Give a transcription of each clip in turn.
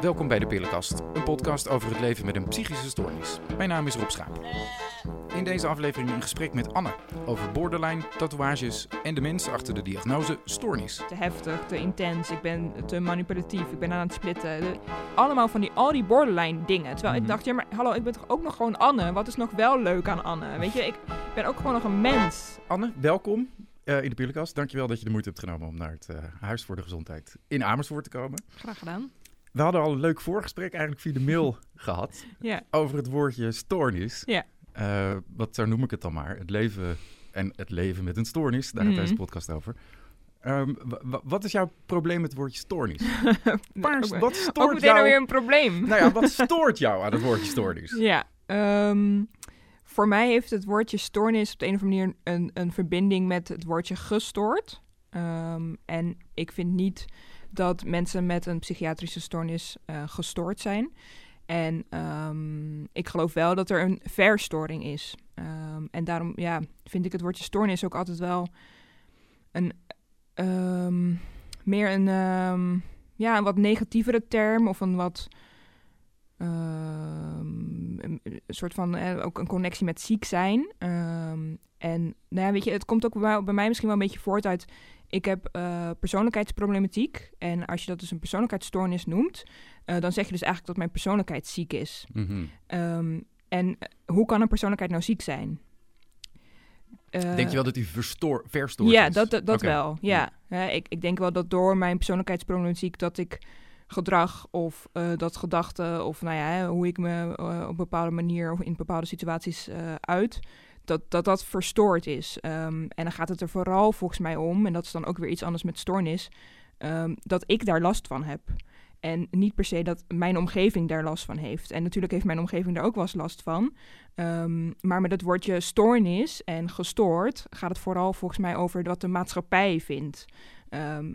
Welkom bij de Pillenkast, een podcast over het leven met een psychische stoornis. Mijn naam is Rob Schaap. In deze aflevering een gesprek met Anne over borderline, tatoeages en de mensen achter de diagnose stoornis. te heftig, te intens, ik ben te manipulatief, ik ben aan het splitten. De- allemaal van die, al die borderline dingen. Terwijl Mhm. ik dacht, ja maar hallo, ik ben toch ook nog gewoon Anne? Wat is nog wel leuk aan Anne? Weet je, ik ben ook gewoon nog een mens. Anne, welkom eh, in de Pillenkast. Dankjewel dat je de moeite hebt genomen om naar het eh, Huis voor de Gezondheid in Amersfoort te komen. Graag gedaan. We hadden al een leuk voorgesprek eigenlijk via de mail gehad Ja, over het woordje stoornis. Ja. Eh, wat zo noem ik het dan maar. Het leven en het leven met een stoornis. Daar gaat Mhm. deze podcast over. Ehm, wa- wa- wat is jouw probleem met het woordje stoornis? Waar, wat stoort jou? weer een probleem. Nou ja, wat stoort jou aan het woordje stoornis? Ja, ehm, voor mij heeft het woordje stoornis op de een of andere manier een, een verbinding met het woordje gestoord. Ehm, en ik vind niet dat mensen met een psychiatrische stoornis eh, gestoord zijn. En ehm, ik geloof wel dat er een verstoring is. Ehm, en daarom ja, vind ik het woordje stoornis ook altijd wel een meer een, ja, een wat negatievere term of een wat ehm, een, een soort van eh, ook een connectie met ziek zijn. Ehm, en nou ja, weet je, het komt ook bij, bij mij misschien wel een beetje voort uit. Ik heb eh, persoonlijkheidsproblematiek. En als je dat dus een persoonlijkheidsstoornis noemt, eh, dan zeg je dus eigenlijk dat mijn persoonlijkheid ziek is. Mhm. Ehm, en eh, hoe kan een persoonlijkheid nou ziek zijn? Denk je wel dat die verstoor, verstoord ja, is? dat, dat, dat wel. Ja. Ik, ik denk wel dat door mijn persoonlijkheidsproblematiek dat ik gedrag of eh, dat gedachten of nou ja, hoe ik me eh, op bepaalde manier of in bepaalde situaties eh, uit, dat, dat dat verstoord is. Ehm, en dan gaat het er vooral volgens mij om, en dat is dan ook weer iets anders met stoornis, ehm, dat ik daar last van heb. En niet per se dat mijn omgeving daar last van heeft. En natuurlijk heeft mijn omgeving daar ook wel eens last van. Ehm, maar met het woordje stoornis en gestoord gaat het vooral volgens mij over wat de maatschappij vindt.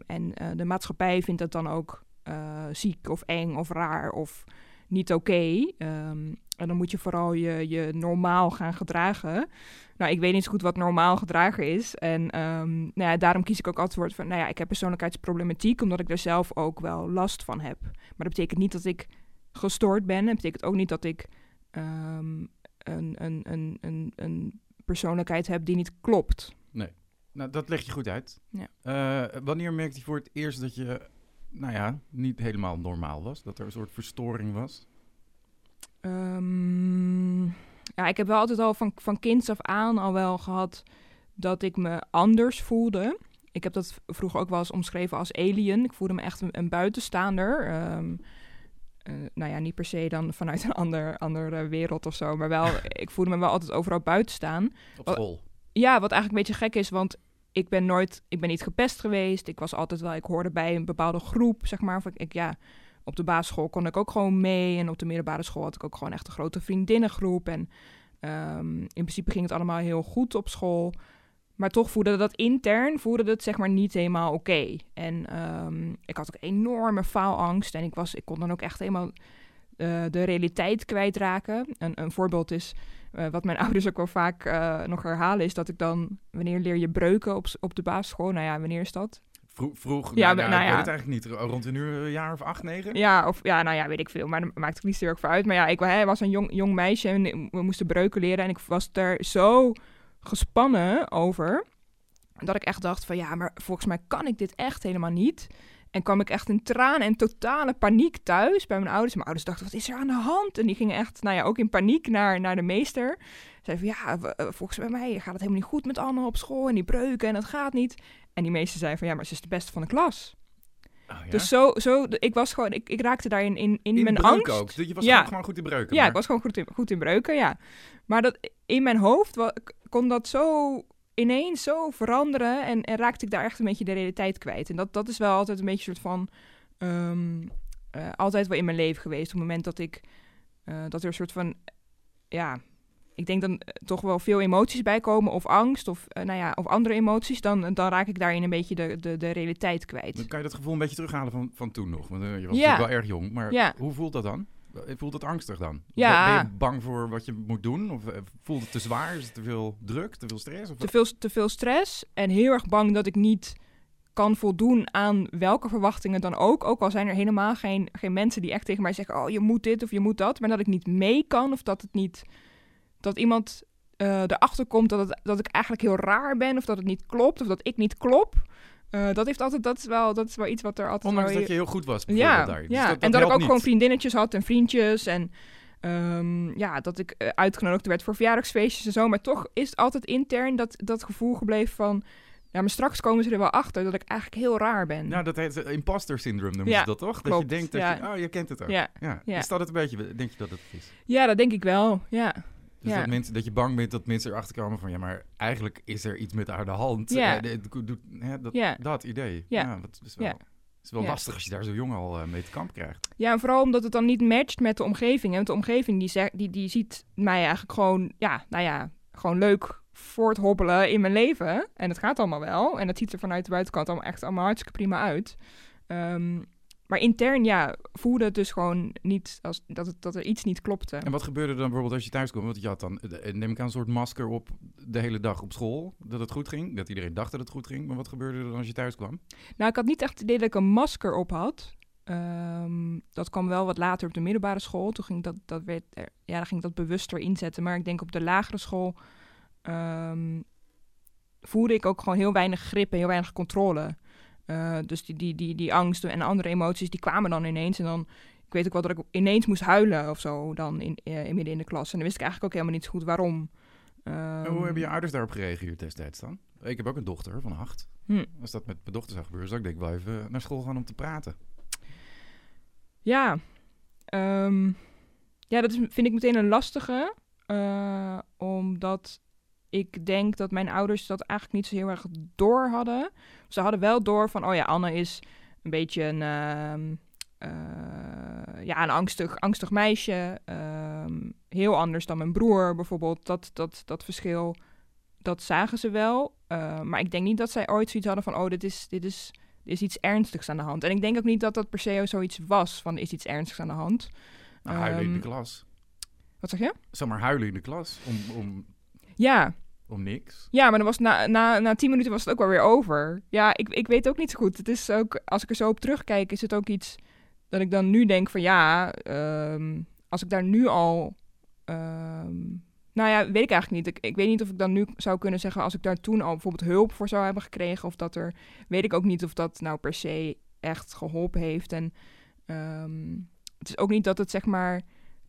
En de maatschappij vindt dat dan ook eh, ziek of eng of raar of niet oké. Ehm, en dan moet je vooral je, je normaal gaan gedragen. Nou, ik weet niet zo goed wat normaal gedragen is. En ehm, nou ja, daarom kies ik ook altijd voor het van, nou ja, ik heb persoonlijkheidsproblematiek, omdat ik er zelf ook wel last van heb. Maar dat betekent niet dat ik gestoord ben. Het betekent ook niet dat ik ehm, een, een, een, een, een persoonlijkheid heb die niet klopt. Nou, dat leg je goed uit. Ja. Eh, wanneer merkte je voor het eerst dat je, nou ja, niet helemaal normaal was? Dat er een soort verstoring was? Ehm, ja, ik heb wel altijd al van, van kinds af aan al wel gehad dat ik me anders voelde. Ik heb dat vroeger ook wel eens omschreven als alien. Ik voelde me echt een, een buitenstaander. Ehm, eh, nou ja, niet per se dan vanuit een ander, andere wereld of zo. Maar wel, ik voelde me wel altijd overal buiten staan. Op school? Ja, wat eigenlijk een beetje gek is, want ik ben nooit, ik ben niet gepest geweest. Ik was altijd wel, ik hoorde bij een bepaalde groep, zeg maar. Of ik, ik, ja, op de basisschool kon ik ook gewoon mee. En op de middelbare school had ik ook gewoon echt een grote vriendinnengroep. En ehm, in principe ging het allemaal heel goed op school. Maar toch voelde dat intern, voelde het zeg maar niet helemaal oké. En ehm, ik had ook enorme faalangst. En ik, was, ik kon dan ook echt helemaal eh, de realiteit kwijtraken. Een, een voorbeeld is, eh, wat mijn ouders ook wel vaak eh, nog herhalen, is dat ik dan, wanneer leer je breuken op, op de basisschool? Nou ja, wanneer is dat? Vroeg, vroeg Ja, nou, nou, nou ik ja. weet het eigenlijk niet. Rond een uur, een jaar of acht, negen? Ja, of ja, nou ja, weet ik veel. Maar dat maakt het niet zo erg voor uit. Maar ja, ik was een jong, jong meisje en we moesten breuken leren. En ik was er zo gespannen over. Dat ik echt dacht van ja, maar volgens mij kan ik dit echt helemaal niet. En kwam ik echt in tranen en totale paniek thuis bij mijn ouders. Mijn ouders dachten, wat is er aan de hand? En die gingen echt, nou ja, ook in paniek naar, naar de meester. Zeiden van ja, volgens mij gaat het helemaal niet goed met Anne op school. En die breuken en dat gaat niet. En die meester zei van ja, maar ze is de beste van de klas. Oh, ja? Dus zo, zo, ik was gewoon, ik, ik raakte daarin in, in, in mijn breuken angst. ook. Dus Je was Ja. gewoon, goed in breuken. Ja, maar- ik was gewoon goed in, goed in breuken, ja. Maar dat, in mijn hoofd kon dat zo ineens zo veranderen en, en raakte ik daar echt een beetje de realiteit kwijt. En dat, dat is wel altijd een beetje een soort van, ehm, eh, altijd wel in mijn leven geweest. Op het moment dat ik, eh, dat er een soort van, ja, ik denk dan eh, toch wel veel emoties bij komen, of angst, of, nou ja, of andere emoties, dan, dan raak ik daarin een beetje de, de, de realiteit kwijt. Dan kan je dat gevoel een beetje terughalen van, van toen nog. Want je was Ja. natuurlijk wel erg jong. Maar Ja. hoe voelt dat dan? Eh, Voelt het angstig dan? Ja. Ben je bang voor wat je moet doen? Of eh, voelt het te zwaar? Is het te veel druk? Te veel stress? Of te veel, te veel stress en heel erg bang dat ik niet kan voldoen aan welke verwachtingen dan ook. Ook al zijn er helemaal geen, geen mensen die echt tegen mij zeggen: Oh, je moet dit of je moet dat. Maar dat ik niet mee kan of dat het niet. Dat iemand uh, erachter komt dat, het, dat ik eigenlijk heel raar ben of dat het niet klopt of dat ik niet klop. Uh, dat, heeft altijd, dat, is wel, dat is wel iets wat er altijd... Ondanks wel... dat je heel goed was Ja, daar. Dus ja. dat, dat en dat ik ook gewoon vriendinnetjes had en vriendjes. En ehm, ja, dat ik eh, uitgenodigd werd voor verjaardagsfeestjes en zo. Maar toch is het altijd intern dat, dat gevoel gebleven van... Ja, maar straks komen ze er wel achter dat ik eigenlijk heel raar ben. Nou, dat heet eh, imposter syndrome noemen Ja, ze dat toch? Dat je denkt dat ja. je... Oh, je kent het ook. Ja. Ja. Is dat het een beetje... Denk je dat het is? ja, dat denk ik wel. Ja. Dus Ja. dat, mensen, dat je bang bent dat mensen erachter komen van... Ja, maar eigenlijk is er iets met haar de hand. Ja. Eh, hè, dat, Ja. dat idee. Ja. dat is wel, Ja. is wel Ja. lastig als je daar zo jong al eh, mee te kamp krijgt. Ja, en vooral omdat het dan niet matcht met de omgeving. Want de omgeving die, zegt, die, die ziet mij eigenlijk gewoon, ja, nou ja, gewoon leuk voorthobbelen in mijn leven. En het gaat allemaal wel. En het ziet er vanuit de buitenkant allemaal echt allemaal hartstikke prima uit. Ehm, maar intern, ja, voelde het dus gewoon niet als dat, het, dat er iets niet klopte. En wat gebeurde er dan bijvoorbeeld als je thuis kwam? Want je had dan, eh, neem ik aan, een soort masker op de hele dag op school. Dat het goed ging. Dat iedereen dacht dat het goed ging. Maar wat gebeurde er dan als je thuis kwam? Nou, ik had niet echt het idee dat ik een masker op had. Ehm, dat kwam wel wat later op de middelbare school. Toen ging dat, dat werd, er- ja, dan ging ik dat bewuster inzetten. Maar ik denk op de lagere school ehm, voelde ik ook gewoon heel weinig grip en heel weinig controle. Eh, dus die, die, die, die angst en andere emoties, die kwamen dan ineens. En dan, ik weet ook wel dat ik ineens moest huilen of zo dan in, eh, midden in de klas. En dan wist ik eigenlijk ook helemaal niet zo goed waarom. Ehm, hoe hebben je ouders daarop gereageerd destijds dan? Ik heb ook een dochter van acht. hm. Als dat met mijn dochter zou gebeuren, zou ik denk ik wel even naar school gaan om te praten. Ja, ehm, ja, dat is, vind ik meteen een lastige. eh, omdat ik denk dat mijn ouders dat eigenlijk niet zo heel erg door hadden. Ze hadden wel door van, oh ja, Anne is een beetje een, ehm, eh, ja, een angstig, angstig meisje. ehm, heel anders dan mijn broer bijvoorbeeld. Dat, dat, dat verschil, dat zagen ze wel. Eh, maar ik denk niet dat zij ooit zoiets hadden van, oh, dit is, dit is er is iets ernstigs aan de hand. En ik denk ook niet dat dat per se zoiets was van is iets ernstigs aan de hand. Nou, huilen in de Ehm, klas. Wat zeg je? Zeg maar huilen in de klas om, om, Ja, om niks. ja maar dan was na, na, na tien minuten was het ook wel weer over. Ja, ik, ik weet ook niet zo goed. Het is ook, als ik er zo op terugkijk, is het ook iets dat ik dan nu denk van ja, ehm, als ik daar nu al... ehm, nou ja, weet ik eigenlijk niet. Ik, ik weet niet of ik dan nu zou kunnen zeggen als ik daar toen al bijvoorbeeld hulp voor zou hebben gekregen. Of dat er, weet ik ook niet of dat nou per se echt geholpen heeft. En ehm, het is ook niet dat het zeg maar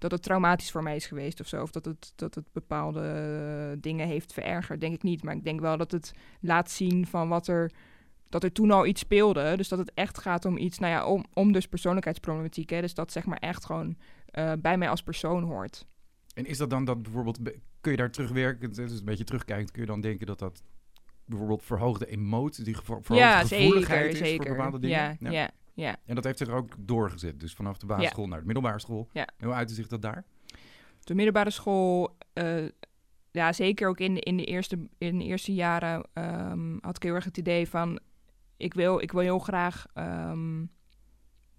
dat het traumatisch voor mij is geweest of zo. Of dat het, dat het bepaalde eh, dingen heeft verergerd, denk ik niet. Maar ik denk wel dat het laat zien van wat er, dat er toen al iets speelde. Dus dat het echt gaat om iets, nou ja, om, om dus persoonlijkheidsproblematiek. Hè? Dus dat zeg maar echt gewoon eh, bij mij als persoon hoort. En is dat dan dat bijvoorbeeld, be- kun je daar terugwerken, dus een beetje terugkijkend, kun je dan denken dat dat bijvoorbeeld verhoogde emotie, die verhoogde ja, gevoeligheid zeker, is zeker. voor bepaalde dingen? Ja, ja, ja. En dat heeft zich ook doorgezet, dus vanaf de basisschool naar de middelbare school. Ja. En hoe uitte zich dat daar? De middelbare school, eh, ja, zeker ook in de, in de, eerste, in de eerste jaren ehm, had ik heel erg het idee van... Ik wil, ik wil heel graag... ehm,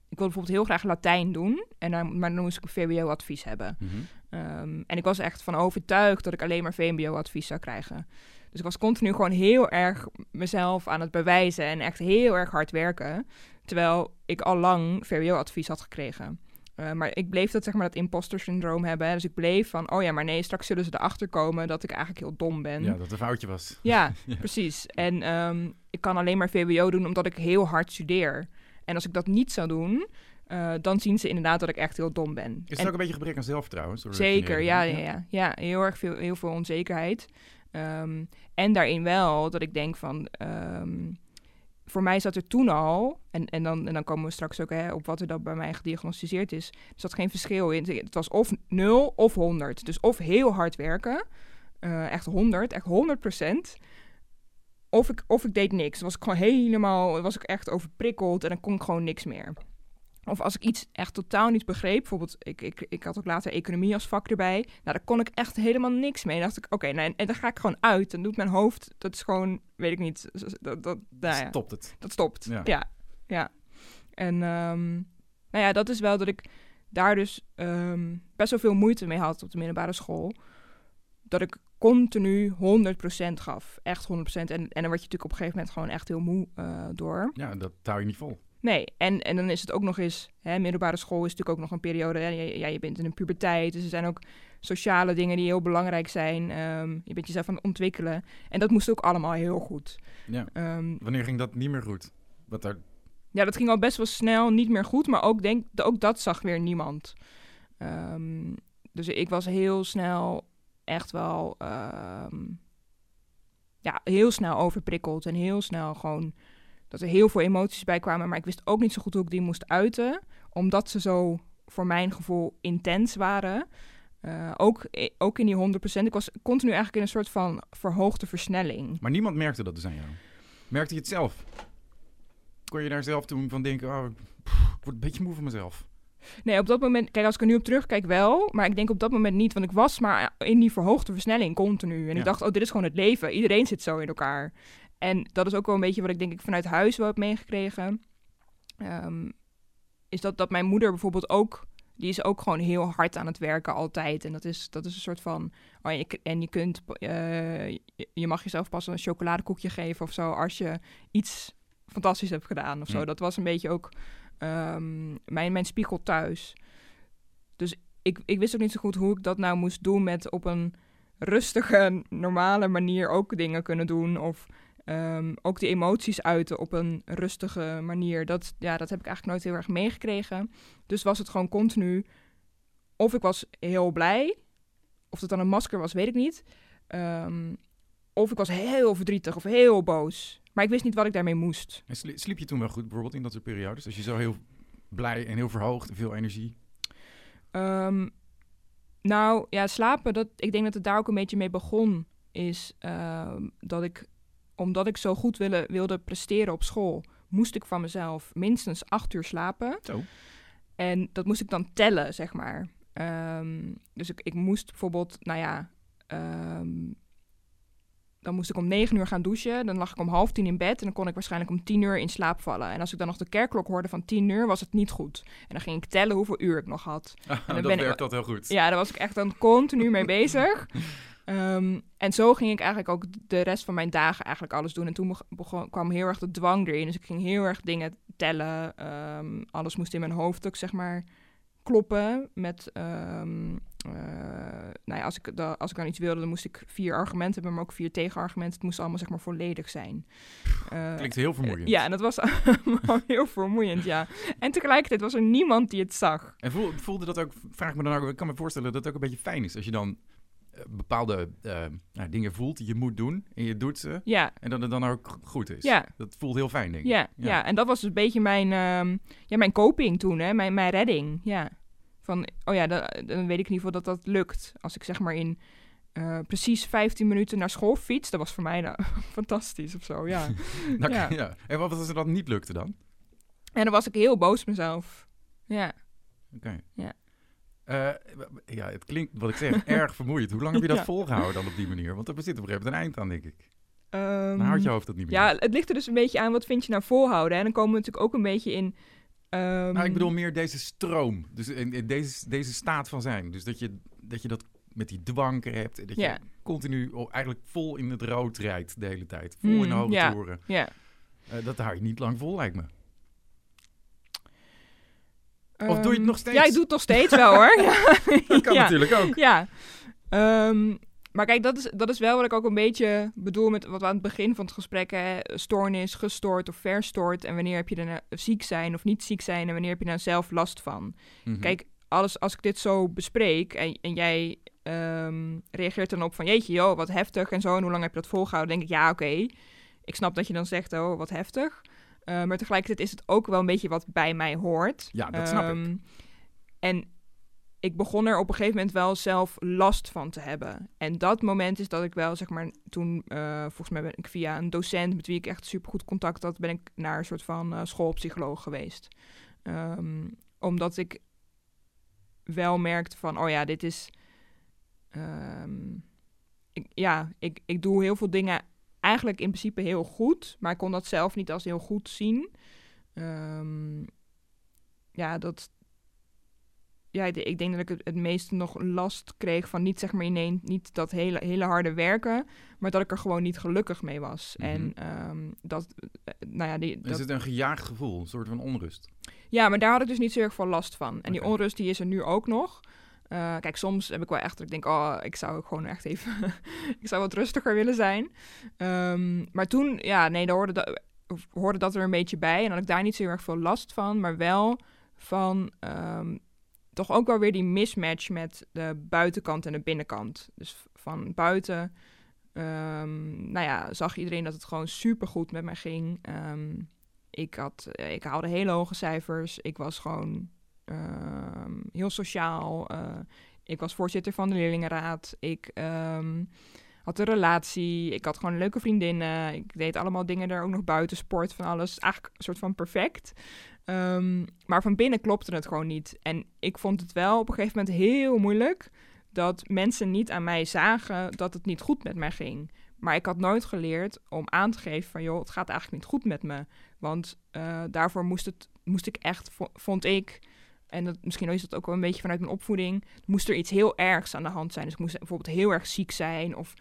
ik wil bijvoorbeeld heel graag Latijn doen, en dan, maar dan moest ik een VWO-advies hebben. Ehm, en ik was echt van overtuigd dat ik alleen maar VMBO-advies zou krijgen. Dus ik was continu gewoon heel erg mezelf aan het bewijzen en echt heel erg hard werken. Terwijl ik al lang VWO-advies had gekregen. Eh, maar ik bleef dat, zeg maar, dat imposter syndroom hebben. Dus ik bleef van, oh ja, maar nee, straks zullen ze erachter komen dat ik eigenlijk heel dom ben. Ja, dat het een foutje was. Ja, Ja. precies. En ehm, ik kan alleen maar VWO doen omdat ik heel hard studeer. En als ik dat niet zou doen, eh, dan zien ze inderdaad dat ik echt heel dom ben. Is het En- ook een beetje gebrek aan zelfvertrouwen? Zeker, ja, ja, ja, ja. Heel erg veel, heel veel onzekerheid. Ehm, en daarin wel dat ik denk van... ehm, voor mij zat er toen al, en, en, dan, en dan komen we straks ook hè, op wat er dan bij mij gediagnosticeerd is. Er zat geen verschil in. Het was of 0 of 100. Dus of heel hard werken, eh, echt 100, echt 100 procent. Of ik, of ik deed niks. Was ik gewoon helemaal, was ik echt overprikkeld en dan kon ik gewoon niks meer. Of als ik iets echt totaal niet begreep, bijvoorbeeld, ik, ik, ik had ook later economie als vak erbij. Nou, daar kon ik echt helemaal niks mee. Dan dacht ik, oké, nou, en, en dan ga ik gewoon uit. Dan doet mijn hoofd, dat is gewoon, weet ik niet, dat, dat, nou ja, Stopt het. dat stopt. Ja. Ja, ja. En ehm, nou ja, dat is wel dat ik daar dus ehm, best wel veel moeite mee had op de middelbare school. Dat ik continu 100% gaf. Echt 100%. En, en dan word je natuurlijk op een gegeven moment gewoon echt heel moe uh, door. Ja, dat hou je niet vol. Nee, en, en dan is het ook nog eens, hè, middelbare school is natuurlijk ook nog een periode, hè, ja, je bent in een puberteit, dus er zijn ook sociale dingen die heel belangrijk zijn. Um, je bent jezelf aan het ontwikkelen. En dat moest ook allemaal heel goed. Ja. Um, Wanneer ging dat niet meer goed? Wat. Ja, dat ging al best wel snel niet meer goed, maar ook, denk, ook dat zag weer niemand. Um, dus ik was heel snel echt wel ja, heel snel overprikkeld en heel snel gewoon dat er heel veel emoties bij kwamen, maar ik wist ook niet zo goed hoe ik die moest uiten, omdat ze zo voor mijn gevoel intens waren. Uh, ook, ook in die 100%. Ik was continu eigenlijk in een soort van verhoogde versnelling. Maar niemand merkte dat dus aan jou? Merkte je het zelf? Kon je daar zelf toen van denken, oh, ik word een beetje moe van mezelf? Nee, op dat moment, kijk, als ik er nu op terugkijk wel, maar ik denk op dat moment niet, want ik was maar in die verhoogde versnelling continu. En ik dacht, oh, dit is gewoon het leven. Iedereen zit zo in elkaar. En dat is ook wel een beetje wat ik denk ik vanuit huis wel heb meegekregen. Um, is dat, dat mijn moeder bijvoorbeeld ook die is ook gewoon heel hard aan het werken altijd. En dat is, dat is een soort van. Oh, je, en je kunt. Uh, je mag jezelf pas een chocoladekoekje geven of zo. als je iets fantastisch hebt gedaan of zo. Mm. Dat was een beetje ook um, mijn, mijn spiegel thuis. Dus ik, ik wist ook niet zo goed hoe ik dat nou moest doen met op een rustige, normale manier ook dingen kunnen doen. Of um, ook die emoties uiten op een rustige manier. Dat, ja, dat heb ik eigenlijk nooit heel erg meegekregen. Dus was het gewoon continu. Of ik was heel blij. Of het dan een masker was, weet ik niet. Um, of ik was heel verdrietig of heel boos. Maar ik wist niet wat ik daarmee moest. En sliep je toen wel goed, bijvoorbeeld in dat soort periodes? Als je zo heel blij en heel verhoogd, veel energie? Um, nou ja, slapen, dat, ik denk dat het daar ook een beetje mee begon. Is dat ik omdat ik zo goed wilde, wilde presteren op school, moest ik van mezelf minstens acht uur slapen. Zo. En dat moest ik dan tellen, zeg maar. Um, dus ik, ik moest bijvoorbeeld, nou ja, um, dan moest ik om negen uur gaan douchen. Dan lag ik om half tien in bed en dan kon ik waarschijnlijk om tien uur in slaap vallen. En als ik dan nog de kerkklok hoorde van tien uur, was het niet goed. En dan ging ik tellen hoeveel uur ik nog had. en dan dat werkt dat heel goed. Ja, daar was ik echt dan continu mee bezig. Um, en zo ging ik eigenlijk ook de rest van mijn dagen eigenlijk alles doen. En toen begon, kwam heel erg de dwang erin. Dus ik ging heel erg dingen tellen. Um, alles moest in mijn hoofd ook, zeg maar, kloppen. Met, um, uh, nou ja, als ik, da, als ik dan iets wilde, dan moest ik vier argumenten hebben, maar ook vier tegenargumenten. Het moest allemaal, zeg maar, volledig zijn. Uh, Klinkt heel vermoeiend. Ja, en dat was heel vermoeiend, ja. En tegelijkertijd was er niemand die het zag. En voelde dat ook, vraag ik me dan ook, ik kan me voorstellen dat het ook een beetje fijn is als je dan eh, bepaalde uh, nou, dingen voelt die je moet doen en je doet ze. Ja. En dat het dan ook goed is. Ja. Dat voelt heel fijn, denk ik. Ja, ja. ja. en dat was dus een beetje mijn, um, ja, mijn coping toen, hè? Mijn, mijn redding. Ja. Van, oh ja, dan, dan weet ik in ieder geval dat dat lukt. Als ik zeg maar in uh, precies 15 minuten naar school fiets, dat was voor mij nou, fantastisch of zo, ja. nou, ja. ja. En wat als er dan niet lukte dan? En dan was ik heel boos mezelf. Ja. Oké. Ja. Uh, ja, het klinkt, wat ik zeg, erg vermoeiend. Hoe lang heb je dat volgehouden dan op die manier? Want er zit op een gegeven moment een eind aan, denk ik. Um, dan houdt je hoofd dat niet meer. Ja, het ligt er dus een beetje aan, wat vind je nou volhouden? En dan komen we natuurlijk ook een beetje in... Um... Nou, ik bedoel meer deze stroom. Dus in, in, deze, deze staat van zijn. Dus dat je dat, je dat met die dwang hebt. En dat je continu eigenlijk vol in het rood rijdt de hele tijd. Vol in de hmm, hoge ja. toren. Ja. Uh, dat hou je niet lang vol, lijkt me. Of doe je het ehm, nog steeds? Ja, ik doe het nog steeds wel hoor. dat kan natuurlijk ook. Ja. Um, maar kijk, dat is, dat is wel wat ik ook een beetje bedoel met wat we aan het begin van het gesprek hè, stoornis, gestoord of verstoord. En wanneer heb je dan nou ziek zijn of niet ziek zijn en wanneer heb je daar zelf last van? Mm -hmm. Kijk, alles, als ik dit zo bespreek en, en jij um, reageert dan op van jeetje, joh, wat heftig en zo. En hoe lang heb je dat volgehouden? denk ik, ja, oké. Okay. Ik snap dat je dan zegt, oh, wat heftig. Uh, maar tegelijkertijd is het ook wel een beetje wat bij mij hoort. Ja, dat snap um, ik. Ehm, en ik begon er op een gegeven moment wel zelf last van te hebben. En dat moment is dat ik wel, zeg maar, toen, uh, volgens mij ben ik via een docent met wie ik echt super goed contact had, ben ik naar een soort van uh, schoolpsycholoog geweest. Um, omdat ik wel merkte van, oh ja, dit is. Um, ik, ja, ik, ik doe heel veel dingen eigenlijk in principe heel goed, maar ik kon dat zelf niet als heel goed zien. Um, ja, dat. ja, de- ik denk dat ik het, het meeste nog last kreeg van niet zeg maar ineens niet dat hele, hele harde werken, maar dat ik er gewoon niet gelukkig mee was. Mhm. En ehm, dat, eh, nou ja, die, Is dat, het een gejaagd gevoel, een soort van onrust? ja, maar daar had ik dus niet zo erg veel last van. En die onrust die is er nu ook nog. Eh, kijk, soms heb ik wel echt ik denk, oh, ik zou gewoon echt even, ik zou wat rustiger willen zijn. Ehm, maar toen, ja, nee, daar hoorde dat, hoorde dat er een beetje bij. En had ik daar niet zo heel erg veel last van, maar wel van ehm, toch ook wel weer die mismatch met de buitenkant en de binnenkant. Dus van buiten, ehm, nou ja, zag iedereen dat het gewoon super goed met mij ging. Ik, had, ik haalde hele hoge cijfers. Ik was gewoon heel sociaal. eh, ik was voorzitter van de leerlingenraad. Ik ehm, had een relatie. Ik had gewoon leuke vriendinnen. Ik deed allemaal dingen er ook nog buiten sport van alles. Eigenlijk een soort van perfect. Ehm, maar van binnen klopte het gewoon niet. En ik vond het wel op een gegeven moment heel moeilijk dat mensen niet aan mij zagen dat het niet goed met mij ging. Maar ik had nooit geleerd om aan te geven van joh, het gaat eigenlijk niet goed met me. Want eh, daarvoor moest, het, moest ik echt, vo- vond ik, en dat, misschien is dat ook wel een beetje vanuit mijn opvoeding, moest er iets heel ergs aan de hand zijn. Dus ik moest bijvoorbeeld heel erg ziek zijn. Of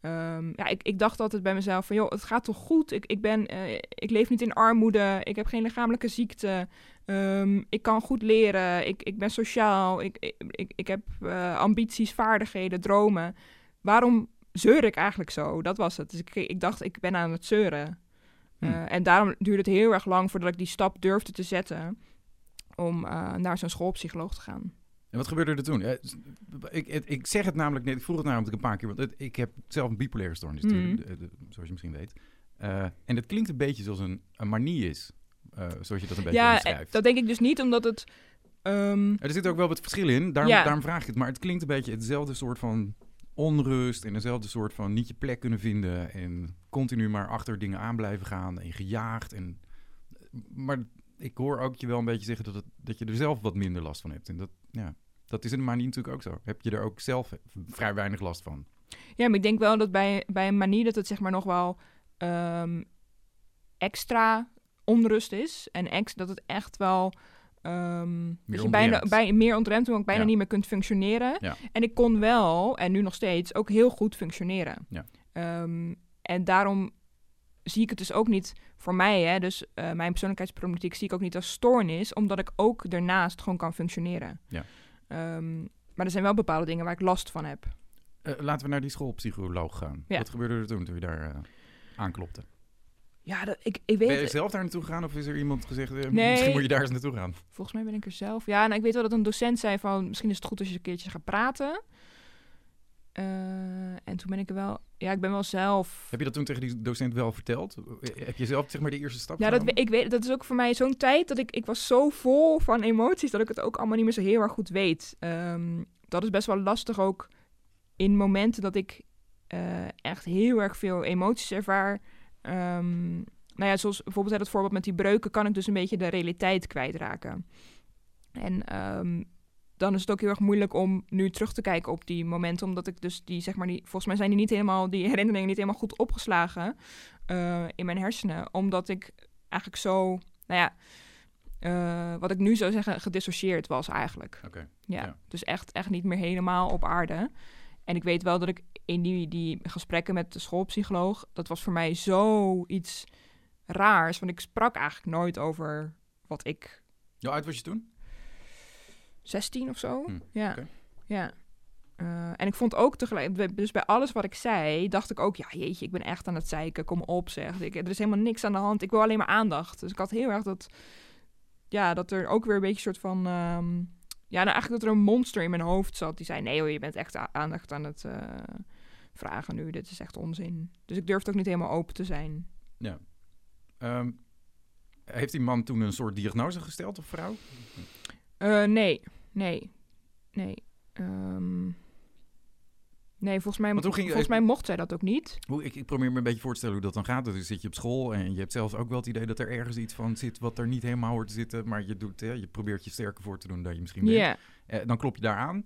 ehm, ja, ik, ik dacht altijd bij mezelf van joh, het gaat toch goed? Ik, ik, ben, eh, ik leef niet in armoede, ik heb geen lichamelijke ziekte. Ehm, ik kan goed leren, ik, ik ben sociaal, ik, ik, ik, ik heb eh, ambities, vaardigheden, dromen. Waarom zeur ik eigenlijk zo? Dat was het. Dus ik, ik dacht, ik ben aan het zeuren. Hm. Eh, en daarom duurde het heel erg lang voordat ik die stap durfde te zetten om eh, naar zo'n schoolpsycholoog te gaan. En wat gebeurde er toen? Ik, ik, zeg het namelijk net, ik vroeg het namelijk een paar keer, want het- ik heb zelf een bipolaire stoornis, de- zoals je misschien weet. Eh, en het klinkt een beetje zoals een, een manie is, eh, zoals je dat een beetje ja, omschrijft. eh, dat denk ik dus niet, omdat het... ehm, Er zit ook wel wat verschil in, daarom, Ja. daarom vraag ik het. Maar het klinkt een beetje hetzelfde soort van onrust en dezelfde soort van niet je plek kunnen vinden en continu maar achter dingen aan blijven gaan en gejaagd. En, maar ik hoor ook je wel een beetje zeggen dat, het, dat je er zelf wat minder last van hebt. En dat, ja, dat is in de manie natuurlijk ook zo. Heb je er ook zelf vrij weinig last van? Ja, maar ik denk wel dat bij, bij een manie dat het zeg maar nog wel ehm, extra onrust is. En ex, dat het echt wel... dat je bijna bij, meer ontremd, omdat ik bijna Ja. niet meer kunt functioneren. Ja. En ik kon wel, en nu nog steeds, ook heel goed functioneren. Ja. Ehm, en daarom zie ik het dus ook niet voor mij, hè, dus eh, mijn persoonlijkheidsproblematiek zie ik ook niet als stoornis, omdat ik ook daarnaast gewoon kan functioneren. Ja. Ehm, maar er zijn wel bepaalde dingen waar ik last van heb. Eh, laten we naar die schoolpsycholoog gaan. Ja. Wat gebeurde er toen, toen je daar eh, aanklopte? Ja, dat, ik, ik weet Ben je zelf daar naartoe gegaan of is er iemand gezegd, eh, Nee. misschien moet je daar eens naartoe gaan? Volgens mij ben ik er zelf. Ja, nou, ik weet wel dat een docent zei van... misschien is het goed als je een keertje gaat praten. Eh, en toen ben ik er wel... Ja, ik ben wel zelf... Heb je dat toen tegen die docent wel verteld? Heb je zelf zeg maar de eerste stap Ja, dat, ik weet, dat is ook voor mij zo'n tijd dat ik... Ik was zo vol van emoties dat ik het ook allemaal niet meer zo heel erg goed weet. Ehm, dat is best wel lastig ook in momenten dat ik eh, echt heel erg veel emoties ervaar. Ehm, nou ja, zoals bijvoorbeeld het voorbeeld met die breuken... kan ik dus een beetje de realiteit kwijtraken. En ehm, dan is het ook heel erg moeilijk om nu terug te kijken op die momenten. Omdat ik dus die, zeg maar, die, volgens mij zijn die niet helemaal, die herinneringen niet helemaal goed opgeslagen eh, in mijn hersenen. Omdat ik eigenlijk zo, nou ja, eh, wat ik nu zou zeggen, gedissocieerd was eigenlijk. Oké. Ja, Ja. dus echt, echt niet meer helemaal op aarde. En ik weet wel dat ik in die, die gesprekken met de schoolpsycholoog, dat was voor mij zoiets raars. Want ik sprak eigenlijk nooit over wat ik oud was je toen? 16 of zo. Hm, ja. ja. Eh, en ik vond ook tegelijk, dus bij alles wat ik zei, dacht ik ook, ja jeetje, ik ben echt aan het zeiken, kom op zeg. Ik, er is helemaal niks aan de hand, ik wil alleen maar aandacht. Dus ik had heel erg dat, ja, dat er ook weer een beetje soort van, ehm, ja, nou eigenlijk dat er een monster in mijn hoofd zat. Die zei, nee hoor, je bent echt aandacht aan het eh, vragen nu, dit is echt onzin. Dus ik durfde ook niet helemaal open te zijn. Ja. Ehm, heeft die man toen een soort diagnose gesteld of vrouw? Eh, nee, nee, nee. Ehm, nee, volgens mij, ging- volgens mij mocht zij dat ook niet. Hoe, ik, ik probeer me een beetje voor te stellen hoe dat dan gaat. Dus zit je op school en je hebt zelf ook wel het idee dat er ergens iets van zit wat er niet helemaal hoort te zitten. Maar je, doet, hè, je probeert je sterker voor te doen dan je misschien bent. Ja. Eh, dan klop je daar aan.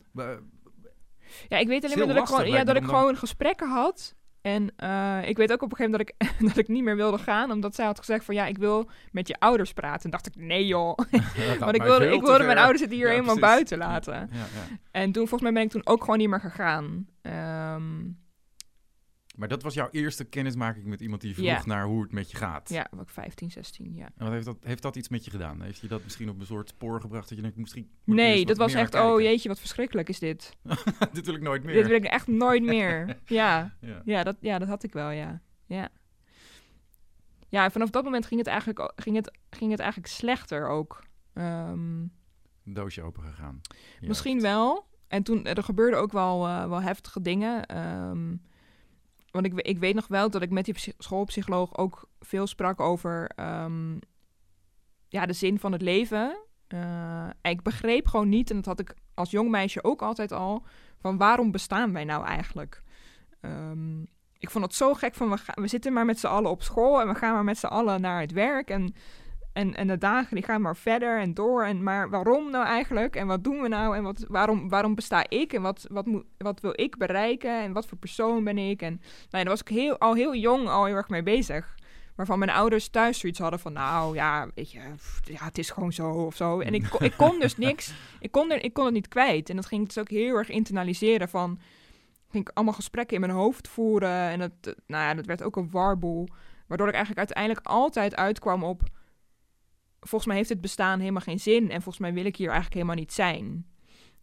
Ja, ik weet alleen maar dat ik gewoon, ja, dat ik gewoon gesprekken had. En eh, ik weet ook op een gegeven moment dat ik, dat ik niet meer wilde gaan, omdat zij had gezegd van ja, ik wil met je ouders praten. En dacht ik, nee joh. Want ik wilde, ik wilde mijn ouders het hier Ja, helemaal precies. buiten laten. Ja, ja. En toen, volgens mij ben ik toen ook gewoon niet meer gegaan. Ehm, Maar dat was jouw eerste kennismaking met iemand die vroeg Ja. naar hoe het met je gaat. ja, was ik 15, 16, ja. En wat heeft dat, heeft dat iets met je gedaan? Heeft je dat misschien op een soort spoor gebracht dat je denkt, misschien... Nee, dat was echt, oh jeetje, wat verschrikkelijk is dit. Dit wil ik nooit meer. Dit wil ik echt nooit meer. ja. Ja. Ja, dat, ja, dat had ik wel, ja. Ja, ja en vanaf dat moment ging het eigenlijk, ging het, ging het eigenlijk slechter ook. Een doosje open gegaan. Misschien wel. En toen, er gebeurden ook wel, eh, wel heftige dingen. Ehm, want ik, ik weet nog wel dat ik met die psy- schoolpsycholoog ook veel sprak over ehm, ja, de zin van het leven. En ik begreep gewoon niet, en dat had ik als jong meisje ook altijd al, van waarom bestaan wij nou eigenlijk? Ehm, ik vond het zo gek van, we, we zitten maar met z'n allen op school en we gaan maar met z'n allen naar het werk. En, en, en de dagen die gaan maar verder en door. En, maar waarom nou eigenlijk? En wat doen we nou? En wat, waarom, waarom besta ik? En wat, wat, moet, wat wil ik bereiken? En wat voor persoon ben ik? En nou ja, daar was ik heel, al heel jong al heel erg mee bezig. Waarvan mijn ouders thuis zoiets hadden van... nou ja, weet je, pff, ja, het is gewoon zo of zo. En ik, kon- ik kon dus niks... Ik kon, er, ik kon het niet kwijt. En dat ging ik dus ook heel erg internaliseren van... ging ik allemaal gesprekken in mijn hoofd voeren. En dat, nou ja, dat werd ook een warboel. Waardoor ik eigenlijk uiteindelijk altijd uitkwam op... volgens mij heeft het bestaan helemaal geen zin. En volgens mij wil ik hier eigenlijk helemaal niet zijn.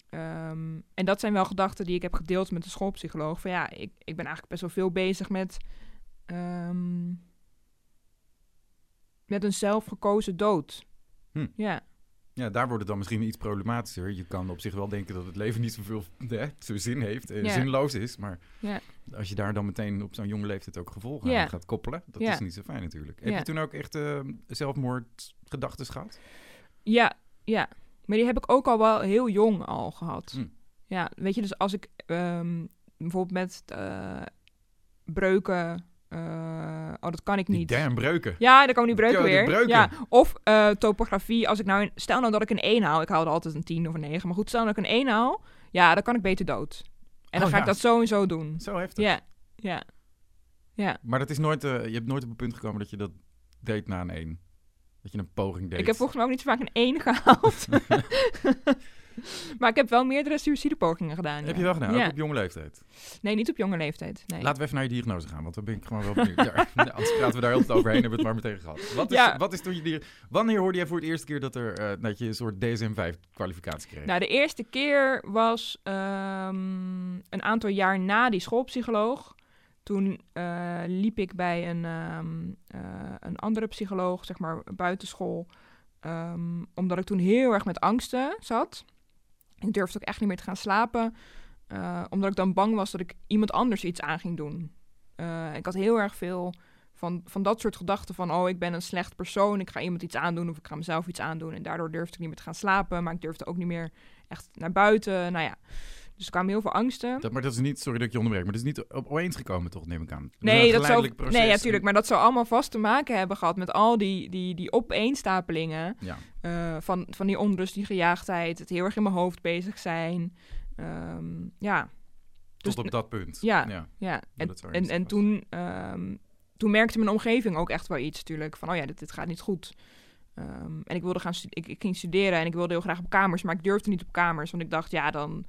Ehm, en dat zijn wel gedachten die ik heb gedeeld met de schoolpsycholoog. Van ja, ik, ik ben eigenlijk best wel veel bezig met... ehm, met een zelfgekozen dood. Hm. Ja, Ja, daar wordt het dan misschien iets problematischer. Je kan op zich wel denken dat het leven niet zoveel hè, zo zin heeft en Ja. zinloos is. Maar Ja. als je daar dan meteen op zo'n jonge leeftijd ook gevolgen Ja. aan gaat koppelen, dat is niet zo fijn natuurlijk. Heb je toen ook echt eh zelfmoordgedachten gehad? ja, ja. Maar die heb ik ook al wel heel jong al gehad. Hm. Ja, weet je, dus als ik ehm, bijvoorbeeld met eh, breuken... eh, oh, dat kan ik Die niet. damn breuken. Ja, dan komen die breuken die weer. breuken. Ja, of eh, topografie. Als ik nou, stel nou dat ik een 1 haal. Ik haalde altijd een 10 of een 9. Maar goed, stel dat ik een 1 haal. Ja, dan kan ik beter dood. En dan Oh, ga ja. ik dat zo en zo doen. Zo heftig. Ja, ja. Ja. Maar dat is nooit, eh, je hebt nooit op een punt gekomen dat je dat deed na een 1. Dat je een poging deed. Ik heb volgens mij ook niet zo vaak een 1 gehaald. maar ik heb wel meerdere suïcidepogingen gedaan. Heb ja. je wel gedaan, Ja. ook op jonge leeftijd. Nee, niet op jonge leeftijd. Nee. Laten we even naar je diagnose gaan, want dan ben ik gewoon wel benieuwd. Ja, anders praten we daar heel veel overheen, hebben we het maar meteen gehad. Wat is, Ja. wat is toen je dier... Wanneer hoorde jij voor het eerste keer dat, er, eh, dat je een soort DSM-5-kwalificatie kreeg? Nou, de eerste keer was ehm, een aantal jaar na die schoolpsycholoog. Toen eh, liep ik bij een, ehm, eh, een andere psycholoog, zeg maar buitenschool. Ehm, omdat ik toen heel erg met angsten zat. Ik durfde ook echt niet meer te gaan slapen. eh, omdat ik dan bang was dat ik iemand anders iets aan ging doen. Eh, ik had heel erg veel van, van dat soort gedachten van... oh, ik ben een slecht persoon, ik ga iemand iets aandoen... of ik ga mezelf iets aandoen. En daardoor durfde ik niet meer te gaan slapen... maar ik durfde ook niet meer echt naar buiten. Nou ja, dus er kwamen heel veel angsten. Dat, maar dat is niet, sorry dat ik je onderbreek, maar dat is niet op- opeens gekomen toch, neem ik aan. Nee, dat zou, proces nee, natuurlijk. Maar dat zou allemaal vast te maken hebben gehad met al die, die, die opeenstapelingen. Ja, eh, van, van die onrust, die gejaagdheid, het heel erg in mijn hoofd bezig zijn. Ehm, ja, tot Dus- op dat punt. ja. ja. ja. En, en, en toen, ehm, toen merkte mijn omgeving ook echt wel iets natuurlijk. Van, oh ja, dit, dit gaat niet goed. Ehm, en ik wilde gaan ik, ik ging studeren en ik wilde heel graag op kamers, maar ik durfde niet op kamers. Want ik dacht, ja, dan,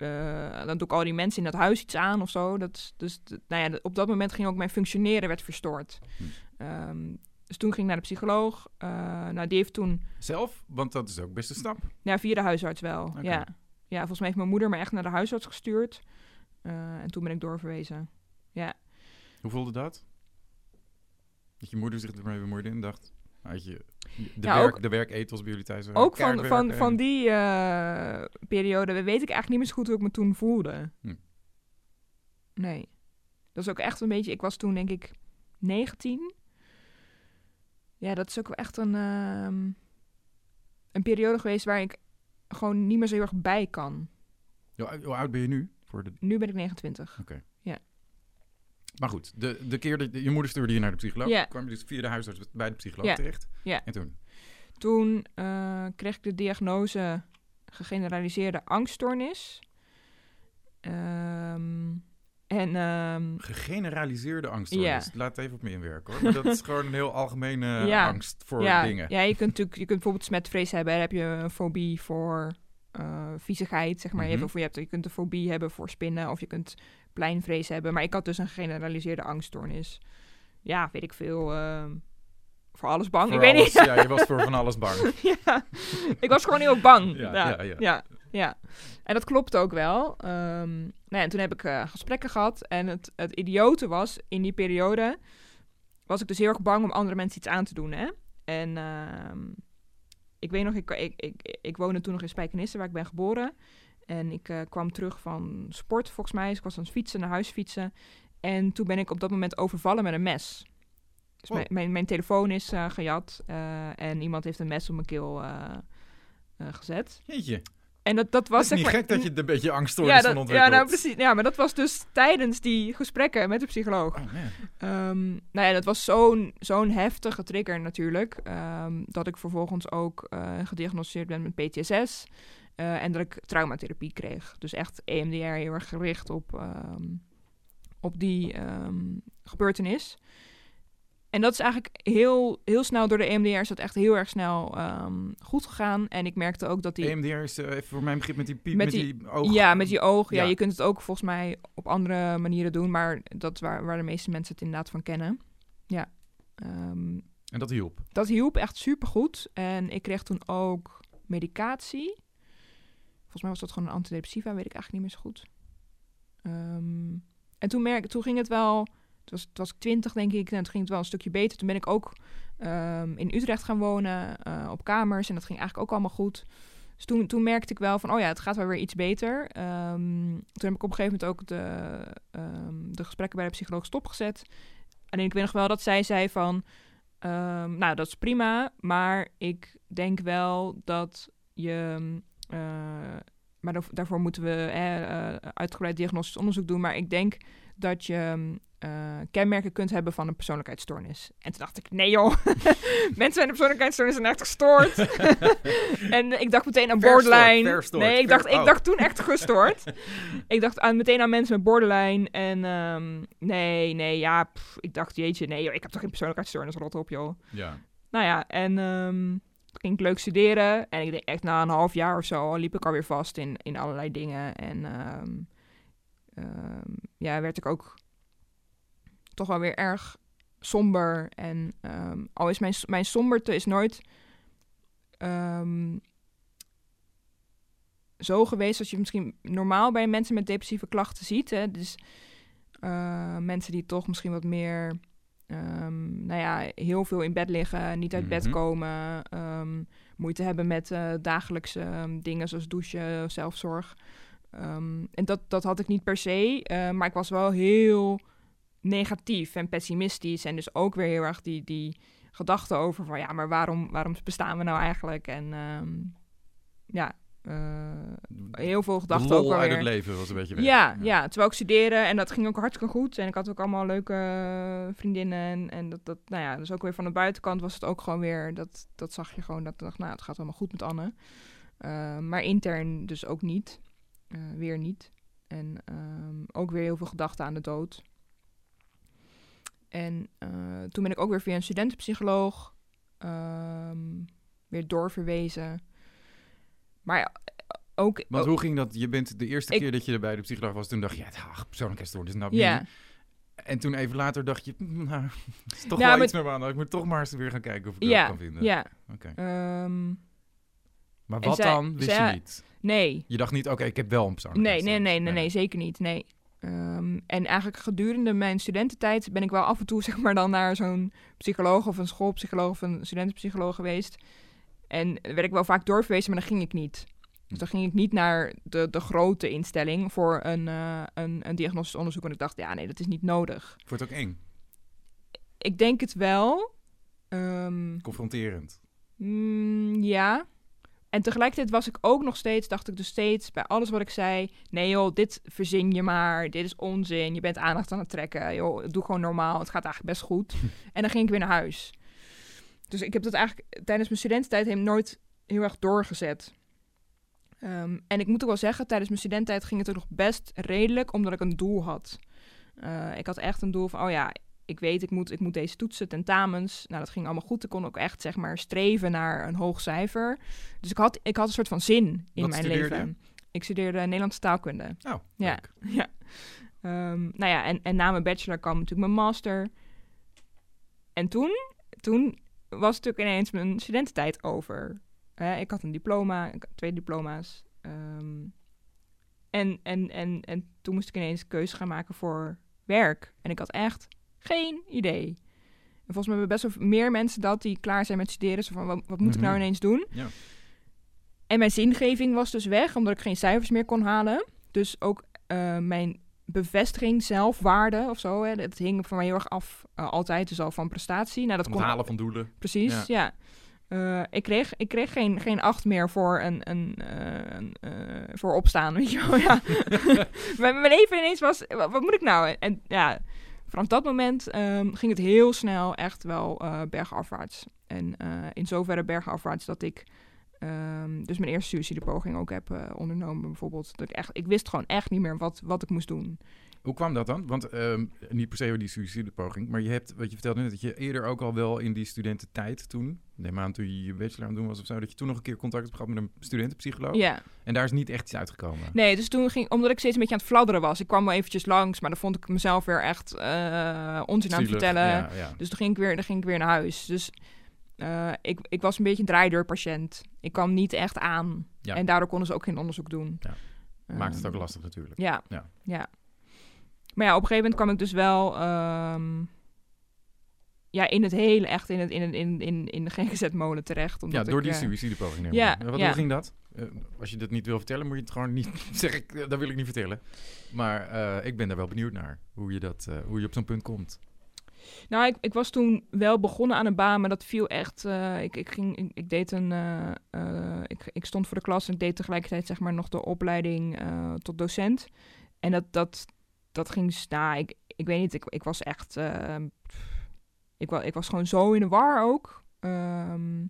eh, dan doe ik al die mensen in dat huis iets aan of zo. Dat, dus nou ja, op dat moment ging ook mijn functioneren werd verstoord. Hm. Ehm, dus toen ging ik naar de psycholoog. Eh, nou, die heeft toen, Zelf? Want dat is ook best een stap. ja, via de huisarts wel. Ja. ja, volgens mij heeft mijn moeder me echt naar de huisarts gestuurd. Eh, en toen ben ik doorverwezen. Hoe voelde dat? Dat je moeder zich ermee bemoeide en dacht... Had je de, Ja, werk, ook- de werketels bij jullie thuis? waren Ook van, van, van die eh, periode weet ik eigenlijk niet meer zo goed hoe ik me toen voelde. Hm. Nee. Dat is ook echt een beetje... Ik was toen denk ik 19. Ja, dat is ook echt een, ehm, een periode geweest waar ik gewoon niet meer zo heel erg bij kan. Hoe oud- ben je nu? Voor de... Nu ben ik 29. Maar goed, de, de keer dat je moeder stuurde je naar de psycholoog, Ja. kwam je dus via de huisarts bij de psycholoog Ja. terecht. Ja. En toen? Toen eh, kreeg ik de diagnose gegeneraliseerde angststoornis. Ehm, En ehm, Gegeneraliseerde angststoornis. Ja. Laat even op me inwerken hoor. Maar dat is gewoon een heel algemene Ja. angst voor ja, dingen. ja, je kunt natuurlijk je kunt bijvoorbeeld smetvrees hebben. Dan heb je een fobie voor eh viezigheid, zeg maar. je, Mhm. hebt, je, hebt, je kunt een fobie hebben voor spinnen of je kunt pleinvrees hebben. Maar ik had dus een generaliseerde angststoornis. Ja, weet ik veel. ehm, voor alles bang. Voor ik weet niet. Ja, je was voor van alles bang. ja, ik was gewoon heel bang. Ja, Ja, ja, ja. ja. ja, En dat klopt ook wel. Ehm, nou ja, en toen heb ik eh, gesprekken gehad. En het, het idiote was, in die periode was ik dus heel erg bang om andere mensen iets aan te doen. Hè? En ehm, ik weet nog, ik, ik, ik, ik woonde toen nog in Spijkenisse, waar ik ben geboren. En ik eh, kwam terug van sport, volgens mij. Dus ik was aan het fietsen, naar huis fietsen. En toen ben ik op dat moment overvallen met een mes. Dus Oh. mijn, mijn, mijn telefoon is eh, gejat eh, en iemand heeft een mes op mijn keel gezet. Jeetje. En dat, dat was Het is niet maar- gek dat je er een beetje angststoornis ja, van dat, ontwikkelt. ja, nou precies. Ja, maar dat was dus tijdens die gesprekken met de psycholoog. Oh. Ehm, nou ja, dat was zo'n zo'n heftige trigger natuurlijk. ehm, dat ik vervolgens ook eh, gediagnosticeerd ben met PTSS. eh, en dat ik traumatherapie kreeg. Dus echt EMDR heel erg gericht op, ehm, op die gebeurtenis. En dat is eigenlijk heel, heel snel door de EMDR is dat echt heel erg snel ehm, goed gegaan. En ik merkte ook dat die... EMDR is eh, even voor mijn begrip met die piep, Met met, die- die, oog. Ja, met je oog. Ja, Ja. je kunt het ook volgens mij op andere manieren doen, maar dat is waar, waar de meeste mensen het inderdaad van kennen. Ja. Ehm, En dat hielp. dat hielp echt supergoed. En ik kreeg toen ook medicatie. Volgens mij was dat gewoon een antidepressiva, weet ik eigenlijk niet meer zo goed. Ehm, en toen, merk, toen ging het wel, het was, het was twintig denk ik, en toen ging het wel een stukje beter. Toen ben ik ook ehm, in Utrecht gaan wonen, eh, op kamers. En dat ging eigenlijk ook allemaal goed. Dus toen, toen merkte ik wel van, oh ja, het gaat wel weer iets beter. Ehm, toen heb ik op een gegeven moment ook de, ehm, de gesprekken bij de psycholoog stopgezet. Alleen ik weet nog wel dat zij zei van... nou, dat is prima, maar ik denk wel dat je... eh, maar daar- daarvoor moeten we eh, uitgebreid diagnostisch onderzoek doen. Maar ik denk dat je eh, kenmerken kunt hebben van een persoonlijkheidsstoornis. En toen dacht ik, nee joh, mensen met een persoonlijkheidsstoornis zijn echt gestoord. en ik dacht meteen aan Verstoord, borderline. verstoord, nee, ik dacht, ik dacht toen echt gestoord. ik dacht aan, meteen aan mensen met borderline. En ehm, nee, nee, ja, pff, ik dacht, jeetje, nee joh, ik heb toch geen persoonlijkheidsstoornis, rot op joh. Ja. Nou ja, en ehm, ging ik leuk studeren. En ik denk echt na een half jaar of zo liep ik alweer vast in, in allerlei dingen. En ehm, ja, werd ik ook toch wel weer erg somber. En ehm, al is mijn, mijn somberte is nooit ehm, zo geweest als je misschien normaal bij mensen met depressieve klachten ziet. Hè? Dus eh, mensen die toch misschien wat meer Ehm, nou ja, heel veel in bed liggen, niet uit bed Mhm. komen, moeite hebben met eh, dagelijkse dingen zoals douchen, zelfzorg. Ehm, en dat, dat had ik niet per se, eh, maar ik was wel heel negatief en pessimistisch. En dus ook weer heel erg die, die gedachte over van ja, maar waarom, waarom bestaan we nou eigenlijk? En ehm, ja, eh, heel veel gedachten ook uit het leven was een beetje weg. Ja, ja, terwijl ik studeerde en dat ging ook hartstikke goed. En ik had ook allemaal leuke vriendinnen. En, en dat, dat, nou ja, dus ook weer van de buitenkant was het ook gewoon weer, dat, dat zag je gewoon, dat ik dacht, nou, het gaat allemaal goed met Anne. Eh, maar intern dus ook niet. Eh, weer niet. En ehm, ook weer heel veel gedachten aan de dood. En eh, toen ben ik ook weer via een studentenpsycholoog ehm, weer doorverwezen. Maar eh, ook... Want hoe ging dat? Je bent de eerste Ik- keer dat je er bij de psycholoog was, toen dacht je, ja, ach, persoonlijkheidsstoornis, nou ja. niet. En toen even later dacht je, hm, nou, is toch Ja, wel maar- iets meer aan. Ik moet toch maar eens weer gaan kijken of ik Ja, dat kan vinden. Ja, Oké. ehm, Maar wat zij- dan? Wist zij- je niet? nee. Je dacht niet, oké, ik heb wel een Nee, persoonlijkheidsstoornis. nee, nee, nee, nee, zeker niet. Nee. Ehm, en eigenlijk gedurende mijn studententijd ben ik wel af en toe zeg maar dan naar zo'n psycholoog of een schoolpsycholoog of een studentenpsycholoog geweest. En werd ik wel vaak doorverwezen, maar dan ging ik niet. Dus dan ging ik niet naar de, de grote instelling voor een, eh, een, een diagnostisch onderzoek. En ik dacht, ja, nee, dat is niet nodig. Wordt ook eng, Ik denk het wel. Ehm, confronterend. Mm, ja. En tegelijkertijd was ik ook nog steeds, dacht ik dus steeds bij alles wat ik zei: nee joh, dit verzin je maar, dit is onzin, je bent aandacht aan het trekken, joh, doe gewoon normaal, het gaat eigenlijk best goed. en dan ging ik weer naar huis. Dus ik heb dat eigenlijk tijdens mijn studententijd helemaal nooit heel erg doorgezet. Ehm, en ik moet ook wel zeggen, tijdens mijn studententijd ging het ook nog best redelijk, omdat ik een doel had. Eh, ik had echt een doel van, oh ja, ik weet, ik moet, ik moet deze toetsen, tentamens. Nou, dat ging allemaal goed. Ik kon ook echt, zeg maar, streven naar een hoog cijfer. Dus ik had, ik had een soort van zin in Wat mijn leven. Ik studeerde Nederlandse taalkunde. Oh, Ja. leuk. Ja. Ehm, nou ja, en, en na mijn bachelor kwam natuurlijk mijn master. En toen, toen was natuurlijk ineens mijn studententijd over. Hè, ik had een diploma, had twee diploma's. Ehm, en, en, en, en toen moest ik ineens keuze gaan maken voor werk. En ik had echt geen idee. En volgens mij hebben best wel meer mensen dat die klaar zijn met studeren. Zo van, wat, wat moet ik nou Mhm. ineens doen? Ja. En mijn zingeving was dus weg, omdat ik geen cijfers meer kon halen. Dus ook eh, mijn bevestiging, zelfwaarde of zo. Hè, dat hing van mij heel erg af, eh, altijd dus al van prestatie. Nou, dat Van kon halen van doelen. Precies, ja. Eh, ik kreeg, ik kreeg geen, geen acht meer voor, een, een, een, voor opstaan, weet je wel. Ja. mijn, mijn leven ineens was, wat, wat moet ik nou? En ja, vanaf dat moment ehm, ging het heel snel echt wel eh bergafwaarts. En eh, in zoverre bergafwaarts dat ik ehm, dus mijn eerste suïcidepoging ook heb eh, ondernomen bijvoorbeeld. Dat ik, echt, ik wist gewoon echt niet meer wat, wat ik moest doen. Hoe kwam dat dan? Want ehm, niet per se die suïcidepoging, maar je hebt, wat je vertelde net, dat je eerder ook al wel in die studententijd toen, neem aan toen je je bachelor aan het doen was of zo, dat je toen nog een keer contact hebt gehad met een studentenpsycholoog. Ja. En daar is niet echt iets uitgekomen. Nee, dus toen ging, omdat ik steeds een beetje aan het fladderen was. Ik kwam wel eventjes langs, maar dan vond ik mezelf weer echt eh onzin aan het vertellen. Ja, ja. Dus toen ging ik weer, dan ging ik weer naar huis. Dus eh, ik, ik was een beetje een draaideurpatiënt. Ik kwam niet echt aan. Ja. En daardoor konden ze ook geen onderzoek doen. Ja. Maakt het ook Ehm, lastig natuurlijk. Ja, Ja. ja. Maar ja, op een gegeven moment kwam ik dus wel... ehm, ja, in het hele, echt in, het, in, in, in, in de GGZ-molen terecht. Omdat Ja, door ik, die eh, suïcidepoging. ik ja, aan. Wat, ja. Hoe ging dat? Eh, als je dat niet wil vertellen, moet je het gewoon niet zeggen. ik- Dat wil ik niet vertellen. Maar eh, ik ben daar wel benieuwd naar. Hoe je, dat, eh, hoe je op zo'n punt komt. Nou, ik, ik was toen wel begonnen aan een baan, maar dat viel echt. eh, ik, ik, ging, ik, ik deed een. eh, eh, ik, ik stond voor de klas en ik deed tegelijkertijd zeg maar nog de opleiding eh, tot docent. En dat, dat, dat ging. s- Nou, ik, ik weet niet, ik, ik was echt. eh, ik, ik was gewoon zo in de war ook. Ehm,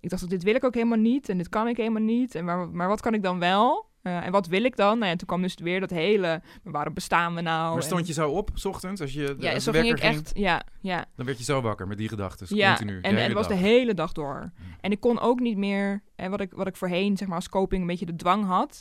ik dacht, dit wil ik ook helemaal niet en dit kan ik helemaal niet. En maar, maar wat kan ik dan wel? Eh, en wat wil ik dan? Nou ja, toen kwam dus weer dat hele. Waarom bestaan we nou? maar En- stond je zo op, s ochtends, als je Ja, als zo ging ik echt. Ja, ja. Dan werd je zo wakker met die gedachten. Ja, continu. en, en het was de hele dag door. En ik kon ook niet meer, en wat ik, wat ik voorheen zeg maar als coping een beetje de dwang had,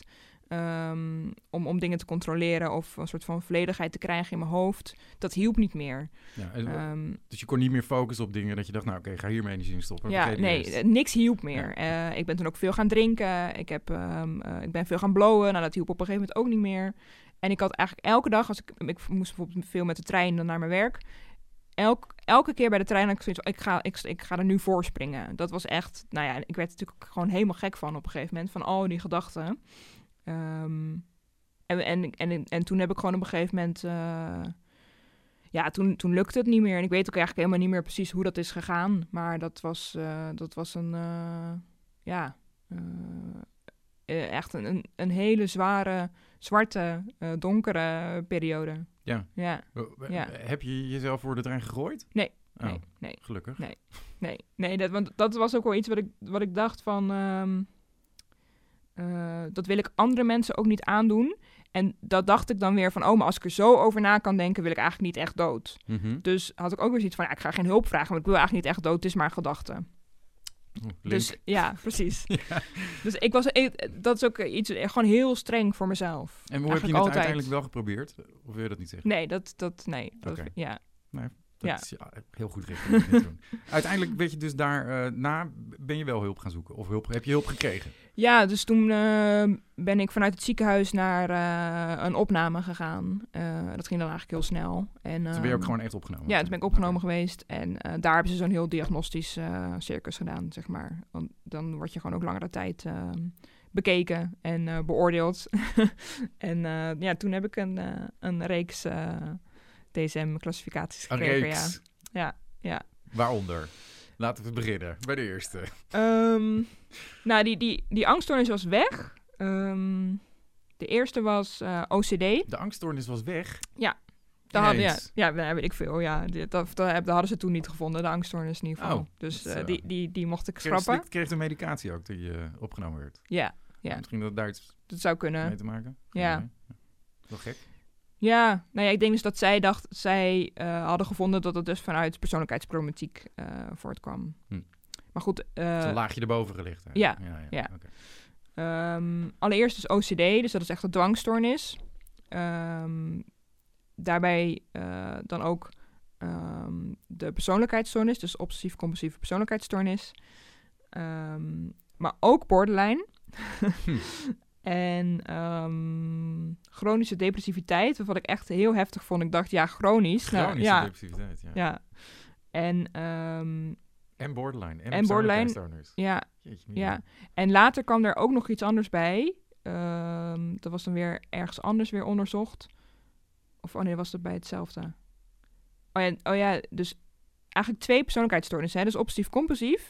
ehm, om, om dingen te controleren of een soort van volledigheid te krijgen in mijn hoofd, dat hielp niet meer. Ja, en- Ehm, dus je kon niet meer focussen op dingen dat je dacht, nou oké, ga hier mijn energie in stoppen. ja, nee, rest. eh, niks hielp meer. Eh, ik ben toen ook veel gaan drinken. Ik, heb, ehm, eh, ik ben veel gaan blowen. Nou, dat hielp op een gegeven moment ook niet meer. En ik had eigenlijk elke dag, als ik, ik moest bijvoorbeeld veel met de trein dan naar mijn werk. Elk, elke keer bij de trein had ik zoiets ik ga, ik, ik ga er nu voor springen. Dat was echt, nou ja, ik werd er natuurlijk gewoon helemaal gek van op een gegeven moment. Van al die gedachten. Ehm, en, en, en, en toen heb ik gewoon op een gegeven moment... eh, ja, toen, toen lukte het niet meer. En ik weet ook eigenlijk helemaal niet meer precies hoe dat is gegaan. Maar dat was, eh, dat was een, eh, ja, echt een, een, een hele zware, zwarte, donkere periode. Ja. Ja, Ja. Heb je jezelf voor de trein gegooid? Nee, Oh, nee, nee, Gelukkig. Nee. nee. Nee, dat, want dat was ook wel iets wat ik, wat ik dacht van... ehm, eh, dat wil ik andere mensen ook niet aandoen. En dat dacht ik dan weer van... Oh, maar als ik er zo over na kan denken... wil ik eigenlijk niet echt dood. Mhm. Dus had ik ook weer zoiets van... Ja, ik ga geen hulp vragen, want ik wil eigenlijk niet echt dood. Het is maar een gedachte. Oh. Dus ja, precies. Ja. Dus ik was, ik- dat is ook iets eh, gewoon heel streng voor mezelf. En hoe heb je het altijd. uiteindelijk wel geprobeerd? Of wil je dat niet zeggen? Nee, dat, dat, nee. Dat. Ja, Dat Ja. is heel goed richting. Uiteindelijk weet je dus daar eh, na ben je wel hulp gaan zoeken. Of hulp, heb je hulp gekregen? ja dus toen eh, ben ik vanuit het ziekenhuis naar eh, een opname gegaan. Dat ging dan eigenlijk heel snel. En, Toen ben je ook ehm, gewoon echt opgenomen? Ja, toen ben ik opgenomen geweest. En daar hebben ze zo'n heel diagnostisch circus gedaan, zeg maar. Want dan word je gewoon ook langere tijd ehm, bekeken en beoordeeld. en ja, toen heb ik een, een reeks DSM-classificaties Een gekregen. Ja. Ja, ja. Waaronder? Laten we beginnen bij de eerste. Ehm, nou, die, die, die angststoornis was weg. Ehm, de eerste was eh, OCD. De angststoornis was weg. Daar hadden, ja, ja, daar weet ik veel. Ja, Die- dat, dat, dat hadden ze toen niet gevonden, de angststoornis in ieder geval. Oh, dus dat, eh, eh, die, die, die mocht ik Kreeg, schrappen. kreeg de medicatie ook je opgenomen werd? Ja, Ja. Misschien dat daar iets dat zou kunnen. mee te maken? Ja. Wel gek. Ja, nou ja, ik denk dus dat zij dacht, zij eh, hadden gevonden dat het dus vanuit persoonlijkheidsproblematiek eh, voortkwam. Hm. Maar goed, Het is eh, een laagje erboven gelicht. hè? ja, ja. Ehm, allereerst is OCD, dus dat is echt een dwangstoornis. Ehm, daarbij dan ook ehm, de persoonlijkheidsstoornis, dus obsessief-compulsieve persoonlijkheidsstoornis. Maar ook borderline. Hm. en ehm, chronische depressiviteit, wat ik echt heel heftig vond. Ik dacht, ja, chronisch. Nou, Chronische ja, depressiviteit, ja. ja. En borderline. En borderline. En, En borderline. ja, Jeetje. Ja, en later kwam er ook nog iets anders bij. Ehm, dat was dan weer ergens anders weer onderzocht. Of oh nee, was dat bij hetzelfde? Oh ja, oh ja dus eigenlijk twee persoonlijkheidsstoornissen. Hè? Dus obsessief-compulsief,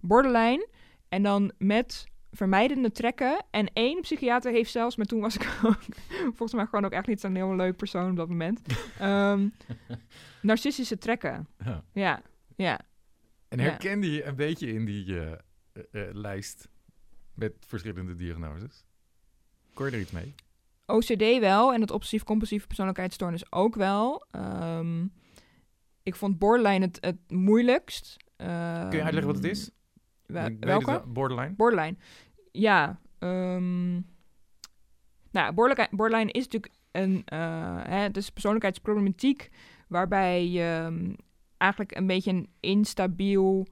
borderline. En dan met vermijdende trekken. En één psychiater heeft zelfs, maar toen was ik ook, volgens mij gewoon ook echt niet zo'n heel leuk persoon op dat moment. Ehm, narcistische trekken. Ja. Ja, ja. En Ja. herkende je een beetje in die eh, eh, eh, lijst met verschillende diagnoses? Kon je er iets mee? OCD wel en het obsessief-compulsieve persoonlijkheidsstoornis ook wel. Ehm, ik vond borderline het, het moeilijkst. Kun je uitleggen wat het is? Welke? wel, Borderline? Borderline. Ja. ehm, nou, borderline, borderline is natuurlijk een eh, hè, dus persoonlijkheidsproblematiek waarbij je ehm, eigenlijk een beetje een instabiel,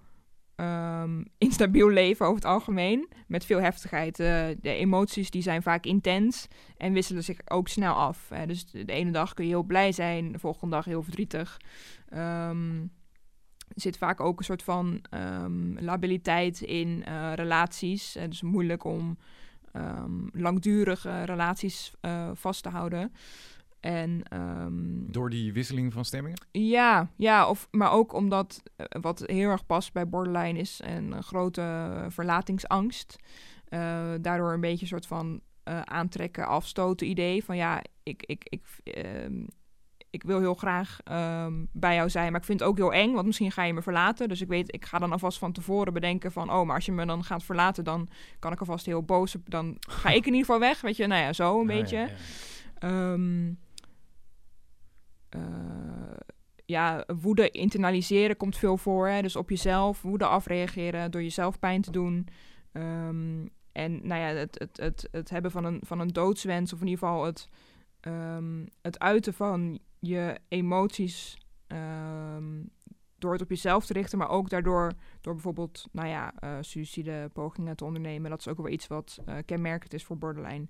ehm, instabiel leven over het algemeen met veel heftigheid. Eh, de emoties die zijn vaak intens en wisselen zich ook snel af. Hè. Dus de, ene dag kun je heel blij zijn, de volgende dag heel verdrietig. Zit vaak ook een soort van ehm, labiliteit in eh, relaties. Het is moeilijk om ehm, langdurige relaties eh, vast te houden. En ehm, Door die wisseling van stemmingen? ja, ja of, maar ook omdat eh, wat heel erg past bij borderline is een grote verlatingsangst. Eh, daardoor een beetje een soort van eh, aantrekken, afstoten idee van ja, ik, ik, ik, ik wil heel graag ehm, bij jou zijn, maar ik vind het ook heel eng, want misschien ga je me verlaten. Dus ik weet, ik ga dan alvast van tevoren bedenken van, oh, maar als je me dan gaat verlaten, dan kan ik alvast heel boos, dan ga ik in ieder geval weg, weet je, nou ja, zo een beetje. ja, ja. Ehm, eh, ja, woede internaliseren komt veel voor. Hè? Dus op jezelf woede afreageren door jezelf pijn te doen. Ehm, en nou ja, het, het, het, het hebben van een, van een doodswens, of in ieder geval het, ehm, het uiten van je emoties. ehm, door het op jezelf te richten, maar ook daardoor door bijvoorbeeld, nou ja, eh suïcidepogingen te ondernemen. Dat is ook wel iets wat eh, kenmerkend is voor borderline.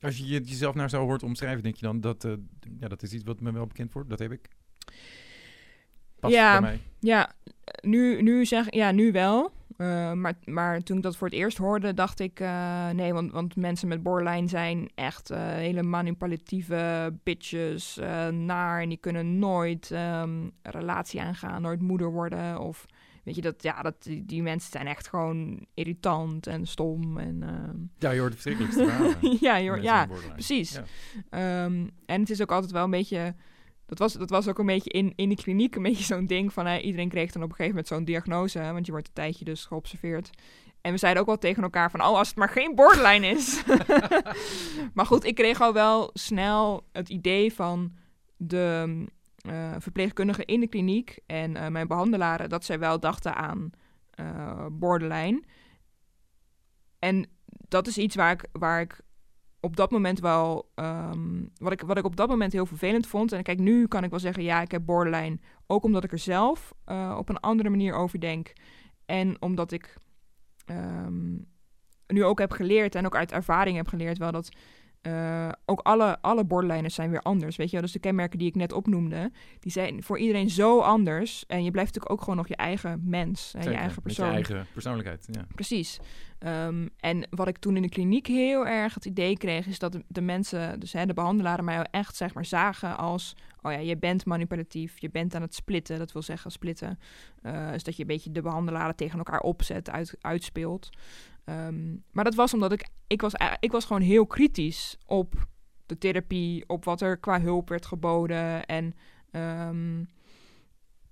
Als je je- jezelf nou zo hoort omschrijven, denk je dan dat uh, ja, dat is iets wat me wel bekend wordt? Dat heb ik. Past Ja. bij mij. Ja, nu, nu, zeg, ja, nu wel. Uh, maar, maar toen ik dat voor het eerst hoorde, dacht ik... Uh, nee, want, want mensen met borderline zijn echt uh, hele manipulatieve bitches, naar. En die kunnen nooit um, een relatie aangaan, nooit moeder worden. Of weet je, dat, ja, dat, die, die mensen zijn echt gewoon irritant en stom. En, uh... Ja, je hoort het verschrikkelijkste verhalen. ja, je hoort, ja precies. Ja. Um, en het is ook altijd wel een beetje... Dat was, dat was ook een beetje in, in de kliniek een beetje zo'n ding van... Iedereen kreeg dan op een gegeven moment zo'n diagnose... Hè, want je wordt een tijdje dus geobserveerd. En we zeiden ook wel tegen elkaar van... oh, als het maar geen borderline is. maar goed, ik kreeg al wel snel het idee van... de uh, verpleegkundigen in de kliniek en uh, mijn behandelaren... dat zij wel dachten aan uh, borderline. En dat is iets waar ik... Waar ik op dat moment wel, um, wat, ik, wat ik op dat moment heel vervelend vond. En kijk, nu kan ik wel zeggen, ja, ik heb borderline. Ook omdat ik er zelf uh, op een andere manier over denk. En omdat ik um, nu ook heb geleerd en ook uit ervaring heb geleerd wel dat uh, ook alle, alle zijn weer anders. Weet je wel? Dus de kenmerken die ik net opnoemde, die zijn voor iedereen zo anders. En je blijft natuurlijk ook gewoon nog je eigen mens. En je eigen persoon. je eigen persoonlijkheid, ja. Precies. Um, en wat ik toen in de kliniek heel erg het idee kreeg, is dat de, mensen, dus hè, de behandelaren, mij echt zeg maar zagen als: oh ja, je bent manipulatief, je bent aan het splitten. Dat wil zeggen, splitten. Is dat je een beetje de behandelaren tegen elkaar opzet, uit, uitspeelt. Um, maar dat was omdat ik, ik was, ik was gewoon heel kritisch op de therapie, op wat er qua hulp werd geboden. En um,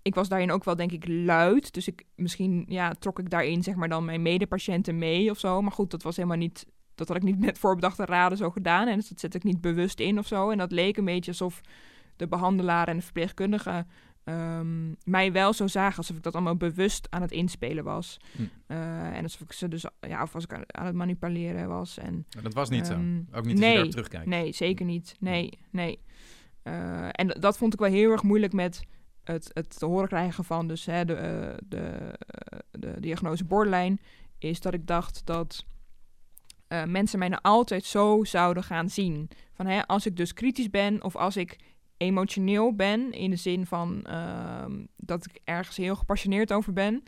ik was daarin ook wel, denk ik, luid. Dus ik, misschien ja, trok ik daarin zeg maar dan mijn medepatiënten mee of zo. Maar goed, dat was helemaal niet dat had ik niet met voorbedachte raden zo gedaan. En dat zet ik niet bewust in of zo. En dat leek een beetje alsof de behandelaar en de verpleegkundige ehm, mij wel zo zagen. Alsof ik dat allemaal bewust aan het inspelen was. Hm. Eh, en alsof ik ze dus, ja, of als ik aan, aan het manipuleren was. En, Maar dat was niet Ehm, zo. Ook niet als je nee, daar terugkijkt. Nee, zeker niet. Nee, nee. Eh, en dat vond ik wel heel erg moeilijk met het, het te horen krijgen van dus, hè, de, eh, de, eh, de diagnose borderline. Is dat ik dacht dat eh, mensen mij nou altijd zo zouden gaan zien. Van hè, als ik dus kritisch ben of als ik emotioneel ben, in de zin van ehm, dat ik ergens heel gepassioneerd over ben.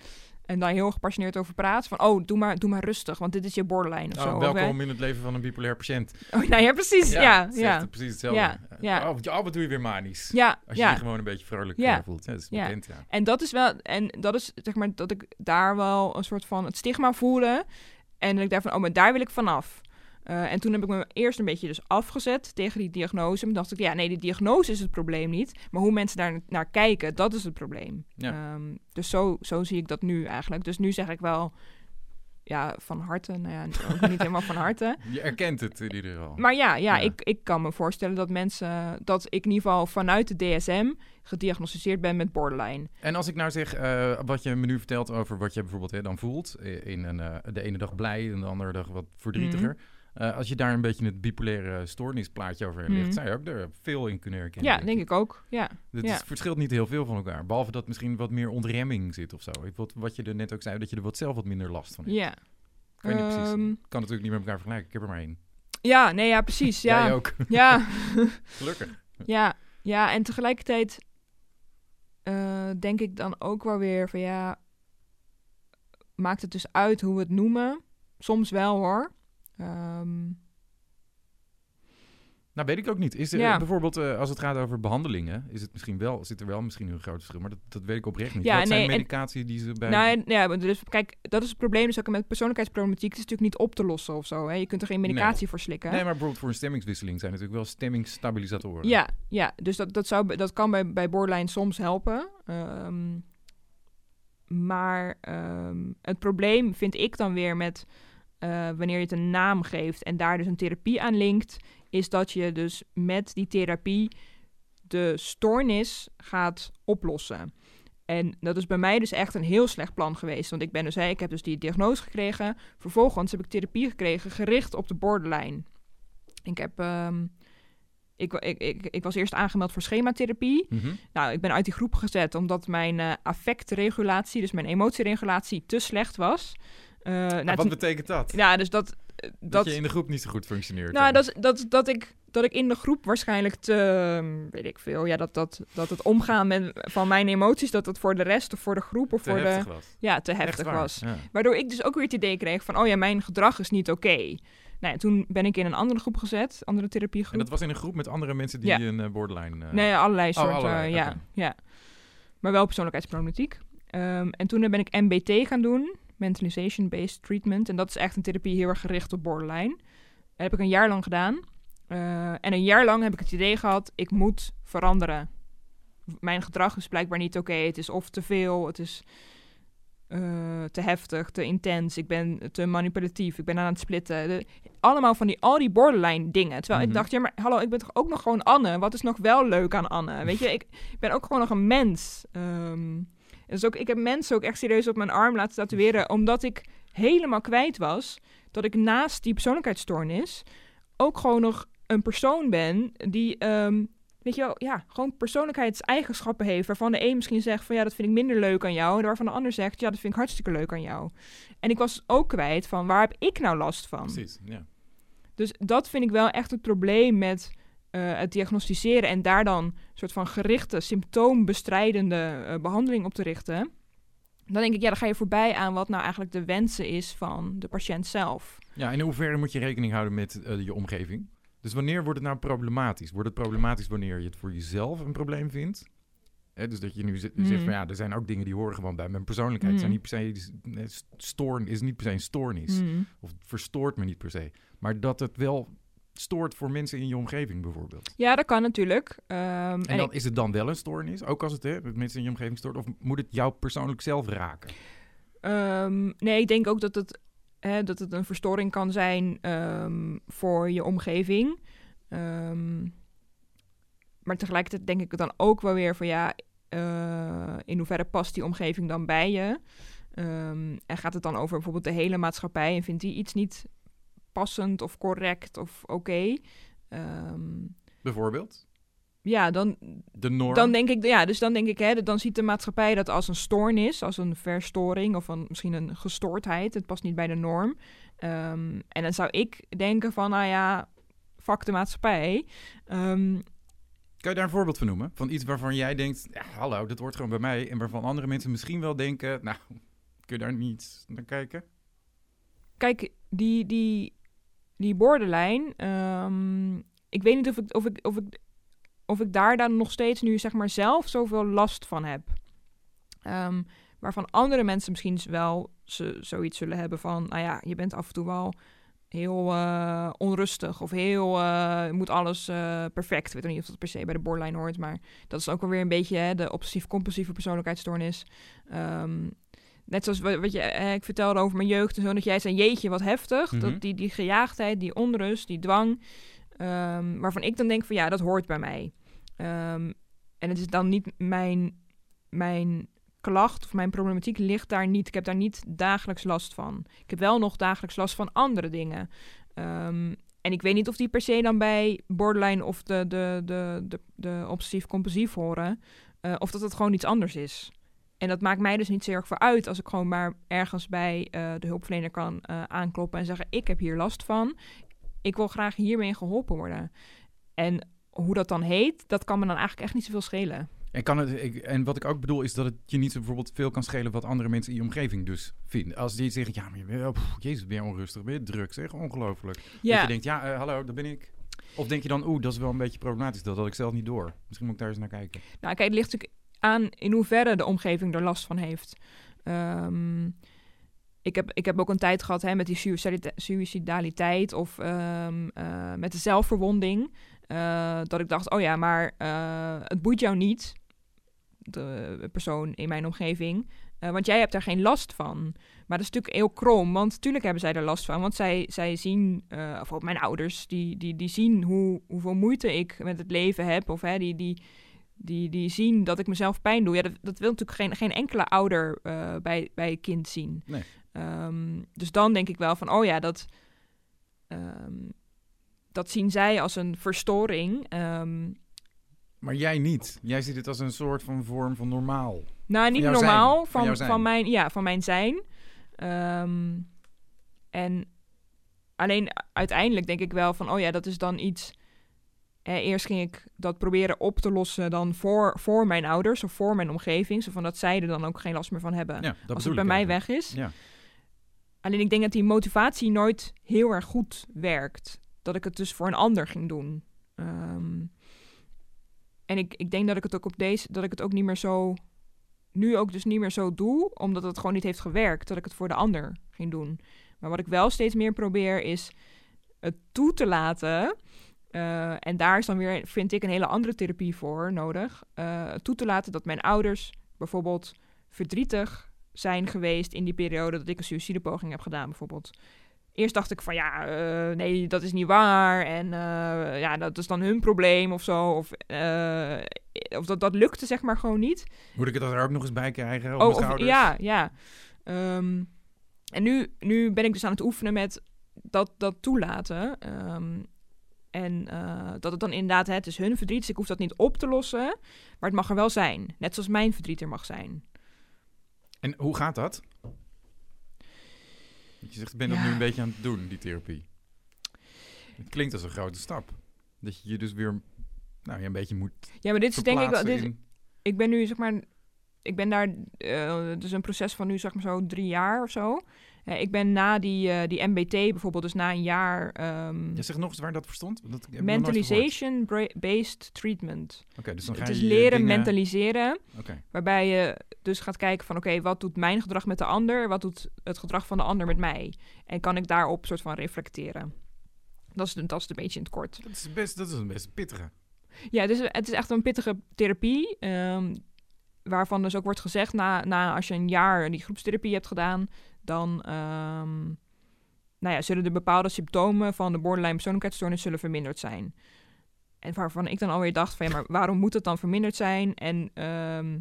En daar heel gepassioneerd over praat. Van, oh, doe maar, doe maar rustig, want dit is je borderline of Oh, zo. Welkom in het leven van een bipolair patiënt. Oh, nou ja, precies. Ja, het ja. precies hetzelfde. Ja, ja. Oh, oh, wat doe je weer manisch? Ja, Als je je gewoon een beetje vrolijk Ja. eh, voelt. Ja, dat is bekend, ja. En dat is wel, en dat is zeg maar dat ik daar wel een soort van het stigma voelde. En dat ik daarvan, oh, maar daar wil ik vanaf. Eh, en toen heb ik me eerst een beetje dus afgezet tegen die diagnose. Maar dacht ik, ja, nee, die diagnose is het probleem niet. Maar hoe mensen daar naar kijken, dat is het probleem. Ja. Ehm, dus zo, zo zie ik dat nu eigenlijk. Dus nu zeg ik wel, ja, van harte. Nou ja, ook niet helemaal van harte. Je erkent het in ieder geval. Maar ja, ja, Ja. Ik, ik kan me voorstellen dat mensen, dat ik in ieder geval vanuit de DSM gediagnosticeerd ben met borderline. En als ik nou zeg, eh, wat je me nu vertelt over wat je bijvoorbeeld hè, dan voelt. In een, eh, de ene dag blij en de andere dag wat verdrietiger. Mhm. Eh, als je daar een beetje het bipolaire stoornisplaatje overheen ligt, Mhm. zou je ook er veel in kunnen herkennen. Ja, denk ik ook. Ja. Het ja. verschilt niet heel veel van elkaar. Behalve dat misschien wat meer ontremming zit of zo. Ik- Wat, wat je er net ook zei, dat je er wat zelf wat minder last van hebt. Ja. Ik weet niet precies. Ehm, kan natuurlijk niet met elkaar vergelijken. Ik heb er maar één. ja, nee, ja, precies. Ja. Jij ook. Ja. Gelukkig. ja. Ja, en tegelijkertijd eh, denk ik dan ook wel weer van ja, maakt het dus uit hoe we het noemen? Soms wel hoor. Ehm, Nou, weet ik ook niet. Is er, Ja. bijvoorbeeld eh, als het gaat over behandelingen, is het misschien wel, zit er wel misschien een groot verschil, maar dat, dat weet ik oprecht niet. Ja, Wat zijn en- medicatie die ze bij... Nou, ja, dus kijk, dat is het probleem dus ook met persoonlijkheidsproblematiek. Het is natuurlijk niet op te lossen of zo. Hè? Je kunt er geen medicatie voor slikken. nee, maar bijvoorbeeld voor een stemmingswisseling zijn natuurlijk wel stemmingsstabilisatoren. Ja, ja, dus dat, dat, zou, dat kan bij, bij borderline soms helpen. Ehm, maar ehm, het probleem vind ik dan weer met eh, wanneer je het een naam geeft en daar dus een therapie aan linkt, is dat je dus met die therapie de stoornis gaat oplossen. En dat is bij mij dus echt een heel slecht plan geweest. Want ik ben dus, hè, ik heb dus die diagnose gekregen. Vervolgens heb ik therapie gekregen gericht op de borderline. Ik heb ehm, ik, ik, ik was eerst aangemeld voor schematherapie. Mhm. Nou, ik ben uit die groep gezet omdat mijn eh, affectregulatie, dus mijn emotieregulatie, te slecht was. Eh, nou, wat toen- betekent dat? ja, dus dat... eh, dat? dat je in de groep niet zo goed functioneert. nou, dan? dat, dat, dat, ik, dat ik in de groep waarschijnlijk te, ehm, weet ik veel, ja, dat, dat, dat het omgaan met, van mijn emoties, dat dat voor de rest of voor de groep of te voor heftig de, was. ja, te heftig was. Ja. Waardoor ik dus ook weer het idee kreeg van, oh ja, mijn gedrag is niet oké. Nou ja, toen ben ik in een andere groep gezet, andere therapiegroep. En dat was in een groep met andere mensen die Ja. een eh, borderline... eh, Nee, allerlei soorten, allerlei, ja, ja. Maar wel persoonlijkheidsproblematiek. Ehm, en toen ben ik MBT gaan doen, Mentalization-Based Treatment. En dat is echt een therapie heel erg gericht op borderline. Dat heb ik een jaar lang gedaan. Eh, en een jaar lang heb ik het idee gehad, ik moet veranderen. Mijn gedrag is blijkbaar niet oké. Het is of te veel, het is eh, te heftig, te intens. Ik ben te manipulatief, ik ben aan het splitten. De- allemaal van die, al die borderline dingen. Terwijl Mhm. ik dacht, ja, maar hallo, ik ben toch ook nog gewoon Anne? Wat is nog wel leuk aan Anne? Weet je, ik, ik ben ook gewoon nog een mens. Ehm, dus ook, ik heb mensen ook echt serieus op mijn arm laten tatoeëren, omdat ik helemaal kwijt was dat ik naast die persoonlijkheidsstoornis ook gewoon nog een persoon ben die, ehm, weet je wel, ja, gewoon persoonlijkheidseigenschappen heeft. Waarvan de een misschien zegt van ja, dat vind ik minder leuk aan jou. En waarvan de ander zegt ja, dat vind ik hartstikke leuk aan jou. En ik was ook kwijt van waar heb ik nou last van? Precies, ja. Dus dat vind ik wel echt het probleem met eh, het diagnosticeren en daar dan een soort van gerichte, symptoombestrijdende eh, behandeling op te richten. Dan denk ik, ja, dan ga je voorbij aan wat nou eigenlijk de wensen is van de patiënt zelf. Ja, in hoeverre moet je rekening houden met eh, je omgeving? Dus wanneer wordt het nou problematisch? Wordt het problematisch wanneer je het voor jezelf een probleem vindt? Hè, dus dat je nu z- Mhm. zegt van ja, er zijn ook dingen die horen gewoon bij mijn persoonlijkheid. Mhm. Zijn niet per se, stoorn is niet per se een stoornis. Hmm. Of verstoort me niet per se. Maar dat het wel stoort voor mensen in je omgeving bijvoorbeeld. Ja, dat kan natuurlijk. Ehm, En, en dan ik- is het dan wel een stoornis, ook als het hè, mensen in je omgeving stoort? Of moet het jou persoonlijk zelf raken? Ehm, nee, ik denk ook dat het hè, dat het een verstoring kan zijn ehm, voor je omgeving. Maar tegelijkertijd denk ik dan ook wel weer van ja, eh, in hoeverre past die omgeving dan bij je? En gaat het dan over bijvoorbeeld de hele maatschappij en vindt die iets niet passend of correct of oké? Ehm, Bijvoorbeeld? ja, dan, De norm? dan denk ik, ja, dus dan denk ik, hè, dan ziet de maatschappij dat als een stoornis, als een verstoring of een, misschien een gestoordheid. Het past niet bij de norm. Ehm, en dan zou ik denken van, nou ja, fuck de maatschappij. Ehm, Kan je daar een voorbeeld van noemen? Van iets waarvan jij denkt, ja, hallo, dat hoort gewoon bij mij. En waarvan andere mensen misschien wel denken, nou, kun je daar niet naar kijken? kijk, die, die, die borderline, ehm, ik weet niet of ik, of, ik, of, ik, of ik daar dan nog steeds nu zeg maar zelf zoveel last van heb. Ehm, waarvan andere mensen misschien wel ze, zoiets zullen hebben van, nou ja, je bent af en toe wel heel eh, onrustig of heel, eh, moet alles eh, perfect. Ik weet niet of dat per se bij de borderline hoort, maar dat is ook wel weer een beetje hè, de obsessief-compulsieve persoonlijkheidsstoornis. Ehm, net zoals wat, wat je, eh, ik vertelde over mijn jeugd en zo, dat jij zei, jeetje, wat heftig. Mhm. dat, die, die gejaagdheid, die onrust, die dwang, ehm, waarvan ik dan denk van, ja, dat hoort bij mij. Ehm, en het is dan niet mijn, mijn klacht of mijn problematiek ligt daar niet. Ik heb daar niet dagelijks last van. Ik heb wel nog dagelijks last van andere dingen. Ehm, en ik weet niet of die per se dan bij borderline of de, de, de, de, de obsessief-compulsief horen. eh, of dat het gewoon iets anders is. En dat maakt mij dus niet zo erg voor uit als ik gewoon maar ergens bij eh, de hulpverlener kan eh, aankloppen en zeggen: Ik heb hier last van. Ik wil graag hiermee geholpen worden. En hoe dat dan heet, dat kan me dan eigenlijk echt niet zoveel schelen. En, kan het, ik, en wat ik ook bedoel is dat het je niet zo bijvoorbeeld veel kan schelen wat andere mensen in je omgeving dus vinden. Als die zeggen, ja, maar je bent, oh, jezus, ben je onrustig, ben je druk, zeg, ongelooflijk. Dat je denkt, ja, eh, hallo, dat ben ik. Of denk je dan, oeh, dat is wel een beetje problematisch, dat had ik zelf niet door. Misschien moet ik daar eens naar kijken. Nou, kijk, het ligt natuurlijk aan in hoeverre de omgeving er last van heeft. Ehm, ik, heb, ik heb ook een tijd gehad hè, met die suicidalite- suicidaliteit of ehm, eh, met de zelfverwonding. eh, dat ik dacht, oh ja, maar eh, het boeit jou niet, de persoon in mijn omgeving. want jij hebt daar geen last van. Maar dat is natuurlijk heel krom, want natuurlijk hebben zij er last van. Want zij, zij zien, of mijn ouders, die, die, die zien hoe, hoeveel moeite ik met het leven heb. Of hè, die, die, die, die zien dat ik mezelf pijn doe. Ja, dat, dat wil natuurlijk geen, geen enkele ouder eh, bij, bij een kind zien. Nee. Ehm, dus dan denk ik wel van, oh ja, dat, ehm, dat zien zij als een verstoring. Ehm, Maar jij niet. Jij ziet het als een soort van vorm van normaal. nou, niet normaal, zijn. Van van, van, mijn, ja, van mijn zijn. En alleen uiteindelijk denk ik wel van, oh ja, dat is dan iets... Eh, eerst ging ik dat proberen op te lossen dan voor, voor mijn ouders of voor mijn omgeving. Zodat dat zij er dan ook geen last meer van hebben. Ja, als het bij mij eigenlijk. weg is. Ja. Alleen ik denk dat die motivatie nooit heel erg goed werkt. Dat ik het dus voor een ander ging doen. Ehm, en ik, ik denk dat ik het ook op deze, dat ik het ook niet meer zo, nu ook dus niet meer zo doe, omdat het gewoon niet heeft gewerkt, dat ik het voor de ander ging doen. Maar wat ik wel steeds meer probeer is het toe te laten. Eh, en daar is dan weer, vind ik, een hele andere therapie voor nodig. eh, toe te laten dat mijn ouders bijvoorbeeld verdrietig zijn geweest in die periode dat ik een suïcidepoging heb gedaan, bijvoorbeeld. Eerst dacht ik van ja, eh, nee, dat is niet waar. En ja, dat is dan hun probleem of zo. Of, of dat, dat lukte zeg maar gewoon niet. Moet ik het er ook nog eens bij krijgen op Oh, mijn of- schouders? ja, ja. Ehm, en nu, nu ben ik dus aan het oefenen met dat, dat toelaten. Ehm, en eh, dat het dan inderdaad, hè, het is hun verdriet, dus ik hoef dat niet op te lossen. Maar het mag er wel zijn. Net zoals mijn verdriet er mag zijn. En hoe gaat dat? Je zegt, ik ben dat Ja. nu een beetje aan het doen, die therapie. Het klinkt als een grote stap. Dat je je dus weer nou, een beetje moet Ja, maar dit is denk ik wel. verplaatsen Dit, in- ik ben nu zeg maar. Ik ben daar. eh dus een proces van nu zeg maar zo drie jaar of zo. Ik ben na die, eh, die MBT bijvoorbeeld, dus na een jaar. ehm Ja, zeg nog eens waar dat voor stond. want Dat. Mentalization-based treatment. Oké, dus dan ga Het is je leren dingen- mentaliseren. Waarbij je dus gaat kijken van oké, wat doet mijn gedrag met de ander? Wat doet het gedrag van de ander met mij? En kan ik daarop soort van reflecteren? Dat is, dat is een beetje in het kort. Dat is best, dat is een best pittige. Ja, het is, het is echt een pittige therapie. ehm, waarvan dus ook wordt gezegd, na, na als je een jaar die groepstherapie hebt gedaan, dan, ehm, nou ja, zullen de bepaalde symptomen van de borderline persoonlijkheidsstoornis zullen verminderd zijn. En waarvan ik dan alweer dacht van ja, maar waarom moet het dan verminderd zijn? En ehm,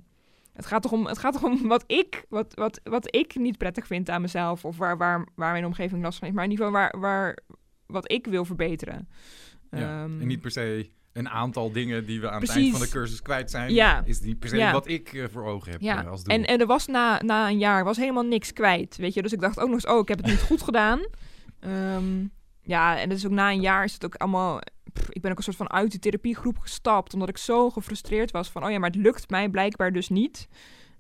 het, gaat toch om, het gaat toch om wat ik, wat, wat, wat ik niet prettig vind aan mezelf. Of waar, waar, waar mijn omgeving last van heeft. Maar in ieder geval waar, waar, wat ik wil verbeteren. Ja, Ehm, en niet per se een aantal dingen die we aan het eind van de cursus kwijt zijn. Ja. Is niet per se Ja. wat ik eh, voor ogen heb Ja, eh, als doel. en, en er was na, na een jaar was helemaal niks kwijt, weet je. Dus ik dacht ook nog eens, oh, ik heb het niet goed gedaan. Ehm, ja, en dus ook na een jaar is het ook allemaal... pff, ik ben ook een soort van uit de therapiegroep gestapt, omdat ik zo gefrustreerd was van... oh ja, maar het lukt mij blijkbaar dus niet.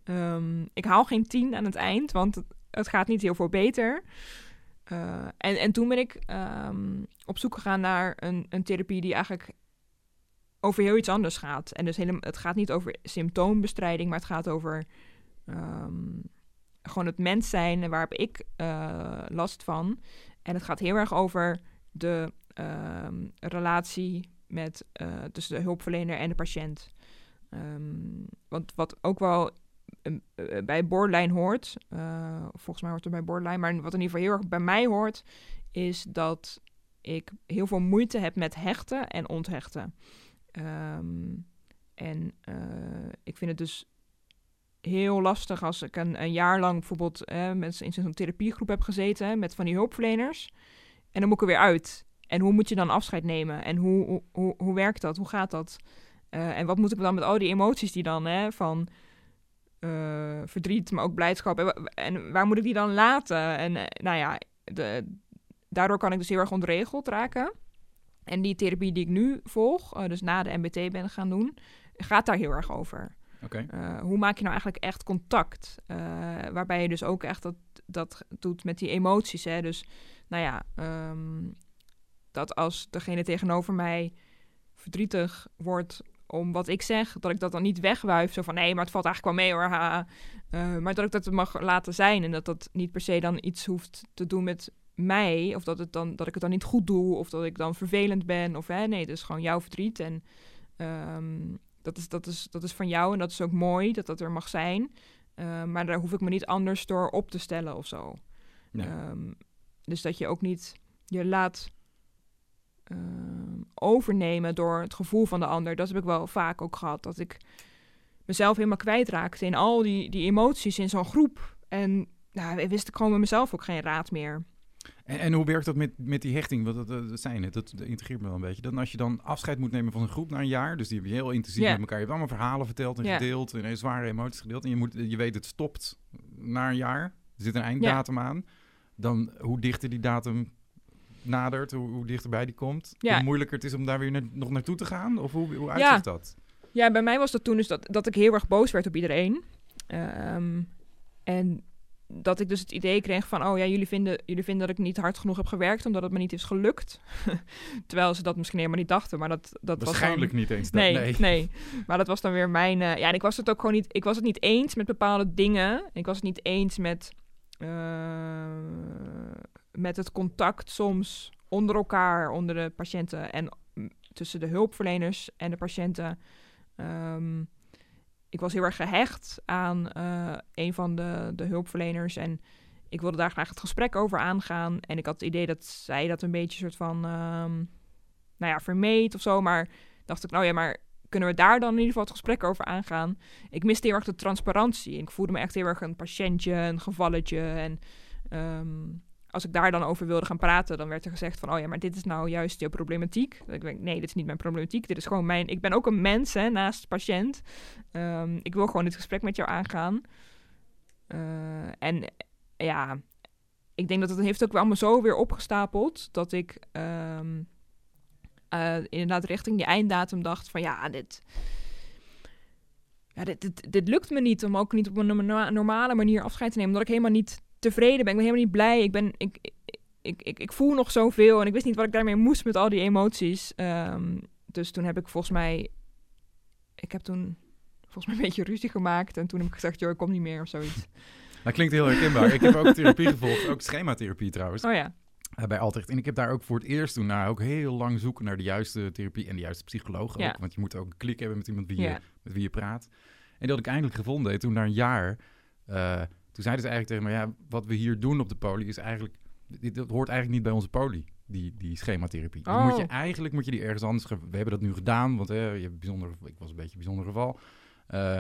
Ehm, ik haal geen tien aan het eind, want het, het gaat niet heel veel beter. Eh, en, en toen ben ik ehm, op zoek gegaan naar een, een therapie die eigenlijk over heel iets anders gaat. En dus helemaal, het gaat niet over symptoombestrijding, maar het gaat over ehm, gewoon het mens zijn en waar heb ik eh, last van. En het gaat heel erg over de ehm, relatie met, eh, tussen de hulpverlener en de patiënt. Ehm, want wat ook wel eh, bij borderline hoort, volgens mij hoort het bij borderline, maar wat in ieder geval heel erg bij mij hoort, is dat ik heel veel moeite heb met hechten en onthechten. Ehm, en eh, ik vind het dus heel lastig als ik een, een jaar lang bijvoorbeeld met, in zo'n therapiegroep heb gezeten met van die hulpverleners. En dan moet ik er weer uit. En hoe moet je dan afscheid nemen? En hoe, hoe, hoe, werkt dat? Hoe gaat dat? Eh, en wat moet ik dan met al die emoties die dan hè, van eh, verdriet, maar ook blijdschap. En, en waar moet ik die dan laten? En nou ja, daardoor kan ik dus heel erg ontregeld raken. En die therapie die ik nu volg, eh, dus na de MBT ben gaan doen, gaat daar heel erg over. Eh, hoe maak je nou eigenlijk echt contact? Eh, waarbij je dus ook echt dat, dat doet met die emoties. Hè? Dus nou ja, ehm, dat als degene tegenover mij verdrietig wordt om wat ik zeg, dat ik dat dan niet wegwuif. Zo van nee, maar het valt eigenlijk wel mee hoor. Eh, maar dat ik dat mag laten zijn en dat dat niet per se dan iets hoeft te doen met mij. Of dat, het dan, dat ik het dan niet goed doe of dat ik dan vervelend ben. Of hè, nee, het is gewoon jouw verdriet. En ehm, dat, is, dat, is, dat is van jou en dat is ook mooi dat dat er mag zijn. Eh, maar daar hoef ik me niet anders door op te stellen of zo. Ehm, dus dat je ook niet je laat ehm, overnemen door het gevoel van de ander. Dat heb ik wel vaak ook gehad. Dat ik mezelf helemaal kwijtraakte in al die, die emoties in zo'n groep. En nou, wist ik gewoon met mezelf ook geen raad meer. En, en hoe werkt dat met, met die hechting? Want dat, dat, dat zei je net, dat, dat integreert me wel een beetje. Dan als je dan afscheid moet nemen van een groep na een jaar, dus die heb je heel intensief Ja. met elkaar. Je hebt allemaal verhalen verteld en Ja. gedeeld en zware emoties gedeeld. En je, moet, je weet het stopt na een jaar. Er zit een einddatum aan. Dan hoe dichter die datum nadert, hoe, hoe dichterbij die komt, hoe moeilijker het is om daar weer na- nog naartoe te gaan? Of hoe, hoe Ja. uitzicht dat? Ja, bij mij was dat toen dus dat, dat ik heel erg boos werd op iedereen. Ehm, en dat ik dus het idee kreeg van... oh ja, jullie vinden, jullie vinden dat ik niet hard genoeg heb gewerkt... omdat het me niet is gelukt. Terwijl ze dat misschien helemaal niet dachten, maar dat, dat was Waarschijnlijk dan... niet eens dat. Nee, nee. nee, Maar dat was dan weer mijn... eh, ja, en ik was het ook gewoon niet... Ik was het niet eens met bepaalde dingen. Ik was het niet eens met... eh, met het contact soms onder elkaar, onder de patiënten... en mm, tussen de hulpverleners en de patiënten. Ehm, ik was heel erg gehecht aan eh, een van de, de hulpverleners... en ik wilde daar graag het gesprek over aangaan. En ik had het idee dat zij dat een beetje soort van... ehm, nou ja, vermeed of zo. Maar dacht ik, nou ja, maar kunnen we daar dan in ieder geval het gesprek over aangaan? Ik miste heel erg de transparantie. Ik voelde me echt heel erg een patiëntje, een gevalletje. En ehm, als ik daar dan over wilde gaan praten, dan werd er gezegd van, oh ja, maar dit is nou juist jouw problematiek. Dat ik denk, nee, dit is niet mijn problematiek. Dit is gewoon mijn, ik ben ook een mens, hè, naast patiënt. Ehm, ik wil gewoon dit gesprek met jou aangaan. Eh, en ja, ik denk dat het heeft ook wel allemaal zo weer opgestapeld dat ik ehm, eh, inderdaad richting die einddatum dacht van ja, dit, ja dit, dit, dit lukt me niet om ook niet op een norma- normale manier afscheid te nemen, omdat ik helemaal niet tevreden ben. Ik ben helemaal niet blij. Ik, ben, ik, ik, ik, ik, voel nog zoveel en ik wist niet wat ik daarmee moest met al die emoties. Ehm, dus toen heb ik volgens mij, ik heb toen volgens mij een beetje ruzie gemaakt en toen heb ik gezegd, joh, ik kom niet meer of zoiets. Dat klinkt heel herkenbaar. ik heb ook therapie gevolgd, ook schematherapie trouwens. Oh ja, Eh, bij Altrecht. En ik heb daar ook voor het eerst toen nou, ook heel lang zoeken naar de juiste therapie en de juiste psycholoog Ja. ook. Want je moet ook een klik hebben met iemand wie ja, je, met wie je praat. En had ik eindelijk gevonden. En toen na een jaar, eh, toen zeiden ze eigenlijk tegen me, ja, wat we hier doen op de poli is eigenlijk dit, dat hoort eigenlijk niet bij onze poli, die, die schematherapie. Oh. moet je, eigenlijk moet je die ergens anders... We hebben dat nu gedaan, want hè, je hebt bijzonder, ik was een beetje een bijzonder geval. Eh,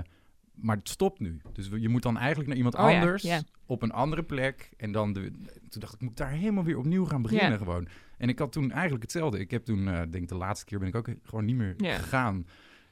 maar het stopt nu. Dus je moet dan eigenlijk naar iemand Oh anders ja. op een andere plek. En dan de, toen dacht ik, moet ik daar helemaal weer opnieuw gaan beginnen Ja. gewoon. En ik had toen eigenlijk hetzelfde. Ik heb toen, eh, denk de laatste keer ben ik ook gewoon niet meer gegaan.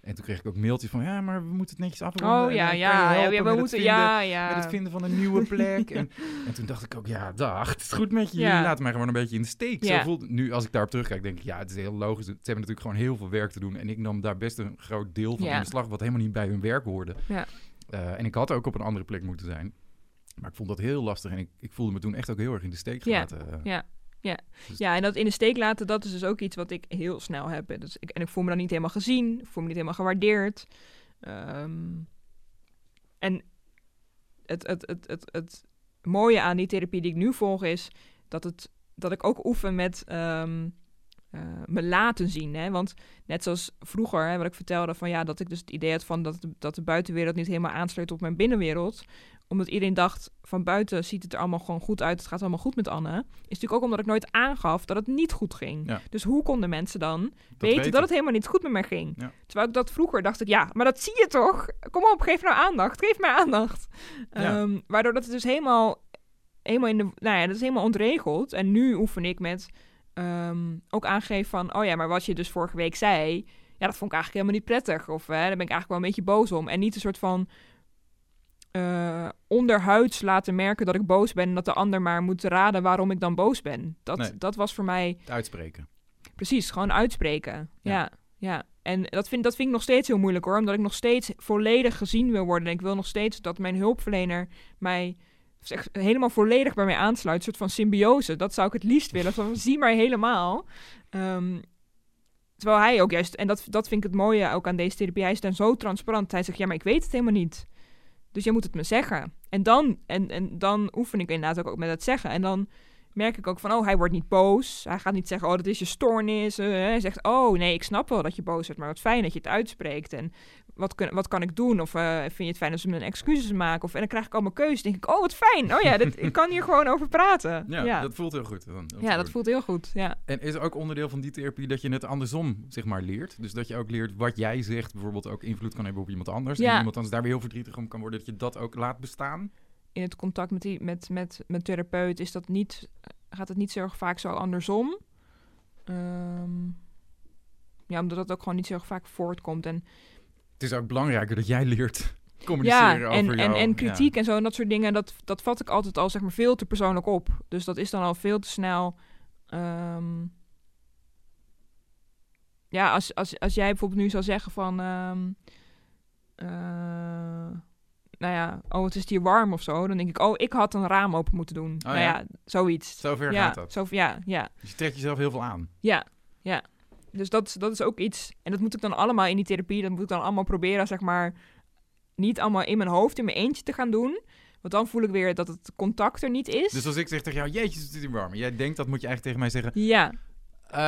En toen kreeg ik ook mailtjes van, ja, maar we moeten het netjes afronden. Oh ja, ja, ja, ja, we moeten, vinden- ja, ja. met het vinden van een nieuwe plek. en, en toen dacht ik ook, ja, dag, het is goed met je. Ja. Laten mij gewoon een beetje in de steek. Zo Ja. voelt nu, als ik daarop terugkijk, denk ik, ja, het is heel logisch. Ze hebben natuurlijk gewoon heel veel werk te doen. En ik nam daar best een groot deel van Ja. in beslag, wat helemaal niet bij hun werk hoorde. Ja. Eh, en ik had ook op een andere plek moeten zijn. Maar ik vond dat heel lastig en ik, ik voelde me toen echt ook heel erg in de steek Ja. gelaten. eh. Ja, ja. Dus- ja, en dat in de steek laten, dat is dus ook iets wat ik heel snel heb. Dus ik, en ik voel me dan niet helemaal gezien, ik voel me niet helemaal gewaardeerd. Ehm, en het, het, het, het, het mooie aan die therapie die ik nu volg is dat, het, dat ik ook oefen met ehm, eh, me laten zien. Hè? Want net zoals vroeger, hè, wat ik vertelde, van ja, dat ik dus het idee had van dat, dat de buitenwereld niet helemaal aansluit op mijn binnenwereld omdat iedereen dacht, van buiten ziet het er allemaal gewoon goed uit. Het gaat allemaal goed met Anne. Is natuurlijk ook omdat ik nooit aangaf dat het niet goed ging. Ja. Dus hoe konden mensen dan Dat weten weten. dat het helemaal niet goed met mij ging? Ja. Terwijl ik dat vroeger dacht ik, ja, maar dat zie je toch? Kom op, geef nou aandacht. Geef mij aandacht. Ja. Ehm, waardoor dat het dus helemaal, helemaal in de... Nou ja, dat is helemaal ontregeld. En nu oefen ik met ehm, ook aangeven van... Oh ja, maar wat je dus vorige week zei... Ja, dat vond ik eigenlijk helemaal niet prettig. Of hè, daar ben ik eigenlijk wel een beetje boos om. En niet een soort van... eh, onderhuids laten merken dat ik boos ben... en dat de ander maar moet raden waarom ik dan boos ben. Dat, Nee. dat was voor mij Het uitspreken. precies gewoon uitspreken. Ja. Ja, ja. En dat vind, dat vind ik nog steeds heel moeilijk hoor. Omdat ik nog steeds volledig gezien wil worden. En ik wil nog steeds dat mijn hulpverlener mij zeg, helemaal volledig bij mij aansluit. Een soort van symbiose. Dat zou ik het liefst willen. Van, zie mij helemaal. Ehm, terwijl hij ook juist... En dat, dat vind ik het mooie ook aan deze therapie. Hij is dan zo transparant. Hij zegt, ja, maar ik weet het helemaal niet. Dus jij moet het me zeggen. En dan, en, en dan oefen ik inderdaad ook, met het zeggen. En dan merk ik ook van, oh, hij wordt niet boos. Hij gaat niet zeggen, oh, dat is je stoornis. Eh, hij zegt, oh, nee, ik snap wel dat je boos wordt, maar wat fijn dat je het uitspreekt. En wat, kun, wat kan ik doen? Of eh, vind je het fijn als ze me een excuses maken? Of, en dan krijg ik allemaal keuzes. denk ik, oh, wat fijn. Oh ja, dit, ik kan hier gewoon over praten. Ja, ja. dat voelt heel goed. Dan, ja, dat voelt heel goed. Ja. En is ook onderdeel van die therapie dat je het andersom zeg maar leert? Dus dat je ook leert wat jij zegt bijvoorbeeld ook invloed kan hebben op iemand anders. En Ja. iemand anders daar weer heel verdrietig om kan worden. Dat je dat ook laat bestaan. In het contact met, die, met, met mijn therapeut is dat niet, gaat het niet zo vaak zo andersom. Ehm, ja, omdat dat ook gewoon niet zo vaak voortkomt. En Het is ook belangrijker dat jij leert communiceren Ja, over en, jou. en, en Ja. kritiek en zo en dat soort dingen, dat, dat vat ik altijd al zeg maar veel te persoonlijk op. Dus dat is dan al veel te snel. ehm, ja, als, als, als jij bijvoorbeeld nu zou zeggen van, ehm, eh, nou ja, oh het is hier warm of zo, dan denk ik, oh ik had een raam open moeten doen. nou ja. ja, zoiets. Zover ja, gaat dat. Zo, ja, ja, Dus je trekt jezelf heel veel aan. ja, ja. Dus dat, is- dat is ook iets. En dat moet ik dan allemaal in die therapie, dat moet ik dan allemaal proberen, zeg maar, niet allemaal in mijn hoofd, in mijn eentje te gaan doen. Want dan voel ik weer dat het contact er niet is. Dus als ik zeg tegen jou, jeetje, het is hier warm. Jij denkt, dat moet je eigenlijk tegen mij zeggen. ja,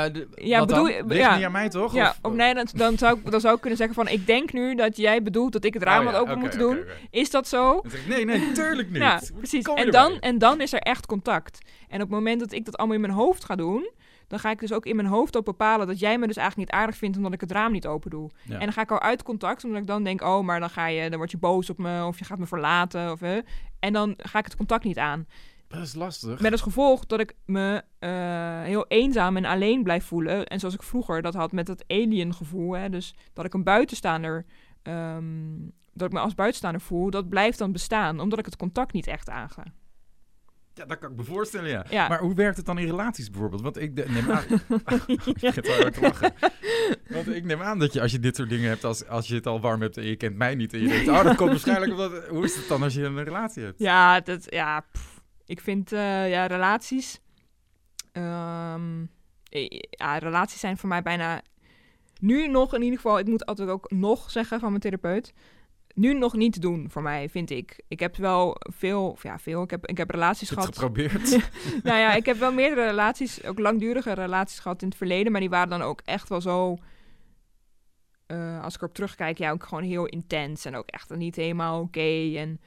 de- Ja, wat bedoel je- ja. niet aan mij, toch? ja Of- of nee, dan, dan, zou ik, dan zou ik kunnen zeggen van... ik denk nu dat jij bedoelt dat ik het raam Oh had ja, open oké, doen. Is dat zo? Dan zeg ik, nee, nee, tuurlijk niet. Ja, precies. En dan, en dan is er echt contact. En op het moment dat ik dat allemaal in mijn hoofd ga doen... dan ga ik dus ook in mijn hoofd ook bepalen... dat jij me dus eigenlijk niet aardig vindt... omdat ik het raam niet open doe. Ja. En dan ga ik al uit contact... omdat ik dan denk... oh, maar dan, ga je, dan word je boos op me... of je gaat me verlaten. Of, hè. En dan ga ik het contact niet aan. Dat is lastig. Met als gevolg dat ik me eh, heel eenzaam en alleen blijf voelen. En zoals ik vroeger dat had met dat alien gevoel. Hè, dus dat ik een buitenstaander. ehm, dat ik me als buitenstaander voel. Dat blijft dan bestaan. Omdat ik het contact niet echt aanga. Ja, dat kan ik me voorstellen, ja. Ja. Maar hoe werkt het dan in relaties bijvoorbeeld? Want ik de- neem aan... ik begin wel hard te lachen. Want ik neem aan dat je als je dit soort dingen hebt... Als, als je het al warm hebt en je kent mij niet... en je denkt, oh, dat komt waarschijnlijk omdat... Hoe is het dan als je een relatie hebt? Ja, dat, ja pff. ik vind eh, ja, relaties. ehm, eh, ja, relaties zijn voor mij bijna. Nu nog in ieder geval, ik moet altijd ook nog zeggen van mijn therapeut. Nu nog niet doen voor mij, vind ik. Ik heb wel veel, of ja, veel. Ik heb, ik heb relaties het gehad. geprobeerd? nou ja, ik heb wel meerdere relaties, ook langdurige relaties gehad in het verleden, maar die waren dan ook echt wel zo. eh, als ik erop terugkijk, ja, ook gewoon heel intens en ook echt niet helemaal oké. En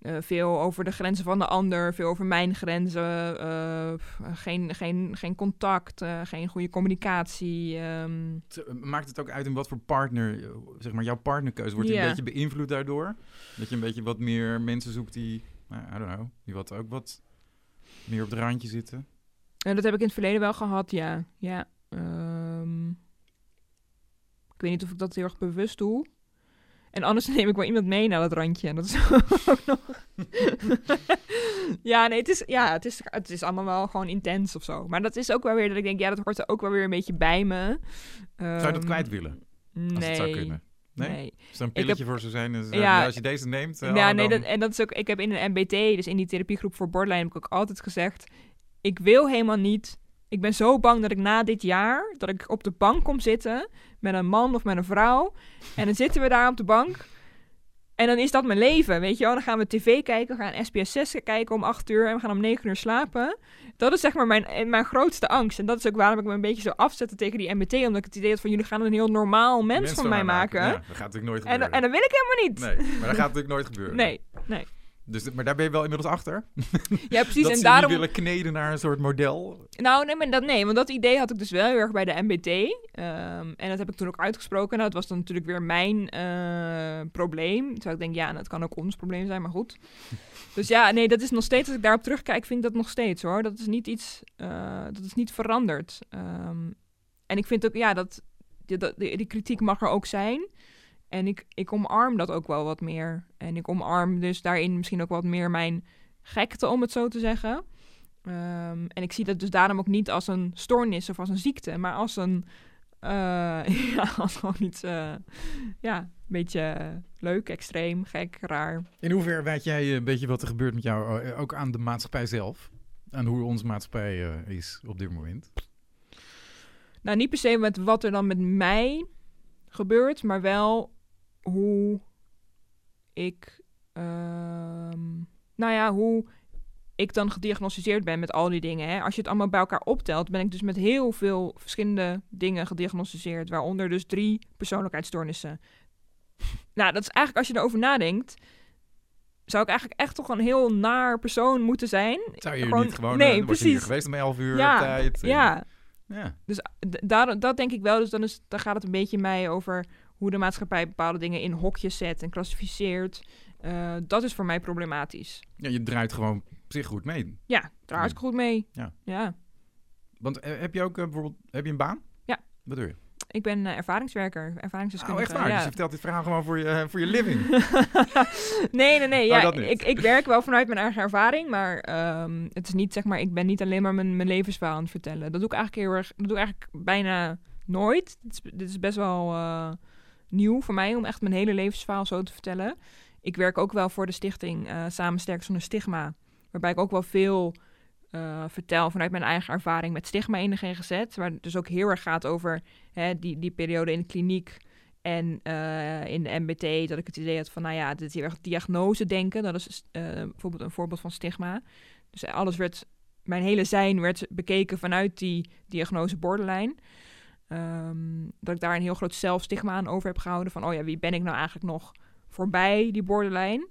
eh, veel over de grenzen van de ander, veel over mijn grenzen. eh, geen, geen, geen contact, eh, geen goede communicatie. ehm. Eh, Maakt het ook uit in wat voor partner, zeg maar, jouw partnerkeuze wordt die Ja. een beetje beïnvloed daardoor? Dat je een beetje wat meer mensen zoekt die, nou, I don't know, die wat ook wat meer op het randje zitten. En dat heb ik in het verleden wel gehad, ja. ja ehm. ik weet niet of ik dat heel erg bewust doe. En anders neem ik wel iemand mee naar dat randje. En dat is ook nog... ja, nee, het is, ja, het, is, het is allemaal wel gewoon intens of zo. Maar dat is ook wel weer dat ik denk, ja, dat hoort er ook wel weer een beetje bij me. Zou je dat Ehm, kwijt willen, Nee. als het zou kunnen? Nee? Nee. Is er een heb- pilletje voor zou zijn? Dus, Ja. als je deze neemt, eh, Ja, oh, nee, dan- dat, en dat is ook. Ik heb in een MBT, dus in die therapiegroep voor borderline, heb ik ook altijd gezegd: ik wil helemaal niet. Ik ben zo bang dat ik na dit jaar dat ik op de bank kom zitten met een man of met een vrouw, en dan zitten we daar op de bank. En dan is dat mijn leven, weet je wel. Dan gaan we tv kijken, we gaan SBS 6 kijken om 8 uur en we gaan om 9 uur slapen. Dat is zeg maar mijn, eh, mijn grootste angst. En dat is ook waarom ik me een beetje zo afzette tegen die MBT. Omdat ik het idee had van jullie gaan een heel normaal mens, Mens van mij maken. Ja, dat gaat natuurlijk nooit en, gebeuren. en dat wil ik helemaal niet. Nee, maar dat gaat natuurlijk nooit gebeuren. Nee, nee. Dus, maar daar ben je wel inmiddels achter? Ja, precies. dat en ze daarom. willen kneden naar een soort model. Nou, nee, maar dat, nee, want dat idee had ik dus wel heel erg bij de MBT. Ehm, en dat heb ik toen ook uitgesproken. Nou, dat was dan natuurlijk weer mijn eh, probleem. Terwijl ik denk, ja, dat kan ook ons probleem zijn, maar goed. Dus ja, nee, dat is nog steeds, als ik daarop terugkijk, vind ik dat nog steeds hoor. Dat is niet iets, eh, dat is niet veranderd. Ehm, en ik vind ook, ja, dat, die, die, die kritiek mag er ook zijn. En ik, ik omarm dat ook wel wat meer. En ik omarm dus daarin misschien ook wat meer mijn gekte, om het zo te zeggen. Ehm, en ik zie dat dus daarom ook niet als een stoornis of als een ziekte, maar als een, eh, ja, als gewoon iets, eh, ja, een beetje leuk, extreem, gek, raar. In hoeverre weet jij een beetje wat er gebeurt met jou, eh, ook aan de maatschappij zelf? Aan hoe onze maatschappij is op dit moment? Nou, niet per se met wat er dan met mij gebeurt, maar wel hoe ik, ehm, nou ja, hoe ik dan gediagnosticeerd ben met al die dingen. Hè. Als je het allemaal bij elkaar optelt, ben ik dus met heel veel verschillende dingen gediagnosticeerd, waaronder dus drie persoonlijkheidsstoornissen. nou, dat is eigenlijk, als je erover nadenkt, zou ik eigenlijk echt toch een heel naar persoon moeten zijn. Zou je hier Gewoon- niet gewoon... nee, eh, je hier precies. geweest om 11 uur Ja, tijd? en- Ja, ja. Dus d- daar, dat denk ik wel. Dus dan, is, dan gaat het een beetje mij over hoe de maatschappij bepaalde dingen in hokjes zet en klassificeert. Eh, dat is voor mij problematisch. Ja, je draait gewoon op zich goed mee. Ja, daar hartstikke goed mee. Ja. ja. Want eh, heb je ook eh, bijvoorbeeld... Heb je een baan? Ja. Wat doe je? Ik ben ervaringswerker, Oh, ervaringsdeskundige. echt waar? Dus je vertelt dit verhaal gewoon voor je, voor je living. nee, nee, nee. Oh, Ja, ik, ik werk wel vanuit mijn eigen ervaring, maar ehm, het is niet, zeg maar, ik ben niet alleen maar mijn, mijn levensverhaal aan het vertellen. Dat doe ik eigenlijk heel erg, dat doe ik eigenlijk bijna nooit. Dit is, dit is best wel nieuw voor mij om echt mijn hele levensverhaal zo te vertellen. Ik werk ook wel voor de stichting eh Samen Sterk Zonder Stigma, waarbij ik ook wel veel eh, vertel vanuit mijn eigen ervaring met stigma in de GGZ, waar het dus ook heel erg gaat over hè, die, die periode in de kliniek en eh, in de MBT dat ik het idee had van, nou ja, dit is heel erg diagnose denken. Dat is bijvoorbeeld een voorbeeld van stigma. Dus alles werd, mijn hele zijn werd bekeken vanuit die diagnose borderline. Ehm, dat ik daar een heel groot zelfstigma aan over heb gehouden. Van, oh ja, wie ben ik nou eigenlijk nog voorbij die borderline?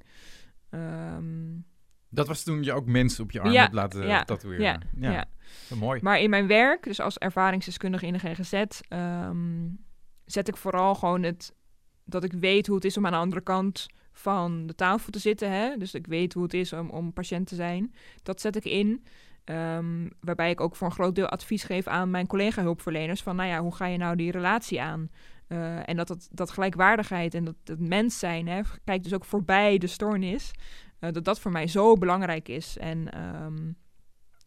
Ehm, Dat was toen je ook mensen op je arm Ja, hebt laten ja, tatoeëren. ja, ja. ja. Mooi. Maar in mijn werk, dus als ervaringsdeskundige in de GGZ, ehm, zet ik vooral gewoon het dat ik weet hoe het is om aan de andere kant van de tafel te zitten. Hè? Dus ik weet hoe het is om, om patiënt te zijn. Dat zet ik in. Ehm, waarbij ik ook voor een groot deel advies geef aan mijn collega-hulpverleners. Van nou ja, hoe ga je nou die relatie aan? Eh, en dat, dat, gelijkwaardigheid en dat, dat mens zijn, hè, kijk dus ook voorbij de stoornis. eh, dat dat voor mij zo belangrijk is. En ehm,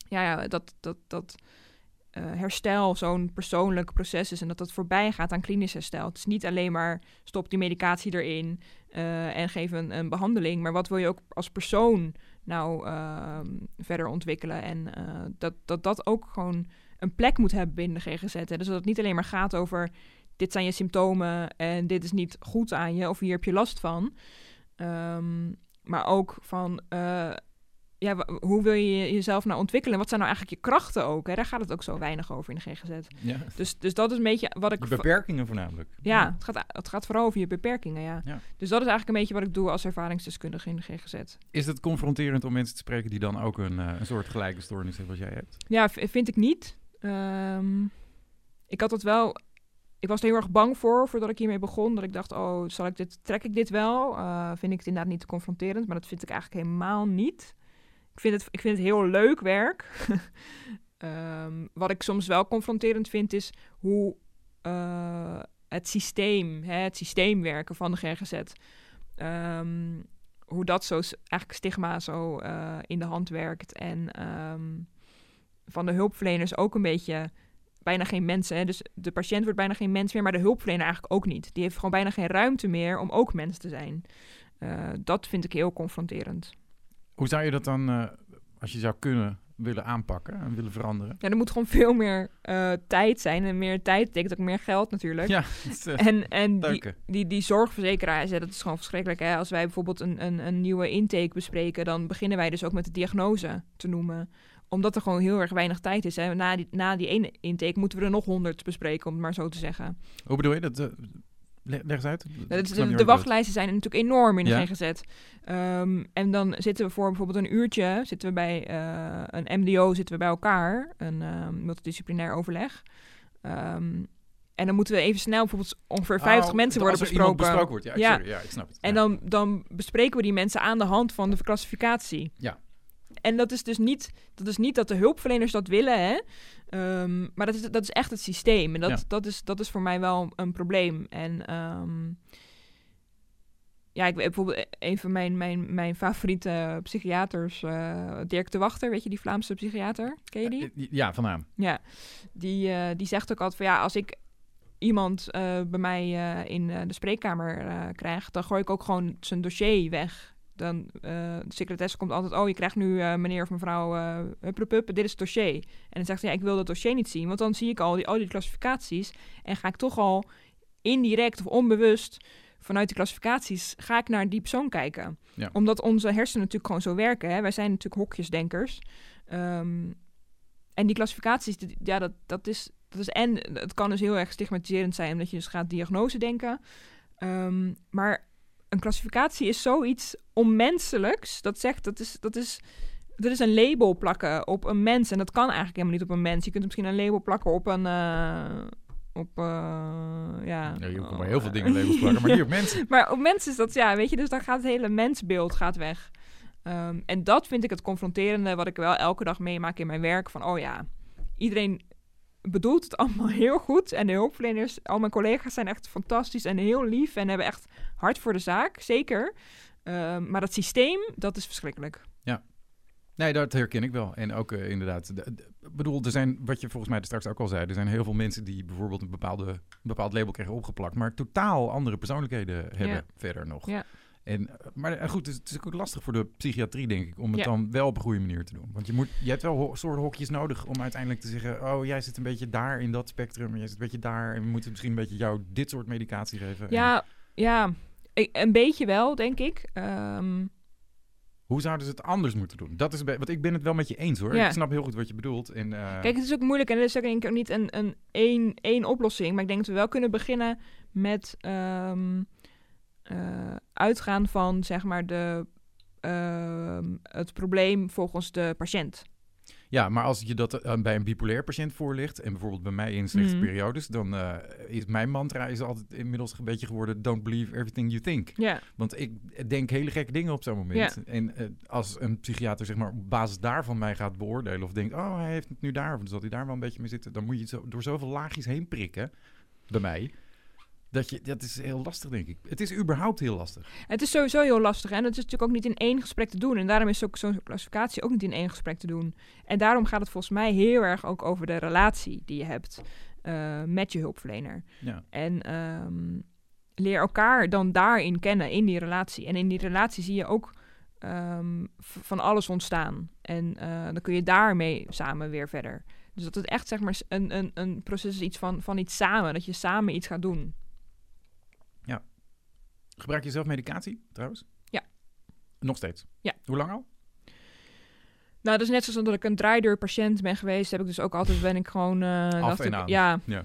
ja, dat, dat, dat eh, herstel zo'n persoonlijk proces is en dat dat voorbij gaat aan klinisch herstel. Het is niet alleen maar stop die medicatie erin en geef een, een behandeling, maar wat wil je ook als persoon nou ehm, verder ontwikkelen en eh, dat, dat dat ook gewoon een plek moet hebben binnen de GGZ. Hè? Dus dat het niet alleen maar gaat over dit zijn je symptomen en dit is niet goed aan je of hier heb je last van. Ehm, maar ook van eh, ja, hoe wil je jezelf nou ontwikkelen? Wat zijn nou eigenlijk je krachten ook? Hè? Daar gaat het ook zo weinig over in de GGZ. Ja. Dus, dus dat is een beetje wat ik... Beperkingen voornamelijk. ja, het gaat, het gaat vooral over je beperkingen, ja. Ja. Dus dat is eigenlijk een beetje wat ik doe als ervaringsdeskundige in de GGZ. Is het confronterend om mensen te spreken die dan ook een, eh, een soort gelijke stoornis hebben als jij hebt? Ja, vind ik niet. Ehm, ik had het wel. Ik was er heel erg bang voor voordat ik hiermee begon. Dat ik dacht, oh, zal ik dit, trek ik dit wel? Eh, vind ik het inderdaad niet te confronterend, maar dat vind ik eigenlijk helemaal niet. Ik vind het, ik vind het heel leuk werk. Ehm, wat ik soms wel confronterend vind, is hoe eh, het systeem, hè, het systeemwerken van de GGZ, ehm, hoe dat zo eigenlijk stigma zo eh, in de hand werkt. En ehm, van de hulpverleners ook een beetje bijna geen mensen. Hè? Dus de patiënt wordt bijna geen mens meer, maar de hulpverlener eigenlijk ook niet. Die heeft gewoon bijna geen ruimte meer om ook mens te zijn. Eh, dat vind ik heel confronterend. Hoe zou je dat dan, eh, als je zou kunnen, willen aanpakken en willen veranderen? Ja, er moet gewoon veel meer eh, tijd zijn. En meer tijd betekent ook meer geld natuurlijk. Ja, is, eh, En, en die, die, die zorgverzekeraars, ja, dat is gewoon verschrikkelijk. Hè? Als wij bijvoorbeeld een, een, een nieuwe intake bespreken, dan beginnen wij dus ook met de diagnose te noemen. Omdat er gewoon heel erg weinig tijd is. Hè? Na, die, na die ene intake moeten we er nog honderd bespreken, om het maar zo te zeggen. Hoe bedoel je dat? Le- leg eens uit. De, wachtlijsten zijn natuurlijk enorm in de Ja. GGZ. Ehm, en dan zitten we voor bijvoorbeeld een uurtje, zitten we bij eh, een MDO zitten we bij elkaar, een ehm, multidisciplinair overleg. Ehm, en dan moeten we even snel bijvoorbeeld ongeveer bedoelt. 50 Oh, mensen worden besproken. besproken wordt. Ja, Ja. Sorry, ja, ik snap het. En dan, dan bespreken we die mensen aan de hand van de klassificatie. Ja. En dat is dus niet dat, is niet dat de hulpverleners dat willen, hè? Ehm, maar dat is, dat is echt het systeem. En dat, Ja. dat, is, dat is voor mij wel een probleem. En ehm, ja, ik weet bijvoorbeeld e- een van mijn, mijn, mijn favoriete psychiaters, eh, Dirk de Wachter, weet je, die Vlaamse psychiater? Ken je die? Eh, Ja, van naam. Ja, die, eh, die zegt ook altijd van ja, als ik iemand eh, bij mij eh, in eh, de spreekkamer eh, krijg, dan gooi ik ook gewoon zijn dossier weg. Dan, eh, de secretaresse komt altijd, oh, je krijgt nu eh, meneer of mevrouw uh, hupplepup, dit is het dossier. En dan zegt ze, ja, ik wil dat dossier niet zien, want dan zie ik al die, al die klassificaties en ga ik toch al indirect of onbewust vanuit die klassificaties ga ik naar die persoon kijken. Ja. Omdat onze hersenen natuurlijk gewoon zo werken. Hè? Wij zijn natuurlijk hokjesdenkers. Ehm, en die klassificaties, ja, dat, dat, is, dat is... En het kan dus heel erg stigmatiserend zijn... omdat je dus gaat diagnose denken. Ehm, maar een klassificatie is zoiets onmenselijks. Dat zegt, dat is... Dat is dat is een label plakken op een mens. En dat kan eigenlijk helemaal niet op een mens. Je kunt misschien een label plakken op een... eh, op, eh, ja... Ja, je kan maar heel veel dingen labels plakken, maar niet op mensen. Maar op mensen is dat, ja, weet je, dus dan gaat het hele mensbeeld gaat weg. Ehm, en dat vind ik het confronterende, wat ik wel elke dag meemaak in mijn werk. Van, oh ja, iedereen bedoelt het allemaal heel goed. En de hulpverleners, al mijn collega's zijn echt fantastisch en heel lief. En hebben echt hard voor de zaak, zeker. Ehm, maar dat systeem, dat is verschrikkelijk. Nee, dat herken ik wel. En ook eh, inderdaad, ik bedoel, er zijn, wat je volgens mij straks ook al zei, er zijn heel veel mensen die bijvoorbeeld een, bepaalde, een bepaald label krijgen opgeplakt, maar totaal andere persoonlijkheden hebben Ja. verder nog. Ja. En, eh, maar eh, goed, het is, het is ook lastig voor de psychiatrie, denk ik, om het Ja. dan wel op een goede manier te doen. Want je, moet, je hebt wel ho- soort hokjes nodig om uiteindelijk te zeggen, oh, jij zit een beetje daar in dat spectrum, en jij zit een beetje daar, en we moeten misschien een beetje jou dit soort medicatie geven. En Ja, ja, een beetje wel, denk ik. Ehm, Hoe zouden ze het anders moeten doen? Dat is, want ik ben het wel met je eens hoor. Ja. Ik snap heel goed wat je bedoelt. En, eh, Kijk, het is ook moeilijk en er is ook denk ik ook niet een, een één, één oplossing. Maar ik denk dat we wel kunnen beginnen met ehm, eh, uitgaan van zeg maar de, ehm, het probleem volgens de patiënt. Ja, maar als je dat eh, bij een bipolair patiënt voorligt, en bijvoorbeeld bij mij in slechte Mhm. periodes, dan eh, is mijn mantra is altijd inmiddels een beetje geworden: don't believe everything you think. Ja, Want ik denk hele gekke dingen op zo'n moment. En eh, als een psychiater zeg maar op basis daarvan mij gaat beoordelen of denkt: oh, hij heeft het nu daar, of zal hij daar wel een beetje mee zitten, dan moet je zo, door zoveel laagjes heen prikken bij mij. Dat, je, dat is heel lastig, denk ik. Het is überhaupt heel lastig. het is sowieso heel lastig. En het is natuurlijk ook niet in één gesprek te doen. En daarom is ook zo'n klassificatie ook niet in één gesprek te doen. En daarom gaat het volgens mij heel erg ook over de relatie die je hebt eh, met je hulpverlener. Ja. En ehm, leer elkaar dan daarin kennen, in die relatie. En in die relatie zie je ook ehm, van alles ontstaan. En eh, dan kun je daarmee samen weer verder. Dus dat het echt zeg maar een, een, een proces is iets van, van iets samen. Dat je samen iets gaat doen. Gebruik je zelf medicatie trouwens? Ja. Nog steeds? Ja. Hoe lang al? Nou, dat is net zoals dat ik een draaideurpatiënt ben geweest. Heb ik dus ook altijd, ben ik gewoon... Af dacht en ik, aan. Ja, Ja.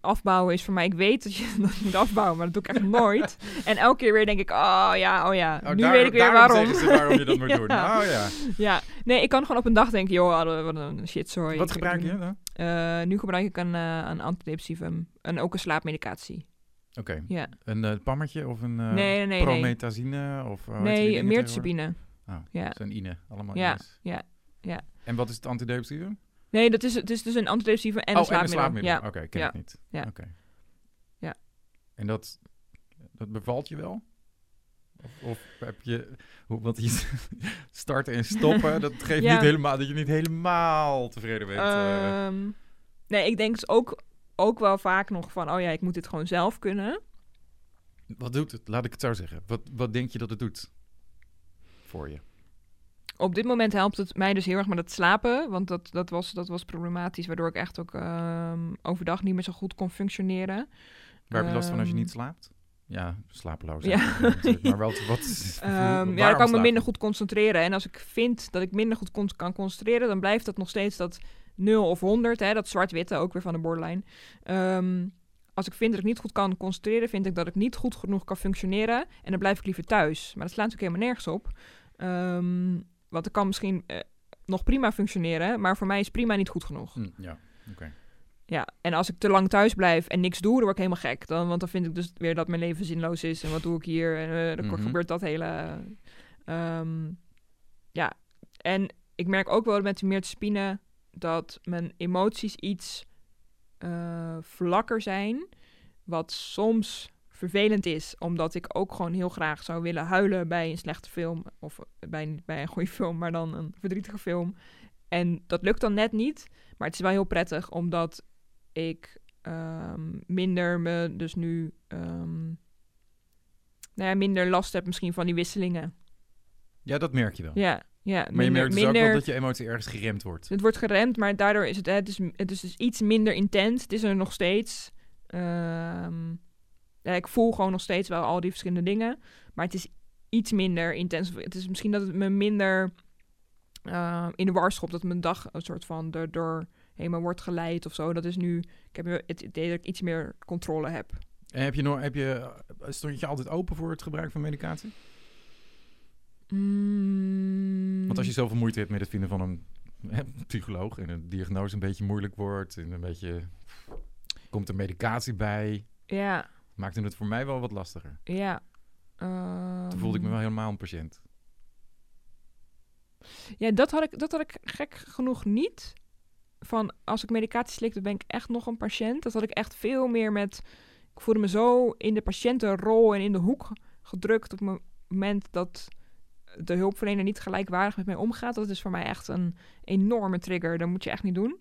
afbouwen is voor mij... Ik weet dat je dat moet afbouwen, maar dat doe ik echt nooit. En elke keer weer denk ik, oh ja, oh ja. Oh, nu daar- weet ik weer waarom. waarom je dat moet Ja. doen. Oh ja. Ja, nee, ik kan gewoon op een dag denken, joh, wat een- shit, sorry. Wat Ik- gebruik je dan? Eh, nu gebruik ik een, eh, een antidepressivum en ook een slaapmedicatie. Oké. Ja. Een eh, pammertje of een eh nee, nee, nee. Nee? Of, oh, die nee meertesabine. tegenwoordig? Ja. Dat zijn ine. Allemaal Ja, ines. ja, ja. En wat is het antidepressivum? Nee, dat is, het is dus een antidepressivum en oh, een slaapmiddel. en een slaapmiddel. Ja. Oké, ken Ja. ik niet. Ja. Oké. Ja. En dat, dat bevalt je wel? Of, of heb je... Hoe, want je starten en stoppen, dat geeft Ja. niet helemaal... Dat je niet helemaal tevreden bent. Ehm, nee, ik denk dus ook, ook wel vaak nog van, oh ja, ik moet dit gewoon zelf kunnen. Wat doet het? Laat ik het zo zeggen. Wat, wat denk je dat het doet voor je? Op dit moment helpt het mij dus heel erg met het slapen, want dat, dat, was, dat was problematisch, waardoor ik echt ook ehm, overdag niet meer zo goed kon functioneren. Waar heb je last van als je Ehm, niet slaapt? Ja, slapeloos. Ja. natuurlijk. Maar wel, wat, Ehm, ja, dan kan ik me minder goed concentreren. En als ik vind dat ik minder goed con- kan concentreren, dan blijft dat nog steeds dat 0 of 100, hè, dat zwart-witte ook weer van de borderline. Ehm, als ik vind dat ik niet goed kan concentreren, vind ik dat ik niet goed genoeg kan functioneren. En dan blijf ik liever thuis. Maar dat slaat natuurlijk helemaal nergens op. Ehm, want ik kan misschien eh, nog prima functioneren, maar voor mij is prima niet goed genoeg. Hm, ja, oké. Ja, en als ik te lang thuis blijf en niks doe, dan word ik helemaal gek. Dan, want dan vind ik dus weer dat mijn leven zinloos is. En wat doe ik hier? En eh, dan Mhm. gebeurt dat hele... ehm, ja, en ik merk ook wel met de meertespine dat mijn emoties iets eh, vlakker zijn. Wat soms vervelend is, omdat ik ook gewoon heel graag zou willen huilen bij een slechte film. Of bij, bij een goede film, maar dan een verdrietige film. En dat lukt dan net niet. Maar het is wel heel prettig, omdat ik ehm, minder me dus nu... ehm, nou ja, minder last heb misschien van die wisselingen. Ja, dat merk je dan. Ja, ja. maar je merkt dus ook wel dat je emotie ergens geremd wordt. Het wordt geremd, maar daardoor is het, het, is, het is dus iets minder intens. Het is er nog steeds. Ehm, ja, ik voel gewoon nog steeds wel al die verschillende dingen. Maar het is iets minder intens. Het is misschien dat het me minder eh, in de war schopt. Dat mijn dag een soort van er door helemaal wordt geleid of zo. Dat is nu... Ik heb het idee dat ik iets meer controle heb. En heb je nog, heb je, stond je altijd open voor het gebruik van medicatie? Mm, Want als je zoveel moeite hebt met het vinden van een hè, psycholoog en een diagnose een beetje moeilijk wordt en een beetje komt er medicatie bij, Ja, maakte het voor mij wel wat lastiger. ja. Toen voelde ik me wel helemaal een patiënt. Ja, dat had ik, dat had ik gek genoeg niet. Van als ik medicatie slik, dan ben ik echt nog een patiënt. Dat had ik echt veel meer met. Ik voelde me zo in de patiëntenrol en in de hoek gedrukt op het moment dat de hulpverlener niet gelijkwaardig met mij omgaat. Dat is voor mij echt een enorme trigger. Dat moet je echt niet doen.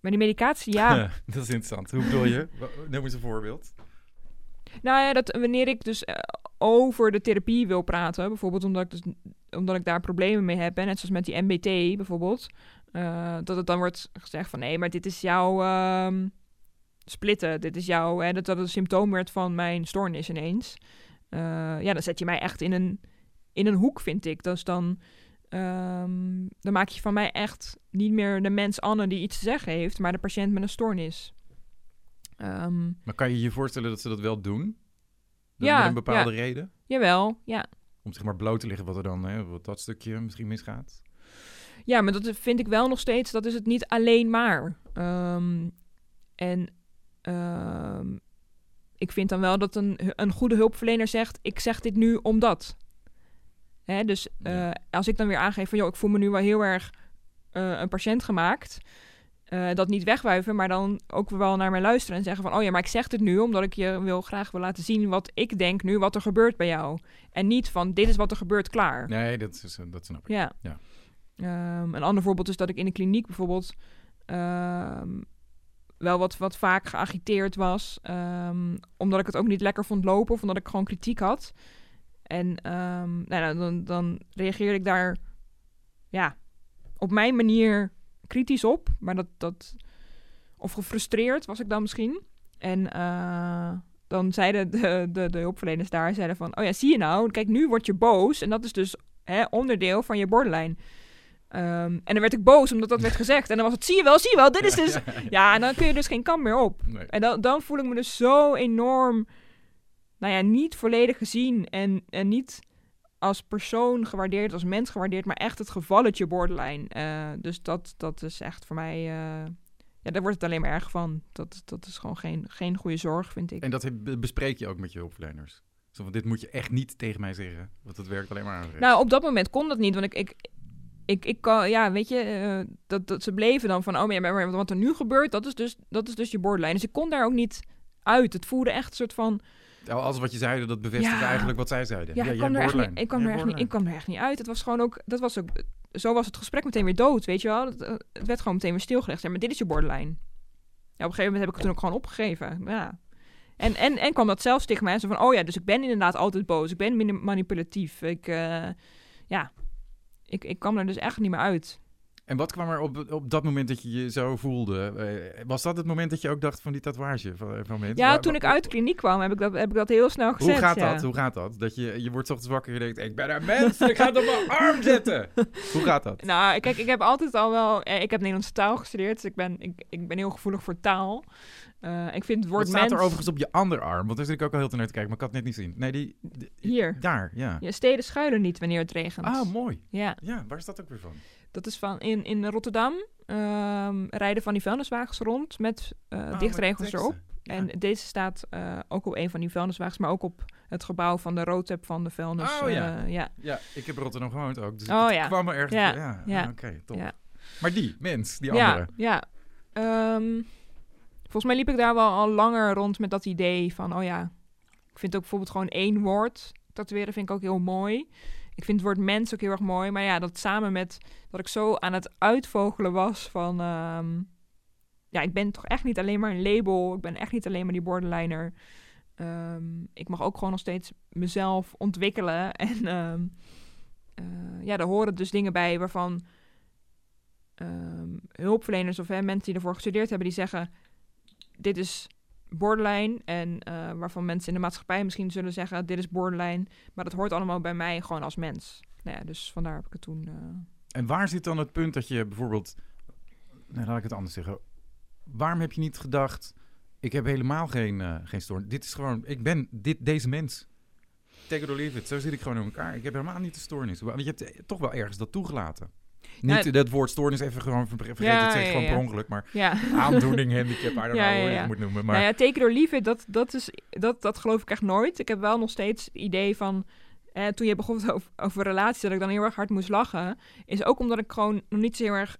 Maar die medicatie, ja. dat is interessant. Hoe bedoel je? Noem eens een voorbeeld. Nou ja, dat wanneer ik dus eh, over de therapie wil praten, bijvoorbeeld omdat ik, dus, omdat ik daar problemen mee heb, hè, net zoals met die MBT bijvoorbeeld, eh, dat het dan wordt gezegd van nee, maar dit is jouw ehm, splitten, dit is jouw, hè, dat dat een symptoom werd van mijn stoornis ineens. Eh, ja, dan zet je mij echt in een, in een hoek, vind ik. Dus dan, ehm, dan maak je van mij echt niet meer de mens Anne die iets te zeggen heeft, maar de patiënt met een stoornis. Ehm, Maar kan je je voorstellen dat ze dat wel doen? Dan Ja, Met een bepaalde reden? jawel, ja. Om zeg maar bloot te liggen wat er dan, hè, wat dat stukje misschien misgaat. Ja, maar dat vind ik wel nog steeds, dat is het niet alleen maar. Ehm, en ik vind dan wel dat een, een goede hulpverlener zegt, ik zeg dit nu omdat. Hè, dus eh, Ja. als ik dan weer aangeef van, joh, ik voel me nu wel heel erg eh, een patiënt gemaakt. eh, dat niet wegwuiven, maar dan ook wel naar mij luisteren en zeggen van... oh ja, maar ik zeg dit nu omdat ik je wil graag wil laten zien wat ik denk nu, wat er gebeurt bij jou. En niet van, dit is wat er gebeurt, klaar. Nee, dat, is, dat snap ik. Ja. Ja. Ehm, een ander voorbeeld is dat ik in de kliniek bijvoorbeeld ehm, wel wat, wat vaak geagiteerd was. ehm, omdat ik het ook niet lekker vond lopen of omdat ik gewoon kritiek had. En ehm, nou, dan, dan reageerde ik daar ja, op mijn manier kritisch op. Maar dat, dat, of gefrustreerd was ik dan misschien. En eh, dan zeiden de, de, de hulpverleners daar, zeiden van... Oh ja, zie je nou, kijk, nu word je boos. En dat is dus hè, onderdeel van je borderline. Ehm, en dan werd ik boos omdat dat werd gezegd. En dan was het, zie je wel, zie je wel, dit is dus... Ja, en dan kun je dus geen kant meer op. Nee. En dan, dan voel ik me dus zo enorm, nou ja, niet volledig gezien en, en niet als persoon gewaardeerd, als mens gewaardeerd, maar echt het gevalletje borderline. Eh, dus dat, dat is echt voor mij, eh, ja, daar wordt het alleen maar erg van. Dat, dat is gewoon geen, geen goede zorg, vind ik. En dat heb- bespreek je ook met je hulpverleners? Zo van, dit moet je echt niet tegen mij zeggen, want dat werkt alleen maar aan. Nou, op dat moment kon dat niet, want ik, ik, ik, ik kan, ja, weet je, eh, dat, dat ze bleven dan van, oh maar, ja, maar wat er nu gebeurt, dat is, dus, dat is dus je borderline. Dus ik kon daar ook niet uit. Het voelde echt een soort van, alles wat je zeide, dat bevestigt Ja. eigenlijk wat zij zeiden. Ja, jij ik, kwam er echt niet, ik, kwam er echt niet, ik kwam er echt niet uit. Het was gewoon ook, dat was ook, zo was het gesprek meteen weer dood, weet je wel. Het, eh, het werd gewoon meteen weer stilgelegd. Ja, maar dit is je borderline. Ja, op een gegeven moment heb ik het toen ook gewoon opgegeven. Ja. En, en, en kwam dat zelfstigma. Zo van, oh ja, dus ik ben inderdaad altijd boos. Ik ben minder manipulatief. Ik, eh, ja, ik, ik kwam er dus echt niet meer uit. En wat kwam er op, op dat moment dat je je zo voelde? Eh, was dat het moment dat je ook dacht van die tatoeage van, van mensen? Ja, Waar- toen ik uit de kliniek kwam, heb ik dat, heb ik dat heel snel gezet. Hoe gaat ja. dat? Hoe gaat dat? Dat je, je wordt ochtends wakker en je denkt, ik ben een mens, ik ga het op mijn arm zetten. Hoe gaat dat? Nou, kijk, ik heb altijd al wel... eh, Ik heb Nederlandse taal gestudeerd, dus ik ben, ik, ik ben heel gevoelig voor taal. Eh, ik vind het woord staat mens... er overigens op je andere arm? Want daar zit ik ook al heel te naar te kijken, maar ik had het net niet zien. Nee, die... die- Hier. Daar, ja. Ja, steden schuilen niet wanneer het regent. Ah, mooi. Ja, Ja, waar is dat ook weer van? Dat is van in, in Rotterdam ehm, rijden van die vuilniswagens rond met eh Ah, dichtregels met erop. Ja. En deze staat eh, ook op een van die vuilniswagens, maar ook op het gebouw van de roadtap van de vuilnis. Oh, ja. eh, ja. Ja, ik heb Rotterdam gewoond ook. Dus Oh, het ja. kwam er ergens... Ja, Ja, ja, ah, oké, top. ja. Maar die, mens, die ja, andere. ja. Ehm, volgens mij liep ik daar wel al langer rond met dat idee van, oh ja, ik vind ook bijvoorbeeld gewoon één woord tatoeëren vind ik ook heel mooi. Ik vind het woord mens ook heel erg mooi, maar ja, dat samen met dat ik zo aan het uitvogelen was van, ehm, ja, ik ben toch echt niet alleen maar een label, ik ben echt niet alleen maar die borderliner. Ehm, ik mag ook gewoon nog steeds mezelf ontwikkelen en ehm, eh, ja, daar horen dus dingen bij waarvan hulpverleners of hè, mensen die ervoor gestudeerd hebben, die zeggen: Dit is borderline. En eh, waarvan mensen in de maatschappij misschien zullen zeggen: Dit is borderline. Maar dat hoort allemaal bij mij gewoon als mens. Nou ja, dus vandaar heb ik het toen. eh, En waar zit dan het punt dat je bijvoorbeeld... Laat ik het anders zeggen. Waarom heb je niet gedacht... Ik heb helemaal geen, eh geen stoornis. Dit is gewoon... Ik ben dit, deze mens. Take it or leave it. Zo zit ik gewoon in elkaar. Ik heb helemaal niet de stoornis. Want je hebt toch wel ergens dat toegelaten. Ja, Niet dat woord stoornis even gewoon ver- vergeten. Ja, het ja, gewoon per ongeluk. Maar ja. aandoening, handicap, I don't Ja, know hoe je het moet noemen. Maar Nou ja, teken door liefde, dat, dat, is, dat, dat geloof ik echt nooit. Ik heb wel nog steeds het idee van... Eh, toen je begon over, over relaties, dat ik dan heel erg hard moest lachen... is ook omdat ik gewoon nog niet zo heel erg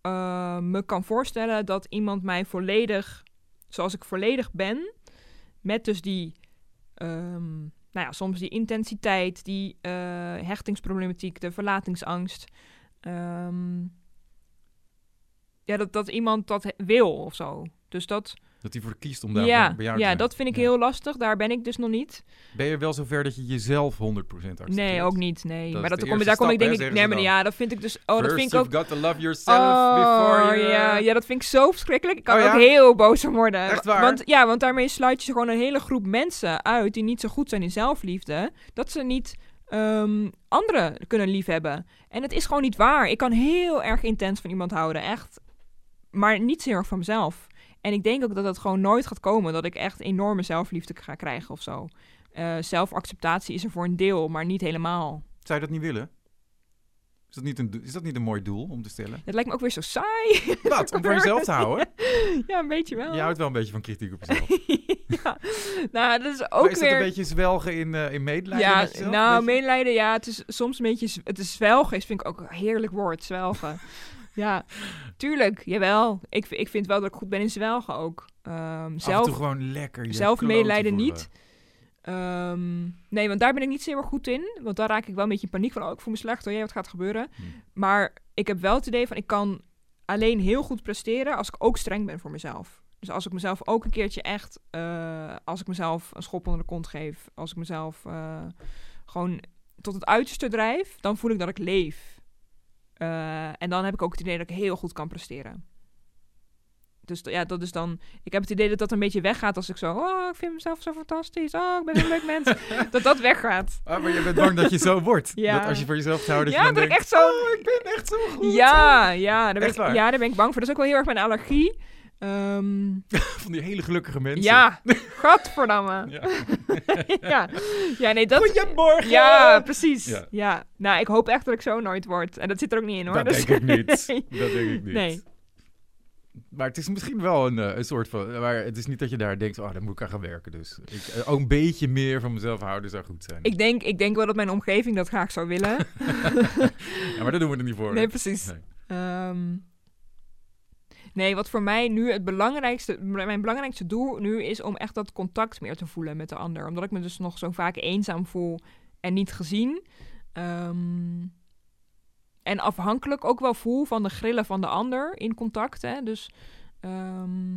eh, me kan voorstellen... dat iemand mij volledig, zoals ik volledig ben... met dus die... ehm, nou ja, soms die intensiteit, die eh, hechtingsproblematiek, de verlatingsangst... ehm, ja, dat, dat iemand dat wil of zo. Dus dat, dat hij voor kiest om daar ja, jou te ja zijn. dat vind ik Ja. heel lastig. Daar ben ik dus nog niet. Ben je wel zover dat je jezelf 100% accepteert? Nee, ook niet. Nee. maar dat kom, daar kom ik denk ik. Nee, maar ja, dat vind ik dus. Oh, dat vind ik ook. got to love yourself before you... ja, ja, dat vind ik zo verschrikkelijk. Ik kan Oh, ja? ook heel boos om worden. Echt waar? Want, ja, want daarmee sluit je gewoon een hele groep mensen uit die niet zo goed zijn in zelfliefde. Dat ze niet ehm, anderen kunnen liefhebben. En het is gewoon niet waar. Ik kan heel erg intens van iemand houden. Echt. Maar niet zo heel erg van mezelf. En ik denk ook dat dat gewoon nooit gaat komen. Dat ik echt enorme zelfliefde ga krijgen of zo. Eh, zelfacceptatie is er voor een deel, maar niet helemaal. Zou je dat niet willen? Is dat niet een, is dat niet een mooi doel om te stellen? Het lijkt me ook weer zo saai. Wat? Om voor jezelf te houden? ja, een beetje wel. Je houdt wel een beetje van kritiek op jezelf. ja. Nou, dat is Maar ook is dat weer... een beetje zwelgen in, eh, in medelijden Ja, met jezelf? nou, medelijden, ja, het is soms een beetje... Het is zwelgen, is, vind ik ook een heerlijk woord, zwelgen. ja, tuurlijk, jawel. Ik, ik vind wel dat ik goed ben in zwelgen ook. Ehm, zelf, gewoon lekker zelf medelijden niet. Ehm, nee, want daar ben ik niet erg goed in. Want daar raak ik wel een beetje in paniek van... Oh, ik voel me slecht, oh jee, wat gaat er gebeuren? Hm. Maar ik heb wel het idee van... Ik kan alleen heel goed presteren als ik ook streng ben voor mezelf. Dus als ik mezelf ook een keertje echt... eh, als ik mezelf een schop onder de kont geef... Als ik mezelf eh, gewoon tot het uiterste drijf... Dan voel ik dat ik leef. Eh, en dan heb ik ook het idee dat ik heel goed kan presteren. Dus ja, dat is dan... Ik heb het idee dat dat een beetje weggaat als ik zo... Oh, ik vind mezelf zo fantastisch. Oh, ik ben een leuk mens. dat dat weggaat. Ah, maar je bent bang dat je zo wordt. Ja. Dat als je voor jezelf zou houden, ja, dat ik echt zo... Oh, ik ben echt zo goed. Ja, ja, daar ben ik, waar? ja, daar ben ik bang voor. Dat is ook wel heel erg mijn allergie. Ehm, Van die hele gelukkige mensen. ja, gadverdamme. Ja. ja. ja, nee, dat... Goedemorgen! Ja, precies. Ja. Ja. Nou, ik hoop echt dat ik zo nooit word. En dat zit er ook niet in, hoor. Dat Dus- denk ik niet. Dat denk ik niet. Nee. Maar het is misschien wel een, eh, een soort van... Maar het is niet dat je daar denkt, oh, daar moet ik aan gaan werken. Dus ik, eh, ook een beetje meer van mezelf houden zou goed zijn. Ik denk, ik denk wel dat mijn omgeving dat graag zou willen. Ja, maar daar doen we er niet voor. Nee, precies. Nee. Ehm, nee, wat voor mij nu het belangrijkste, mijn belangrijkste doel nu is om echt dat contact meer te voelen met de ander. Omdat ik me dus nog zo vaak eenzaam voel en niet gezien. Ehm, en afhankelijk ook wel voel van de grillen van de ander in contact. Hè? Dus ehm,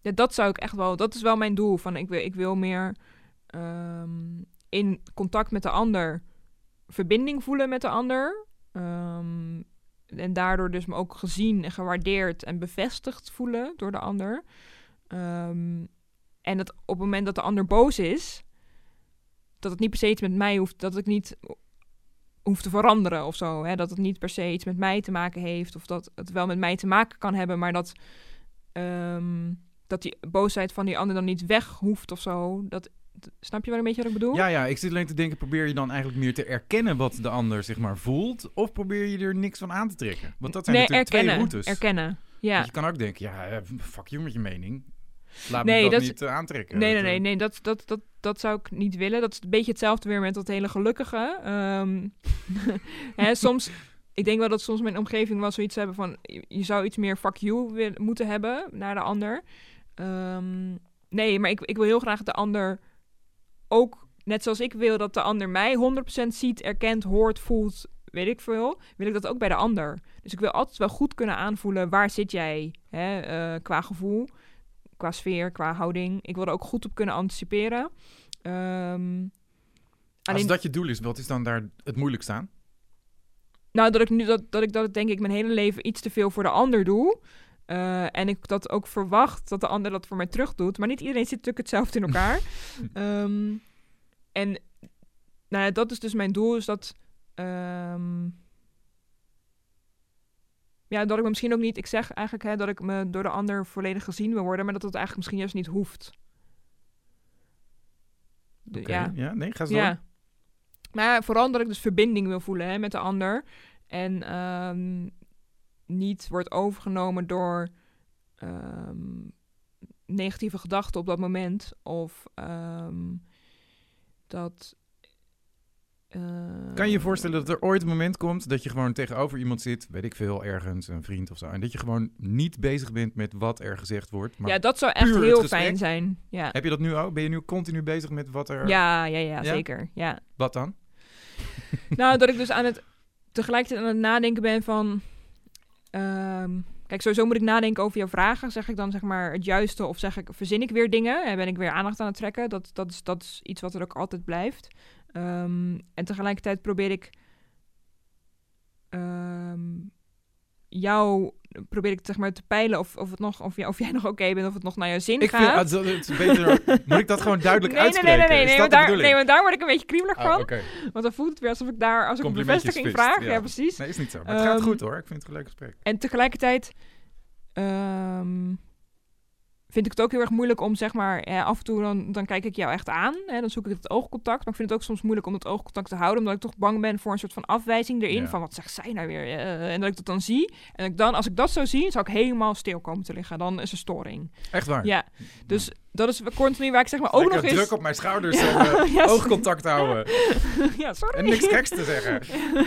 ja, dat zou ik echt wel, dat is wel mijn doel. Van ik wil, ik wil meer ehm, in contact met de ander verbinding voelen met de ander. Ehm, en daardoor dus me ook gezien en gewaardeerd en bevestigd voelen door de ander. En dat op het moment dat de ander boos is, dat het niet per se iets met mij hoeft, dat ik niet hoef te veranderen of zo. Hè? Dat het niet per se iets met mij te maken heeft, of dat het wel met mij te maken kan hebben, maar dat, ehm, dat die boosheid van die ander dan niet weg hoeft of zo. Dat, snap je wel een beetje wat ik bedoel? Ja, ja, ik zit alleen te denken, probeer je dan eigenlijk meer te erkennen wat de ander zeg maar voelt? Of probeer je er niks van aan te trekken? Want dat zijn nee, natuurlijk erkennen. twee routes. Erkennen. Ja. Want je kan ook denken, ja, eh, fuck you met je mening. Laat Nee, me dat, dat- niet eh, aantrekken. Nee, nee, Dat, eh, nee, nee dat, dat, dat, dat zou ik niet willen. Dat is een beetje hetzelfde weer met dat hele gelukkige. Ehm, hè, soms, ik denk wel dat soms mijn omgeving wel zoiets hebben van... je zou iets meer fuck you moeten hebben naar de ander. Ehm, nee, maar ik, ik wil heel graag de ander ook... Net zoals ik wil dat de ander mij 100% ziet, erkent, hoort, voelt, weet ik veel... wil ik dat ook bij de ander. Dus ik wil altijd wel goed kunnen aanvoelen... waar zit jij hè, eh, qua gevoel qua sfeer, qua houding. Ik wil er ook goed op kunnen anticiperen. Ehm, Als dat je doel is, wat is dan daar het moeilijkst aan? nou, dat ik nu dat, dat ik dat denk ik mijn hele leven iets te veel voor de ander doe. Eh, en ik dat ook verwacht dat de ander dat voor mij terug doet. Maar niet iedereen zit natuurlijk hetzelfde in elkaar. Ehm, en nou ja, dat is dus mijn doel. Is dat. ehm, ja, dat ik me misschien ook niet. Ik zeg eigenlijk hè, dat ik me door de ander volledig gezien wil worden. Maar dat dat eigenlijk misschien juist niet hoeft. De- ja. ja, nee, ga eens door. Ja. Maar vooral dat ik dus verbinding wil voelen hè, met de ander. En ehm, niet wordt overgenomen door ehm, negatieve gedachten op dat moment. Of ehm, dat. Eh, Kan je je voorstellen dat er ooit een moment komt dat je gewoon tegenover iemand zit, weet ik veel, ergens, een vriend of zo, en dat je gewoon niet bezig bent met wat er gezegd wordt? Maar ja, dat zou echt heel fijn zijn. Ja. Heb je dat nu ook? Ben je nu continu bezig met wat er... Ja, ja, ja, Ja? zeker. Ja. Wat dan? nou, dat ik dus aan het tegelijkertijd aan het nadenken ben van. ehm, kijk, sowieso moet ik nadenken over jouw vragen. Zeg ik dan zeg maar het juiste of zeg ik, verzin ik weer dingen? En ben ik weer aandacht aan het trekken? Dat, dat, is, dat is iets wat er ook altijd blijft. Ehm, en tegelijkertijd probeer ik ehm, jou probeer ik zeg maar te peilen of, of, het nog, of, jij- of jij nog oké bent, of het nog naar je zin Ik vind gaat. het, het is beter. moet ik dat gewoon duidelijk nee, nee, nee, uitspreken? nee, nee, nee, want de daar, nee, want daar word ik een beetje kriebelig Ah, van. Want dan voelt het weer alsof ik daar, als ik een bevestiging vraag. ja. Ja, precies. Nee, is niet zo. Maar het gaat Ehm, goed hoor. Ik vind het een leuk gesprek. En tegelijkertijd vind ik het ook heel erg moeilijk om, zeg maar, eh, af en toe dan, dan kijk ik jou echt aan. Hè, dan zoek ik het oogcontact. Maar ik vind het ook soms moeilijk om het oogcontact te houden, omdat ik toch bang ben voor een soort van afwijzing erin. Ja. Van wat zegt zij nou weer? Eh, en dat ik dat dan zie. En ik dan, als ik dat zou zien, zou ik helemaal stil komen te liggen. Dan is er storing. Echt waar. Ja, dus dat is continu waar ik zeg maar ook Lekker nog eens... druk op mijn schouders Ja, en eh, ja, oogcontact houden. ja, sorry. En niks geks te zeggen.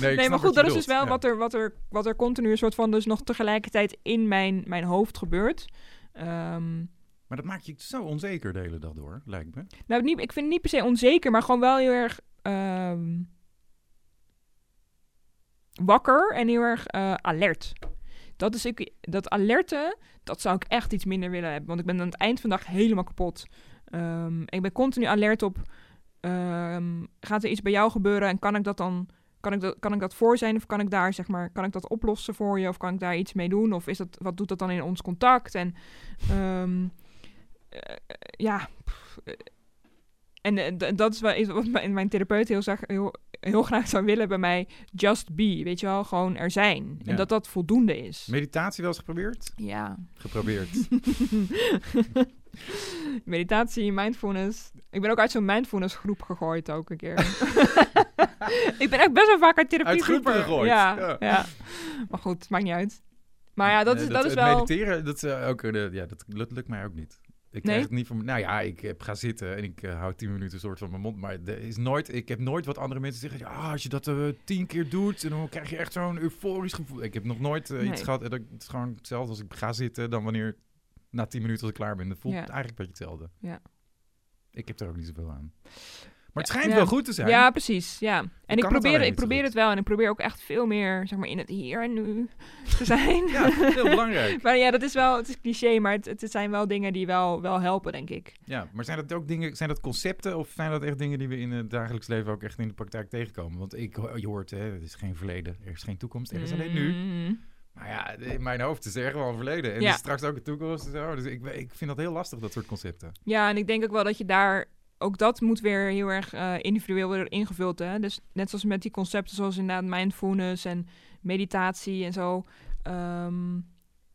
Nee, Nee, maar goed, dat is dus wel wat, er, wat, er, wat er continu een soort van dus nog tegelijkertijd in mijn, mijn hoofd gebeurt. Ehm, Maar dat maakt je zo onzeker de hele dag door, lijkt me. nou, niet, ik vind het niet per se onzeker, maar gewoon wel heel erg ehm, wakker en heel erg eh, alert. Dat is ik, dat alerte, dat zou ik echt iets minder willen hebben. Want ik ben aan het eind van de dag helemaal kapot. Ehm, ik ben continu alert op, gaat er iets bij jou gebeuren en kan ik dat dan kan ik, dat, kan ik dat voor zijn of kan ik daar, zeg maar, kan ik dat oplossen voor je of kan ik daar iets mee doen? Of is dat, wat doet dat dan in ons contact? En ehm, eh, ja, eh, en dat is iets wat mijn, mijn therapeut heel, zag, heel, heel graag zou willen bij mij. Just be, weet je wel, gewoon er zijn. Ja. En dat dat voldoende is. Meditatie wel eens geprobeerd? Ja. Geprobeerd. Meditatie, mindfulness. Ik ben ook uit zo'n mindfulness groep gegooid ook een keer. ik ben echt best wel vaak uit therapie Uit groepen gegooid, Ja, ja. ja. Maar goed, maakt niet uit. Maar ja, dat, Nee, is, dat, is wel... Mediteren, dat, eh, ook, eh, ja, dat lukt, lukt mij ook niet. Ik krijg het niet van... Nou ja, ik heb, ga zitten en ik eh, hou tien minuten soort van mijn mond. Maar er is nooit, ik heb nooit wat andere mensen zeggen. Ja, als je dat eh, tien keer doet, en dan krijg je echt zo'n euforisch gevoel. Ik heb nog nooit eh, iets gehad. en dat- Het is gewoon hetzelfde als ik ga zitten dan wanneer na tien minuten als ik klaar ben. Dat voelt Ja. eigenlijk een beetje hetzelfde. Ja. Ik heb er ook niet zoveel aan. Maar het schijnt ja. wel goed te zijn. Ja, precies. Ja. En ik probeer, ik probeer het wel. En ik probeer ook echt veel meer zeg maar, in het hier en nu te zijn. Ja, heel belangrijk. maar ja, dat is wel, het is cliché, maar het, het zijn wel dingen die wel, wel helpen, denk ik. Ja, maar zijn dat ook dingen, zijn dat concepten of zijn dat echt dingen die we in het dagelijks leven ook echt in de praktijk tegenkomen? Want ik, je hoort, hè, er is geen verleden, er is geen toekomst, er is alleen nu. Mm. Maar ja, in mijn hoofd is er echt wel een verleden. En Ja. is straks ook een toekomst en zo. Dus ik, ik vind dat heel lastig, dat soort concepten. Ja, en ik denk ook wel dat je daar... Ook dat moet weer heel erg eh, individueel worden ingevuld. Hè? Dus net zoals met die concepten zoals inderdaad mindfulness en meditatie en zo. Ehm,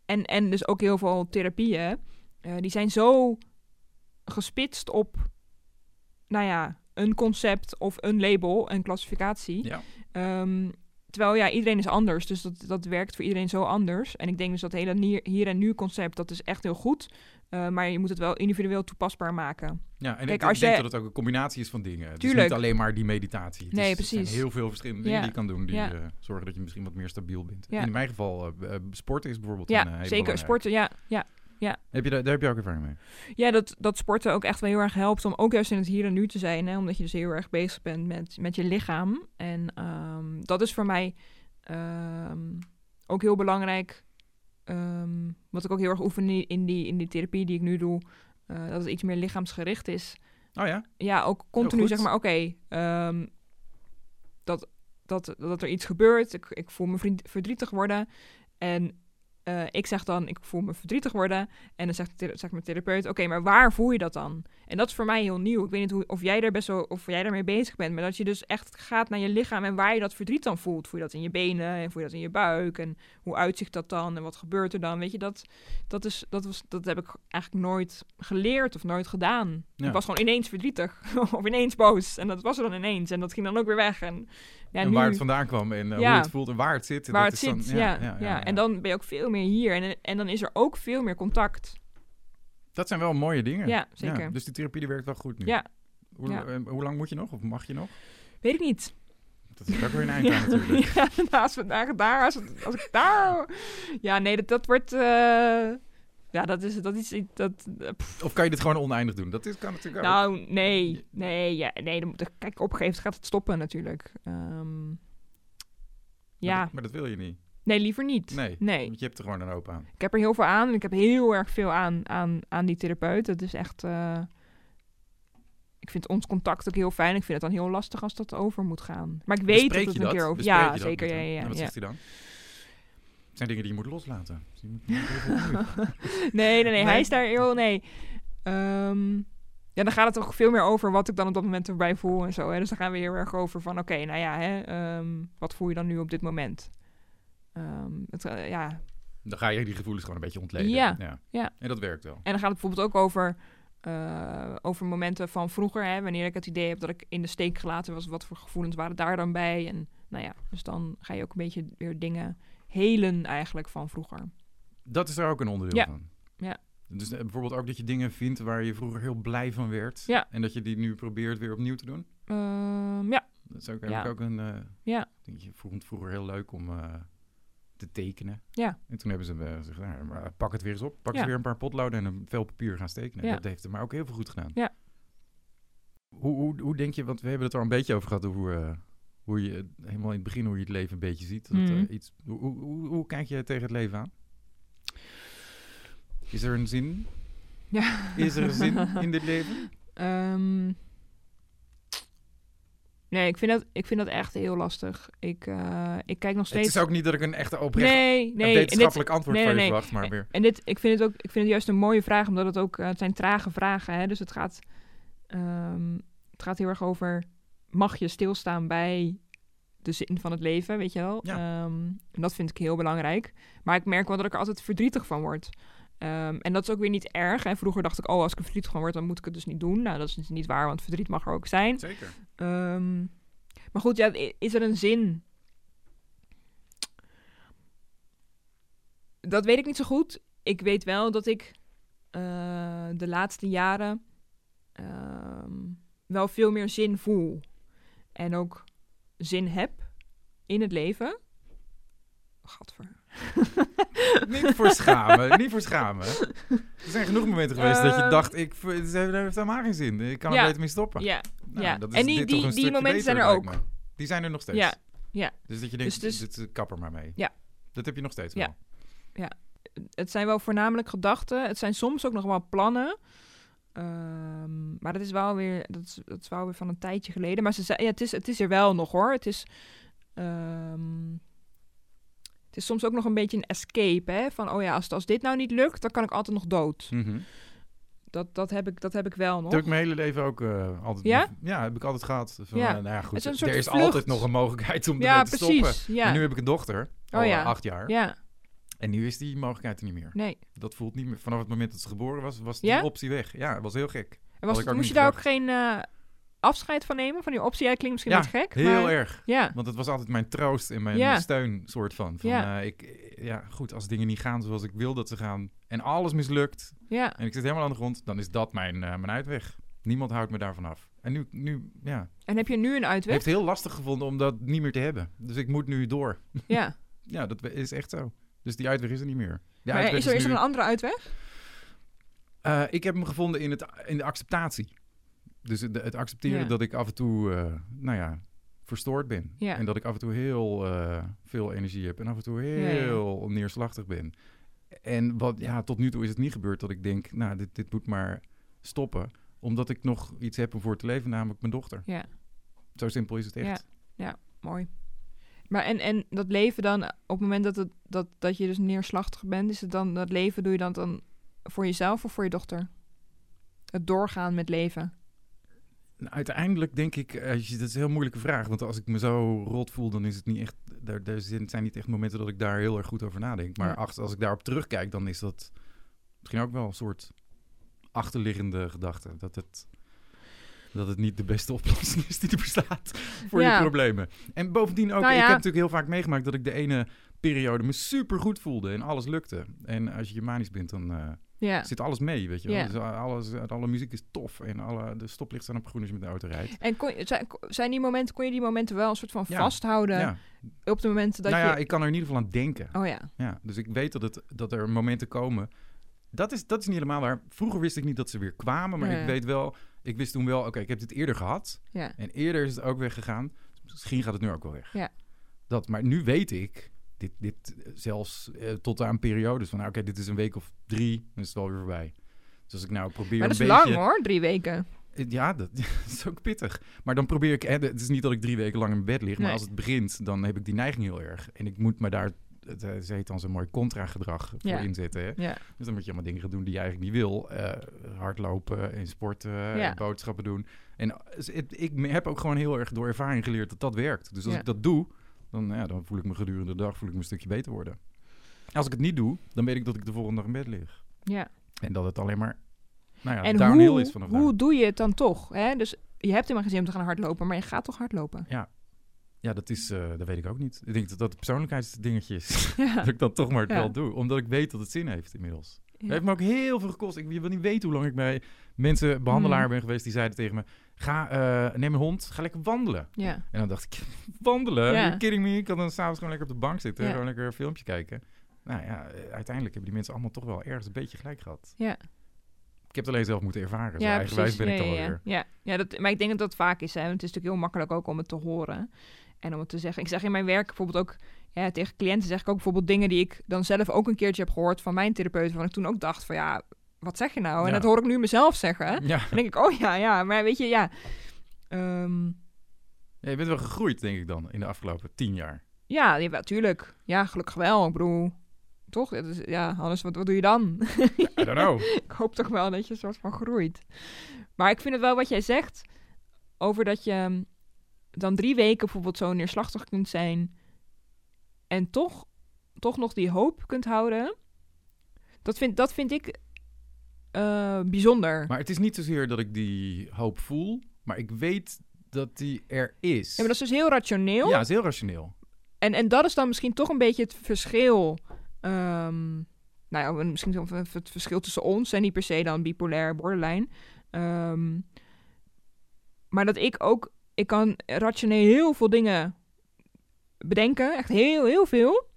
en, en dus ook heel veel therapieën. eh, die zijn zo gespitst op, nou ja, een concept of een label, een klassificatie. Ja. Ehm, terwijl ja, iedereen is anders, dus dat, dat werkt voor iedereen zo anders. En ik denk dus dat hele nier- hier en nu concept, dat is echt heel goed. Eh, maar je moet het wel individueel toepasbaar maken. Ja, en Kijk, ik, als denk jij- dat het ook een combinatie is van dingen. Het is Tuurlijk. niet alleen maar die meditatie. Het Nee, is, precies. zijn heel veel verschillende dingen Ja. die je kan doen die Ja. eh, zorgen dat je misschien wat meer stabiel bent. Ja. In mijn geval, eh, sporten is bijvoorbeeld Ja, een hele zeker. Sporten, ja. ja. Heb je daar, daar heb je ook ervaring mee? Ja, dat, dat sporten ook echt wel heel erg helpt om ook juist in het hier en nu te zijn. Hè? Omdat je dus heel erg bezig bent met, met je lichaam. En ehm, dat is voor mij ehm, ook heel belangrijk. Ehm, wat ik ook heel erg oefen in, die, in die therapie die ik nu doe. eh, dat het iets meer lichaamsgericht is. Oh ja? Ja, ook continu zeg maar, oké, ehm, dat, dat, dat er iets gebeurt. Ik, ik voel me vriend- verdrietig worden. En eh, ik zeg dan, ik voel me verdrietig worden. En dan zegt, mijn therapeut, oké, maar waar voel je dat dan? En dat is voor mij heel nieuw. Ik weet niet hoe, of jij daar best wel, of jij daarmee bezig bent. Maar dat je dus echt gaat naar je lichaam en waar je dat verdriet dan voelt. Voel je dat in je benen en voel je dat in je buik? En hoe uitzicht dat dan? En wat gebeurt er dan? Weet je, dat, dat, is, dat, was, dat heb ik eigenlijk nooit geleerd of nooit gedaan. Ja. Ik was gewoon ineens verdrietig of ineens boos. En dat was er dan ineens. En dat ging dan ook weer weg. En, ja, en nu, waar het vandaan kwam en eh, Ja. hoe het voelt en waar het zit. waar dat het is zit, dan- ja, ja, En dan ben je ook veel meer hier. En, en dan is er ook veel meer contact. Dat zijn wel mooie dingen. Ja, zeker. dus die therapie die werkt wel goed nu. Ja, Hoe, ja. eh, hoe lang moet je nog? Of mag je nog? weet ik niet. Dat is ook weer een eind aan natuurlijk. ja, als we daar, als, het- als ik daar... Ja, nee, dat, dat wordt... eh, ja, dat is, dat is iets... Dat, eh, pff, Of kan je dit gewoon oneindig doen? Dat is, kan natuurlijk ook. nou, nee. Nee, ja, nee dan, moet- kijk, op een gegeven moment gaat het stoppen natuurlijk. Ehm, Maar ja, dat- maar dat wil je niet. nee, liever niet. Nee. Nee. Want je hebt er gewoon een hoop aan. Ik heb er heel veel aan. En ik heb heel erg veel aan, aan, aan die therapeut. Het is echt... eh, ik vind ons contact ook heel fijn. Ik vind het dan heel lastig als dat over moet gaan. Maar ik weet dat het een keer over... Bespreek Ja, dat zeker. Ja, hem? ja, En ja, wat ja. zegt hij dan? Zijn dingen die je moet loslaten. Dus je moet, je. Nee, nee, nee, Nee? Hij is daar heel... Nee. Ehm, ja, dan gaat het toch veel meer over wat ik dan op dat moment erbij voel en zo. Hè? Dus dan gaan we heel erg over van... Oké, nou ja, hè, ehm, wat voel je dan nu op dit moment? Ehm, het, eh, ja, Dan ga je die gevoelens gewoon een beetje ontleden. Ja, ja. En dat werkt wel. En dan gaat het bijvoorbeeld ook over, eh, over momenten van vroeger. Hè, wanneer ik het idee heb dat ik in de steek gelaten was. Wat voor gevoelens waren daar dan bij? En nou ja, dus dan ga je ook een beetje weer dingen helen eigenlijk van vroeger. Dat is er ook een onderdeel Ja. van. Ja. Dus eh, bijvoorbeeld ook dat je dingen vindt waar je vroeger heel blij van werd. Ja. En dat je die nu probeert weer opnieuw te doen. Ehm, ja, Dat is ook, Ja. heb ik ook een... eh Ja. denk je vond het vroeger heel leuk om eh, te tekenen. Ja. En toen hebben ze eh, gezegd, nou, maar pak het weer eens op. Pak Ja. eens weer een paar potloden en een vel papier gaan tekenen. Ja. Dat heeft hem maar ook heel veel goed gedaan. Ja. Hoe, hoe, hoe denk je, want we hebben het er al een beetje over gehad, hoe, eh, hoe je het- helemaal in het begin hoe je het leven een beetje ziet. Dat, Mhm. iets, hoe, hoe, hoe, kijk je tegen het leven aan? Is er een zin? Ja. Is er een zin in dit leven? Ehm, Nee, ik vind dat, ik vind dat echt heel lastig. Ik, eh, ik kijk nog Het steeds... is ook niet dat ik een echte oprecht nee, nee. dit- wetenschappelijk antwoord nee, van je verwacht, maar weer... En dit, ik vind het ook, ik vind het juist een mooie vraag, omdat het ook, eh, het zijn trage vragen, hè? Dus het gaat, ehm, het gaat heel erg over, mag je stilstaan bij de zin van het leven, weet je wel? Ja. Ehm, en dat vind ik heel belangrijk. Maar ik merk wel dat ik er altijd verdrietig van word. Ehm, en dat is ook weer niet erg. En vroeger dacht ik, oh, als ik er verdrietig van word, dan moet ik het dus niet doen. Nou, dat is niet waar, want verdriet mag er ook zijn. Zeker. Ehm, maar goed, ja, is er een zin? Dat weet ik niet zo goed. Ik weet wel dat ik eh, de laatste jaren wel veel meer zin voel. En ook zin heb in het leven. Gadver. Niet voor schamen, niet voor schamen. Er zijn genoeg momenten geweest dat je Ehm. dacht, ik, het heeft helemaal geen zin. Ik kan er Ja. beter mee stoppen. Ja, Nou, ja. En die- die- die momenten zijn er ook. Die zijn er nog steeds. Ja, ja. Dus dat je denkt, Dus- dus- dit, eh, kapper maar mee. Ja. Dat heb je nog steeds Ja. wel. het zijn wel voornamelijk gedachten. Het zijn soms ook nog wel plannen. Ehm, maar dat is wel weer, dat is, dat is wel weer van een tijdje geleden. Maar ze zei, ja, het, is, het is er wel nog hoor. Het is, ehm, het is soms ook nog een beetje een escape. Hè? Van, oh ja, als, als dit nou niet lukt, dan kan ik altijd nog dood. Mhm. Dat, dat, heb, ik, dat heb ik wel nog. Dat heb ik mijn hele leven ook eh, altijd. Ja? ja, heb ik altijd gehad. Van, Ja. eh, nou ja, goed. Is er is vlucht. altijd nog een mogelijkheid om ja, ermee te stoppen. precies. Ja. En nu heb ik een dochter. Al Oh ja. acht jaar. ja, En nu is die mogelijkheid er niet meer. nee. Dat voelt niet meer. Vanaf het moment dat ze geboren was, was die Ja? optie weg. Ja, het was heel gek. En was, ook moest je niet daar ook geen eh, afscheid van nemen? Van die optie? Ja, klinkt misschien Ja, beetje gek. Heel maar, erg. Ja, Want het was altijd mijn troost en mijn Ja. steun, soort van. van Ja. eh, ik, eh, ja, goed, als dingen niet gaan zoals ik wil dat ze gaan en alles mislukt ja. en ik zit helemaal aan de grond, dan is dat mijn, mijn uitweg. Niemand houdt me daarvan af. En nu, nu ja, En heb je nu een uitweg? heeft het heel lastig gevonden om dat niet meer te hebben. Dus ik moet nu door. Ja. Ja, dat is echt zo. Dus die uitweg is er niet meer. Die Maar is er, is er nu- een andere uitweg? Eh, ik heb hem gevonden in, het, in de acceptatie. Dus het, het accepteren Ja. dat ik af en toe, eh, nou ja, verstoord ben. Ja. En dat ik af en toe heel eh, veel energie heb en af en toe heel neerslachtig ben. En wat, ja, tot nu toe is het niet gebeurd dat ik denk, nou, dit, dit moet maar stoppen. Omdat ik nog iets heb om voor te leven, namelijk mijn dochter. Ja. Zo simpel is het echt. Mooi. Maar en, en dat leven dan, op het moment dat, het, dat, dat je dus neerslachtig bent, is het dan, dat leven doe je dan, dan voor jezelf of voor je dochter? Het doorgaan met leven. Nou, uiteindelijk denk ik, eh, als je- dat is een heel moeilijke vraag. Want als ik me zo rot voel, dan is het niet echt. Er, zijn niet echt momenten dat ik daar heel erg goed over nadenk. Maar Ja. als ik daarop terugkijk, dan is dat misschien ook wel een soort achterliggende gedachte. Dat het, dat het niet de beste oplossing is die er bestaat voor Ja. je problemen. En bovendien ook, Nou ik heb natuurlijk heel vaak meegemaakt dat ik de ene periode me super goed voelde en alles lukte. En als je manisch bent, dan eh, Ja. zit alles mee, weet je wel. Dus alles, alle muziek is tof en alle, de stoplichten staan op groen als je met de auto rijdt. En kon, je- zijn, zijn die momenten, kon je die momenten wel een soort van vasthouden op de momenten dat nou ja, je... ik kan er in ieder geval aan denken. Oh ja. Ja, dus ik weet dat, het, dat er momenten komen. Dat is, dat is niet helemaal waar. Vroeger wist ik niet dat ze weer kwamen, maar ik weet wel, ik wist toen wel, oké, ik heb dit eerder gehad. Ja. En eerder is het ook weggegaan. Misschien gaat het nu ook wel weg. Ja. Dat, maar nu weet ik, dit, dit zelfs eh, tot aan periodes van, nou, oké, dit is een week of drie, dan is het wel weer voorbij. Dus als ik nou probeer Maar dat is lang hoor, drie weken. Eh, Ja, dat, is ook pittig. Maar dan probeer ik... hè, Het is niet dat ik drie weken lang in bed lig, maar Nee. als het begint, dan heb ik die neiging heel erg. En ik moet me daar, het, eh, ze heet dan zo'n mooi contra-gedrag voor Ja. inzetten. Hè? Ja. Dus dan moet je allemaal dingen gaan doen die je eigenlijk niet wil. Eh, hardlopen en sporten, Ja. en boodschappen doen. En eh, het- ik heb ook gewoon heel erg door ervaring geleerd dat dat werkt. Dus als ik dat doe, dan, ja, dan voel ik me gedurende de dag voel ik me een stukje beter worden. Als ik het niet doe, dan weet ik dat ik de volgende dag in bed lig. Ja. En dat het alleen maar nou ja, en downhill hoe, is vanaf daar. hoe doe je het dan toch? Hè? Dus je hebt helemaal geen zin om te gaan hardlopen, maar je gaat toch hardlopen? Ja, dat is, eh, dat weet ik ook niet. Ik denk dat dat persoonlijkheidsdingetje is. Ja. dat ik dan toch maar het Ja. wel doe. Omdat ik weet dat het zin heeft inmiddels. Het Ja. heeft me ook heel veel gekost. Ik, je wil niet weten hoe lang ik bij mensen behandelaar Mm. ben geweest. Die zeiden tegen me, ga, eh, neem een hond, ga lekker wandelen. ja. En dan dacht ik, wandelen? Ja. You kidding me? Ik kan dan s'avonds gewoon lekker op de bank zitten. Ja. Gewoon lekker een filmpje kijken. Nou ja, eh, uiteindelijk hebben die mensen allemaal toch wel ergens een beetje gelijk gehad. Ja. Ik heb het alleen zelf moeten ervaren. Zo Ja, eigenwijs precies. ben ik ja, dan ja, ja. weer. Ja. Ja, dat, maar ik denk dat dat vaak is. Hè? Want het is natuurlijk heel makkelijk ook om het te horen. En om het te zeggen. Ik zeg in mijn werk bijvoorbeeld ook... Ja, tegen cliënten zeg ik ook bijvoorbeeld dingen die ik dan zelf ook een keertje heb gehoord van mijn therapeut. Waarvan ik toen ook dacht van ja, wat zeg je nou? En Ja. dat hoor ik nu mezelf zeggen. Ja, Dan denk ik, oh ja, ja. Maar weet je, ja. ehm, Ja, je bent wel gegroeid, denk ik dan, in de afgelopen tien jaar. Ja, ja, tuurlijk. Ja, gelukkig wel. Ik bedoel, toch? Ja, anders, wat, wat doe je dan? I don't know. ik hoop toch wel dat je een soort van groeit. Maar ik vind het wel wat jij zegt over dat je dan drie weken bijvoorbeeld zo neerslachtig kunt zijn en toch, toch nog die hoop kunt houden. Dat vind, dat vind ik eh, bijzonder. Maar het is niet zozeer dat ik die hoop voel, maar ik weet dat die er is. Ja, maar dat is dus heel rationeel. Ja, het is heel rationeel. En, en dat is dan misschien toch een beetje het verschil. ehm, nou ja, misschien het verschil tussen ons en niet per se dan bipolair, borderline. Ehm, maar dat ik ook, ik kan rationeel heel veel dingen bedenken, echt heel, heel veel.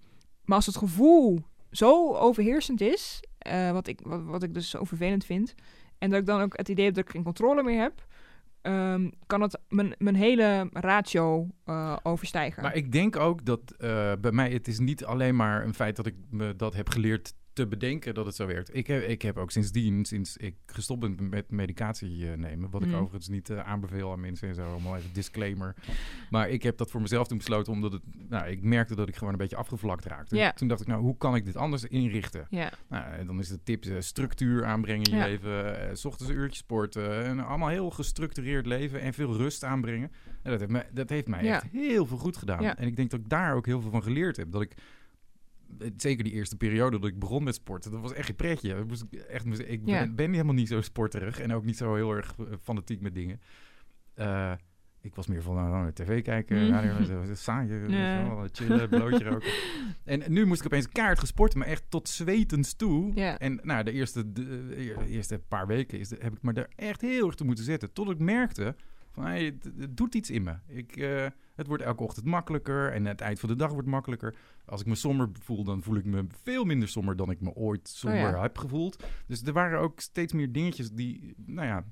Maar als het gevoel zo overheersend is, eh, wat, ik, wat, wat ik dus zo vervelend vind, en dat ik dan ook het idee heb dat ik geen controle meer heb, ehm, kan het mijn, mijn hele ratio eh, overstijgen. Maar ik denk ook dat eh, bij mij, het is niet alleen maar een feit dat ik me dat heb geleerd te bedenken dat het zo werkt. Ik heb, ik heb ook sindsdien, sinds ik gestopt ben met medicatie eh, nemen, wat ik Mm. overigens niet eh, aanbeveel aan mensen en zo, allemaal even disclaimer. Maar ik heb dat voor mezelf toen besloten, omdat het, nou, ik merkte dat ik gewoon een beetje afgevlakt raakte. Toen dacht ik, nou, hoe kan ik dit anders inrichten? ja. Nou, dan is de tip eh, structuur aanbrengen in je leven. s ochtends een uurtje sporten. En allemaal heel gestructureerd leven en veel rust aanbrengen. En dat heeft mij, dat heeft mij echt heel veel goed gedaan. En ik denk dat ik daar ook heel veel van geleerd heb. Dat ik, zeker die eerste periode dat ik begon met sporten, dat was echt een pretje. Ik, moest echt, moest- ik Ja. ben, ben helemaal niet zo sporterig en ook niet zo heel erg eh, fanatiek met dingen. Eh, ik was meer van nou, tv kijken, Mm. radio, saai, chillen, blootje roken. En nu moest ik opeens kaart gesporten, maar echt tot zwetens toe. En nou, de eerste, de, de eerste paar weken is de, heb ik me daar echt heel erg toe moeten zetten. Tot ik merkte van, hey, het, het doet iets in me. Ik, eh, het wordt elke ochtend makkelijker en het eind van de dag wordt makkelijker. Als ik me somber voel, dan voel ik me veel minder somber dan ik me ooit somber Oh ja. heb gevoeld. Dus er waren ook steeds meer dingetjes die, nou ja,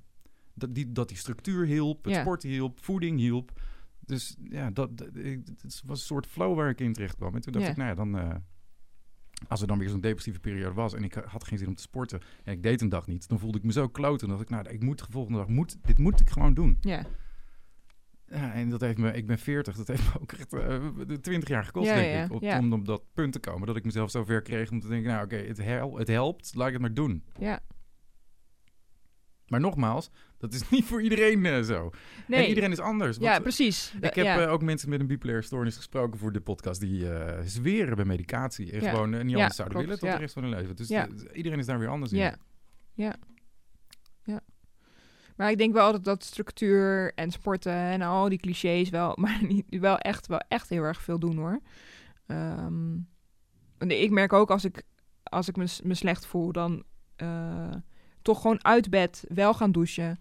dat die, dat die structuur hielp, het Ja. sport hielp, voeding hielp. Dus ja, dat, het was een soort flow waar ik in terecht kwam. En toen dacht Ja. ik, nou ja, dan... eh, als er dan weer zo'n depressieve periode was en ik had geen zin om te sporten en ik deed een dag niet, dan voelde ik me zo kloten. Dacht ik, nou, ik moet de volgende dag, moet, dit moet ik gewoon doen. Ja. Ja, en dat heeft me, ik ben 40, dat heeft me ook echt eh, 20 jaar gekost, Ja, denk ja, ik, op, ja. om op dat punt te komen. Dat ik mezelf zo ver kreeg om te denken, nou oké, het, hel- het helpt, laat ik het maar doen. ja. Maar nogmaals, dat is niet voor iedereen eh, zo. Nee. En iedereen is anders. ja, Want precies. ik heb ja. eh, ook mensen met een bipolaire stoornis gesproken voor de podcast die eh, zweren bij medicatie. En Ja. gewoon eh, niet Ja, anders zouden klopt, willen tot de rest van hun leven. Dus eh, iedereen is daar weer anders in. Ja. Ja. Ja. Maar ik denk wel altijd dat structuur en sporten en al die clichés wel, maar niet, wel, echt, wel echt heel erg veel doen hoor. En ik merk ook als ik, als ik me, me slecht voel, dan eh, toch gewoon uit bed, wel gaan douchen.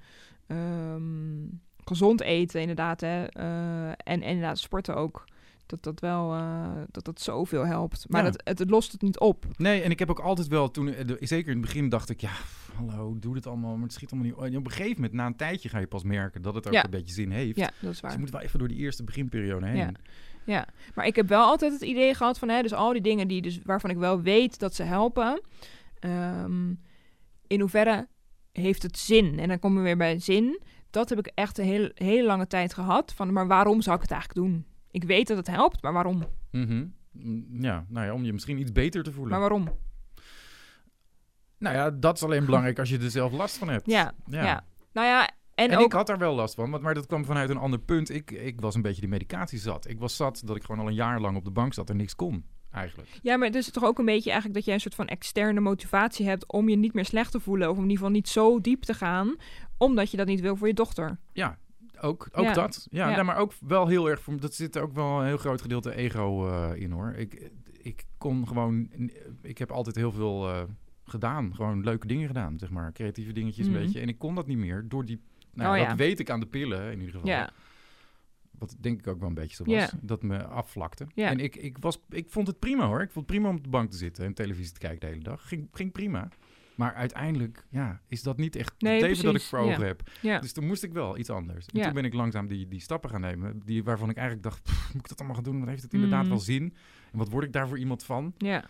Ehm, gezond eten inderdaad. Hè, eh, en, en inderdaad sporten ook. Dat dat wel eh, dat dat zoveel helpt. Maar Ja. dat, het, het lost het niet op. Nee, en ik heb ook altijd wel, toen, eh, zeker in het begin dacht ik, ja, hallo, doe dit allemaal, maar het schiet allemaal niet. En op een gegeven moment, na een tijdje, ga je pas merken dat het ook Ja. een beetje zin heeft. Ja, dat is Dus waar. je moet wel even door die eerste beginperiode heen. Ja. Ja, maar ik heb wel altijd het idee gehad van, hè, dus al die dingen die dus, waarvan ik wel weet dat ze helpen, ehm, in hoeverre heeft het zin? En dan komen we weer bij zin. Dat heb ik echt een hele, hele lange tijd gehad. Van, maar waarom zou ik het eigenlijk doen? Ik weet dat het helpt, maar waarom? Mhm. Mm, ja, nou ja, om je misschien iets beter te voelen. Maar waarom? Nou ja, dat is alleen belangrijk als je er zelf last van hebt. Ja, ja. Nou ja, en, En, ook... ik had daar wel last van, want, maar dat kwam vanuit een ander punt. Ik, ik was een beetje die medicatie zat. Ik was zat dat ik gewoon al een jaar lang op de bank zat en niks kon, eigenlijk. Ja, maar het is toch ook een beetje eigenlijk dat jij een soort van externe motivatie hebt om je niet meer slecht te voelen. Of om in ieder geval niet zo diep te gaan, omdat je dat niet wil voor je dochter. Ja, ook, ook Ja. dat. Ja, Ja. nou, maar ook wel heel erg... Voor, dat zit ook wel een heel groot gedeelte ego eh, in, hoor. Ik, ik kon gewoon... Ik heb altijd heel veel eh, gedaan. Gewoon leuke dingen gedaan, zeg maar. Creatieve dingetjes Mhm. een beetje. En ik kon dat niet meer door die... Nou, Oh, dat ja. weet ik aan de pillen, in ieder geval. Ja, Wat denk ik ook wel een beetje zo was. Dat me afvlakte. En ik, ik, was, ik vond het prima hoor. Ik vond het prima om op de bank te zitten en televisie te kijken de hele dag. Ging, ging prima. Maar uiteindelijk ja, is dat niet echt Nee, het leven dat ik voor ogen Ja. heb. ja. Dus toen moest ik wel iets anders. En Ja. toen ben ik langzaam die, die stappen gaan nemen. Die, waarvan ik eigenlijk dacht, "Pff, moet ik dat allemaal gaan doen? Dan heeft het inderdaad Mhm. wel zin. En wat word ik daar voor iemand van? ja.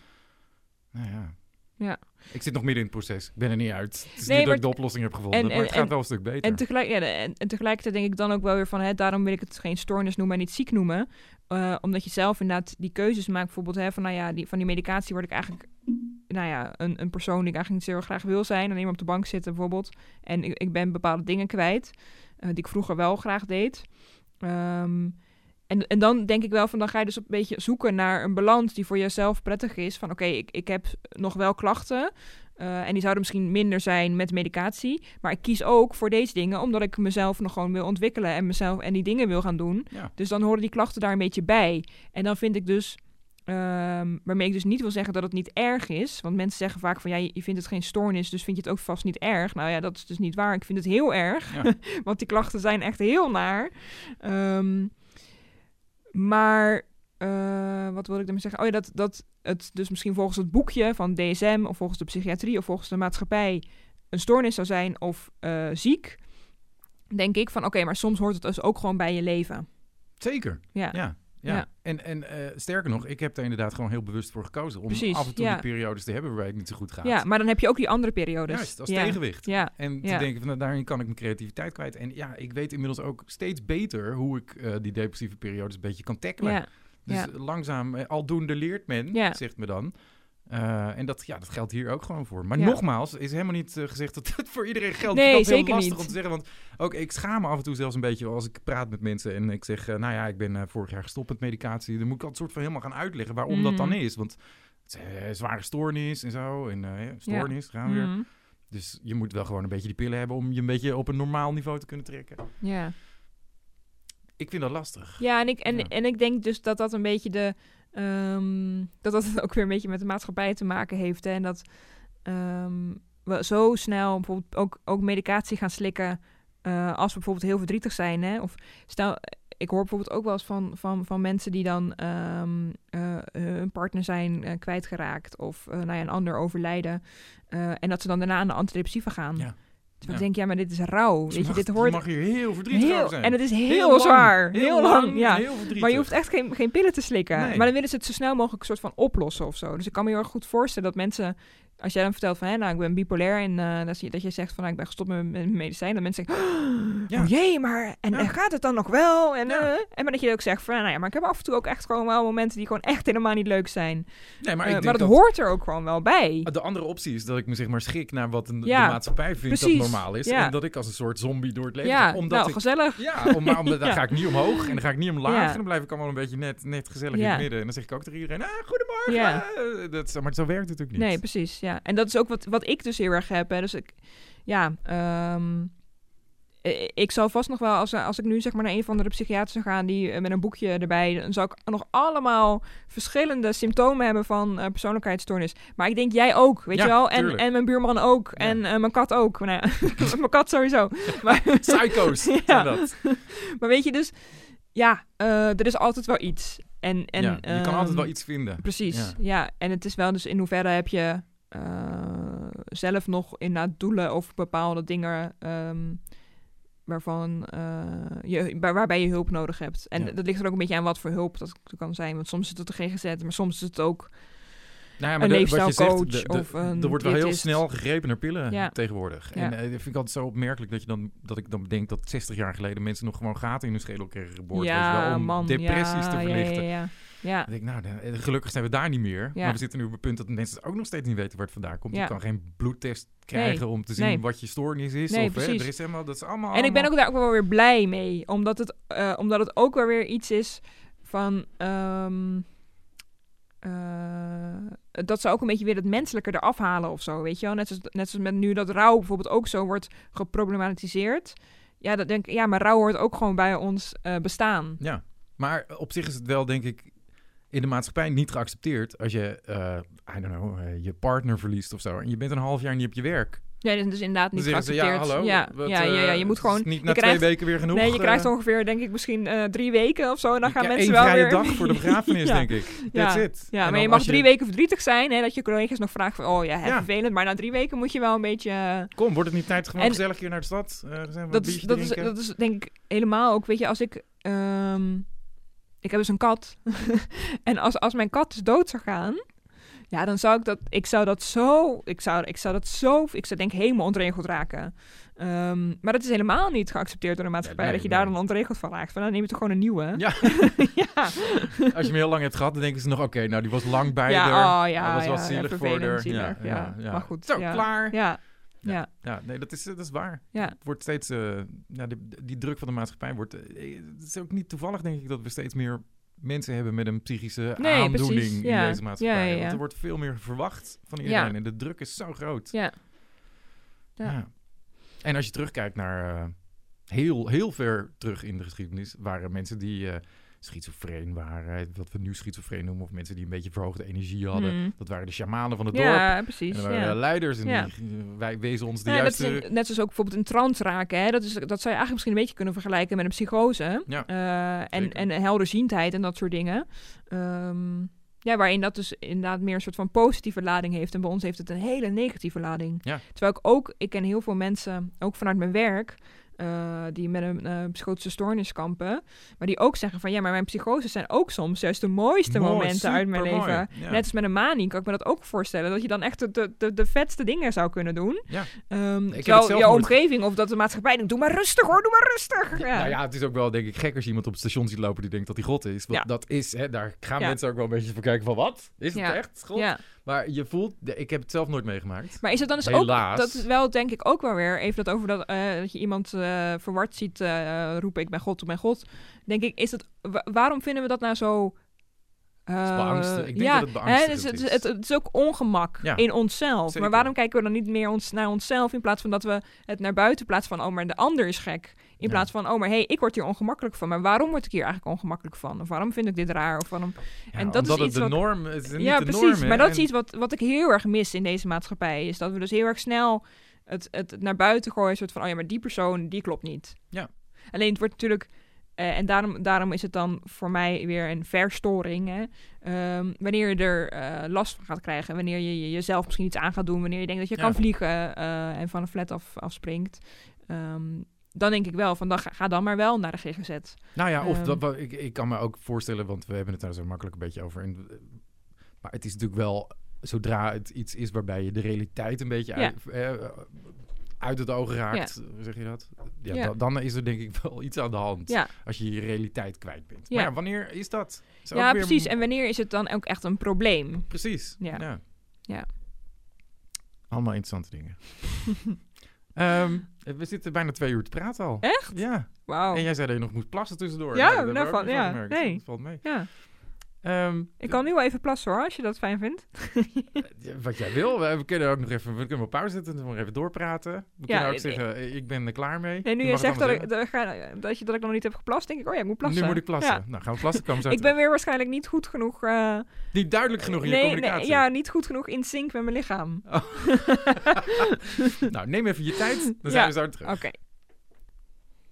Nou ja, Ja. Ik zit nog midden in het proces. Ik ben er niet uit. Het is Nee, niet dat ik de oplossing heb gevonden, en- maar het gaat en- wel een stuk beter. En, tegelijk, ja, en, en tegelijkertijd denk ik dan ook wel weer van, hè, daarom wil ik het geen stoornis noemen en niet ziek noemen. Eh, omdat je zelf inderdaad die keuzes maakt, bijvoorbeeld hè, van, nou ja, die, van die medicatie word ik eigenlijk, nou ja, een, een persoon die ik eigenlijk niet zo heel graag wil zijn. Alleen maar op de bank zitten bijvoorbeeld. En ik, ik ben bepaalde dingen kwijt, eh, die ik vroeger wel graag deed. Ehm, en, en dan denk ik wel van, dan ga je dus een beetje zoeken naar een balans die voor jezelf prettig is. Van oké, ik, ik heb nog wel klachten. eh, en die zouden misschien minder zijn met medicatie. Maar ik kies ook voor deze dingen omdat ik mezelf nog gewoon wil ontwikkelen en mezelf en die dingen wil gaan doen. Ja. Dus dan horen die klachten daar een beetje bij. En dan vind ik dus, ehm, waarmee ik dus niet wil zeggen dat het niet erg is. Want mensen zeggen vaak van ja, je, vindt het geen stoornis, dus vind je het ook vast niet erg. Nou ja, dat is dus niet waar. Ik vind het heel erg. Ja. want die klachten zijn echt heel naar. Ehm, maar eh, wat wil ik ermee zeggen? Oh ja, dat, dat het dus misschien volgens het boekje van DSM of volgens de psychiatrie of volgens de maatschappij een stoornis zou zijn of eh, ziek. Denk ik van oké, maar soms hoort het dus ook gewoon bij je leven. Zeker. Ja. Ja. Ja. Ja. En, en eh, sterker nog, ik heb er inderdaad gewoon heel bewust voor gekozen. Om Precies, af en toe ja. die periodes te hebben waarbij het niet zo goed gaat. Ja, maar dan heb je ook die andere periodes. Juist, als ja. tegenwicht. Ja, En Ja. te denken van nou, daarin kan ik mijn creativiteit kwijt. En ja, ik weet inmiddels ook steeds beter hoe ik eh, die depressieve periodes een beetje kan tackelen. ja, Dus ja. langzaam, eh, aldoende leert men, Ja. zegt me dan. Eh, en dat, ja, dat geldt hier ook gewoon voor. Maar Ja. nogmaals, is helemaal niet eh, gezegd dat het voor iedereen geldt. Nee, dat zeker heel lastig niet. om te zeggen. Want ook ik schaam me af en toe zelfs een beetje als ik praat met mensen en ik zeg, eh, nou ja, ik ben vorig jaar gestopt met medicatie. Dan moet ik altijd soort van helemaal gaan uitleggen waarom dat dan Mhm. is. Want het is zware stoornis en zo. En ja, stoornis, gaan we weer. Mhm. Dus je moet wel gewoon een beetje die pillen hebben om je een beetje op een normaal niveau te kunnen trekken. ja. Ik vind dat lastig. Ja, en ik, en, Ja. en ik denk dus dat dat een beetje de. Ehm, dat dat ook weer een beetje met de maatschappij te maken heeft. Hè? En dat ehm, we zo snel bijvoorbeeld ook, ook medicatie gaan slikken. eh, als we bijvoorbeeld heel verdrietig zijn. Hè? Of stel, ik hoor bijvoorbeeld ook wel eens van, van, van mensen die dan eh, hun partner zijn kwijtgeraakt. Of nou ja, een ander overlijden. en dat ze dan daarna aan de antidepressiva gaan. Ja. Terwijl Ja. ik denk, ja, maar dit is. Dus Weet je, mag- dit je hoort mag hier heel verdrietig heel, zijn. en het is heel, lang, zwaar. Heel, lang, ja. heel. Maar je hoeft echt geen, geen pillen te slikken. Nee. Maar dan willen ze het zo snel mogelijk een soort van oplossen of zo. Dus ik kan me heel erg goed voorstellen dat mensen... Als jij dan vertelt van, hè, nou, ik ben bipolair... en eh, dat, je, dat je zegt van, nou, ik ben gestopt met met mijn medicijn... dat mensen zeggen, Ja. oh jee, maar... En, Ja. en gaat het dan nog wel? En, Ja. eh, en maar dat je ook zegt van, nou ja, maar ik heb af en toe ook echt gewoon wel momenten... die gewoon echt helemaal niet leuk zijn. Nee, maar Eh, ik maar denk dat, dat hoort er ook gewoon wel bij. de andere optie is dat ik me zeg maar schik naar wat een, Ja, de maatschappij vindt precies. dat normaal is. Ja. En dat ik als een soort zombie door het leven ja. Omdat nou, ik, gezellig. ja, om, maar omdat, dan ga ik niet omhoog en dan ga ik niet omlaag. En dan blijf ik allemaal een beetje net, net gezellig in het midden. En dan zeg ik ook tegen iedereen, ah, goedemorgen. Eh, Dat, maar zo werkt het natuurlijk niet. Nee, precies. Ja. En dat is ook wat, wat ik dus heel erg heb. Hè. Dus ik, ja, ehm, eh, ik zou vast nog wel, als, als ik nu zeg maar naar een van de psychiaters zou gaan die eh, met een boekje erbij, dan zou ik nog allemaal verschillende symptomen hebben van eh, persoonlijkheidsstoornis. Maar ik denk jij ook, weet Ja, je wel? En, tuurlijk. en mijn buurman ook. Ja. En eh, mijn kat ook. Nou, ja, mijn kat sowieso. Maar, Psycho's Ja. dat. maar weet je, dus ja, er is altijd wel iets. En, en, ja, je kan altijd ehm, wel iets vinden. Precies, Ja. En het is wel dus in hoeverre heb je zelf nog inderdaad doelen of bepaalde dingen ehm, waarvan eh, je, waar- waarbij je hulp nodig hebt. En Ja. dat ligt er ook een beetje aan wat voor hulp dat kan zijn. Want soms is het de GGZ, maar soms is het ook... Nou ja, een wat je leefstijlcoach of een Er wordt wel heel snel gegrepen naar pillen Ja. tegenwoordig. Ja. En eh, dat vind ik altijd zo opmerkelijk dat, je dan, dat ik dan denk dat 60 jaar geleden mensen nog gewoon gaten in hun schedel kregen geboord. ja, wel, om man. depressies ja, te verlichten. Ja. Dan denk ik, nou, de- gelukkig zijn we daar niet meer. Ja. Maar we zitten nu op het punt dat mensen ook nog steeds niet weten waar het vandaan komt. Ja. Je kan geen bloedtest krijgen om te zien nee. wat je stoornis is. Nee, of, hè, er is helemaal, dat is allemaal... En ik ben ook daar ook wel weer blij mee. Omdat het, eh, omdat het ook wel weer iets is van... ehm, eh, dat ze ook een beetje weer het menselijke eraf halen of zo, weet je wel? Net zoals, net zoals met nu dat rouw bijvoorbeeld ook zo wordt geproblematiseerd. Ja, dat denk ik, ja, maar rouw hoort ook gewoon bij ons eh, bestaan. Ja, maar op zich is het wel, denk ik, in de maatschappij niet geaccepteerd als je, eh I don't know, eh, je partner verliest of zo. En je bent een half jaar niet op je werk. Ja, dat is dus inderdaad niet ze, ja, geaccepteerd. hallo. ja, wat, ja, ja, ja, eh, je moet gewoon... niet na krijgt, twee weken weer genoeg. Nee, je krijgt ongeveer, denk ik, misschien drie weken of zo. En dan gaan mensen wel weer... dag voor de begrafenis, denk ik. That's Ja. it. Ja, maar je mag drie weken verdrietig zijn. Hè, dat je collega's nog vragen van... Oh ja, hè, vervelend. Maar na drie weken moet je wel een beetje... Kom, wordt het niet tijd gewoon En- gezellig hier naar de stad? Dat, is, dat, is, dat is denk ik helemaal ook... Weet je, als ik... ehm, ik heb dus een kat. en als, als mijn kat dus dood zou gaan... Ja, dan zou ik dat, ik zou dat zo, ik zou, ik zou dat zo, ik zou denk helemaal ontregeld raken. Ehm, maar dat is helemaal niet geaccepteerd door de maatschappij, Ja, nee, dat je daar dan ontregeld van raakt. Van, dan neem je toch gewoon een nieuwe. Ja, ja. als je hem heel lang hebt gehad, dan denken ze nog, oké, nou die was lang bij ja, oh, ja, dat was wel zielig ja, voor zielig, Ja. Maar goed, Zo, klaar. Ja, Ja. ja, Ja, nee, dat is, dat is waar. ja. Het wordt steeds, eh, ja, die, die druk van de maatschappij wordt, eh, het is ook niet toevallig denk ik dat we steeds meer mensen hebben met een psychische Nee, aandoening precies, in deze maatschappij. Ja, ja, ja. Want er wordt veel meer verwacht van iedereen Ja. en de druk is zo groot. ja. Ja. Ja. En als je terugkijkt naar eh, heel, heel ver terug in de geschiedenis, waren mensen die eh schizofreen waren, wat we nu schizofreen noemen, of mensen die een beetje verhoogde energie hadden. Mm. Dat waren de shamanen van het dorp. Ja, precies. En waren ja. leiders en Ja. die wij wezen ons de Ja, dat is een- net zoals ook bijvoorbeeld een trance raken. Hè? Dat, is, dat zou je eigenlijk misschien een beetje kunnen vergelijken met een psychose. Ja, Eh, en, en helderziendheid en dat soort dingen. Ehm, ja, waarin dat dus inderdaad meer een soort van positieve lading heeft. En bij ons heeft het een hele negatieve lading. Ja. Terwijl ik ook, ik ken heel veel mensen, ook vanuit mijn werk, eh, die met een eh, psychotische stoornis kampen. Maar die ook zeggen van ja, maar mijn psychoses zijn ook soms juist de mooiste Mooi, momenten uit mijn leven. Ja. Net als met een manie kan ik me dat ook voorstellen. Dat je dan echt de, de, de, de vetste dingen zou kunnen doen. Ja. Ehm terwijl je nooit- omgeving of dat de maatschappij denkt, doe maar rustig hoor, doe maar rustig. Ja. Nou ja, het is ook wel denk ik gek als je iemand op het station ziet lopen die denkt dat hij God is. Want Ja. dat is, hè, daar gaan Ja. mensen ook wel een beetje voor kijken van wat? Is het Ja. echt God? Ja. Maar je voelt, ik heb het zelf nooit meegemaakt. Maar is het dan dus Helaas. ook, dat is wel denk ik ook wel weer, even dat over dat, eh, dat je iemand eh, verward ziet eh, roepen, ik ben God, ik ben God. Denk ik, is wa- waarom vinden we dat nou zo... ik denk ja, dat het hè, beangstigend het, is. Het, het is ook ongemak Ja, in onszelf. zeker. Maar waarom kijken we dan niet meer ons, naar onszelf in plaats van dat we het naar buiten plaatsen van, oh, maar de ander is gek. In Ja. plaats van, oh, maar hey, ik word hier ongemakkelijk van. Maar waarom word ik hier eigenlijk ongemakkelijk van? Of waarom vind ik dit raar? Of waarom... Ja, en dat is iets de wat- norm is. Niet ja, de precies. norm, maar dat is En- iets wat, wat ik heel erg mis in deze maatschappij. Is dat we dus heel erg snel het, het naar buiten gooien. Een soort van, oh ja, maar die persoon, die klopt niet. Ja. Alleen het wordt natuurlijk... eh, en daarom, daarom is het dan voor mij weer een verstoring. Hè? Ehm, wanneer je er eh, last van gaat krijgen. Wanneer je je- jezelf misschien iets aan gaat doen. Wanneer je denkt dat je Ja. kan vliegen eh, en van een flat af, afspringt. Ehm, dan denk ik wel van, dan ga, ga dan maar wel naar de GGZ. Nou ja, of Ehm. dat, wat- ik, ik kan me ook voorstellen, want we hebben het daar zo makkelijk een beetje over. En, maar het is natuurlijk wel, zodra het iets is waarbij je de realiteit een beetje Ja. uit, eh, uit het oog raakt, hoe zeg je dat? Ja, Ja. Dan, dan is er denk ik wel iets aan de hand. Als je je realiteit kwijt bent. Ja. Maar ja, wanneer is dat? Is Ja, weer- precies. En wanneer is het dan ook echt een probleem? Precies. Ja. Ja. Ja. Allemaal interessante dingen. Ehm, we zitten bijna twee uur te praten al. Echt? Ja. Wauw. En jij zei dat je nog moest plassen tussendoor. Ja, we nou, ja, nee. Dat valt mee. Ja, Ehm, ik kan nu wel even plassen hoor, als je dat fijn vindt. Wat jij wil. We, we kunnen ook nog even, we kunnen op pauze zetten en nog even doorpraten. We Ja, kunnen ook zeggen, eh, ik ben er klaar mee. Nee, nu Je je zegt dat ik, dat, je, dat ik nog niet heb geplast, denk ik, oh ja, ik moet plassen. Nu moet ik plassen. Ja. Nou, gaan we plassen. Komen we Ik ben weer waarschijnlijk niet goed genoeg... eh, Niet duidelijk genoeg in je nee, communicatie. nee, ja, niet goed genoeg in sync met mijn lichaam. nou, neem even je tijd. Dan Ja. zijn we zo terug. Oké.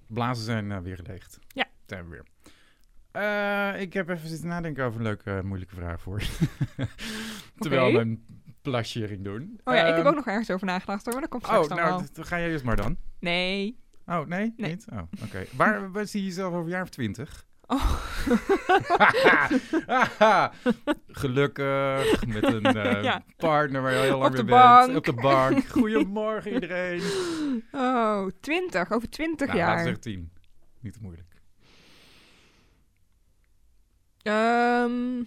Blazen zijn eh, weer geleegd. Ja. Zijn we weer. Eh, ik heb even zitten nadenken over een leuke, eh, moeilijke vraag voor. Terwijl we een plasje ging doen. Oh ja, ik heb Ehm, ook nog ergens over nagedacht hoor, maar dat komt straks Oh, dan nou, dan ga jij eerst maar dan. Nee. Oh, nee? Nee. Niet? Oh, oké. Waar, waar zie je jezelf over een jaar of twintig? Oh. Gelukkig, met een eh, Ja. partner waar je al heel lang mee bent. Op de bank. Goedemorgen iedereen. Oh, 20, over 20 Nou, jaar. zeggen tien. Niet te moeilijk. Ehm,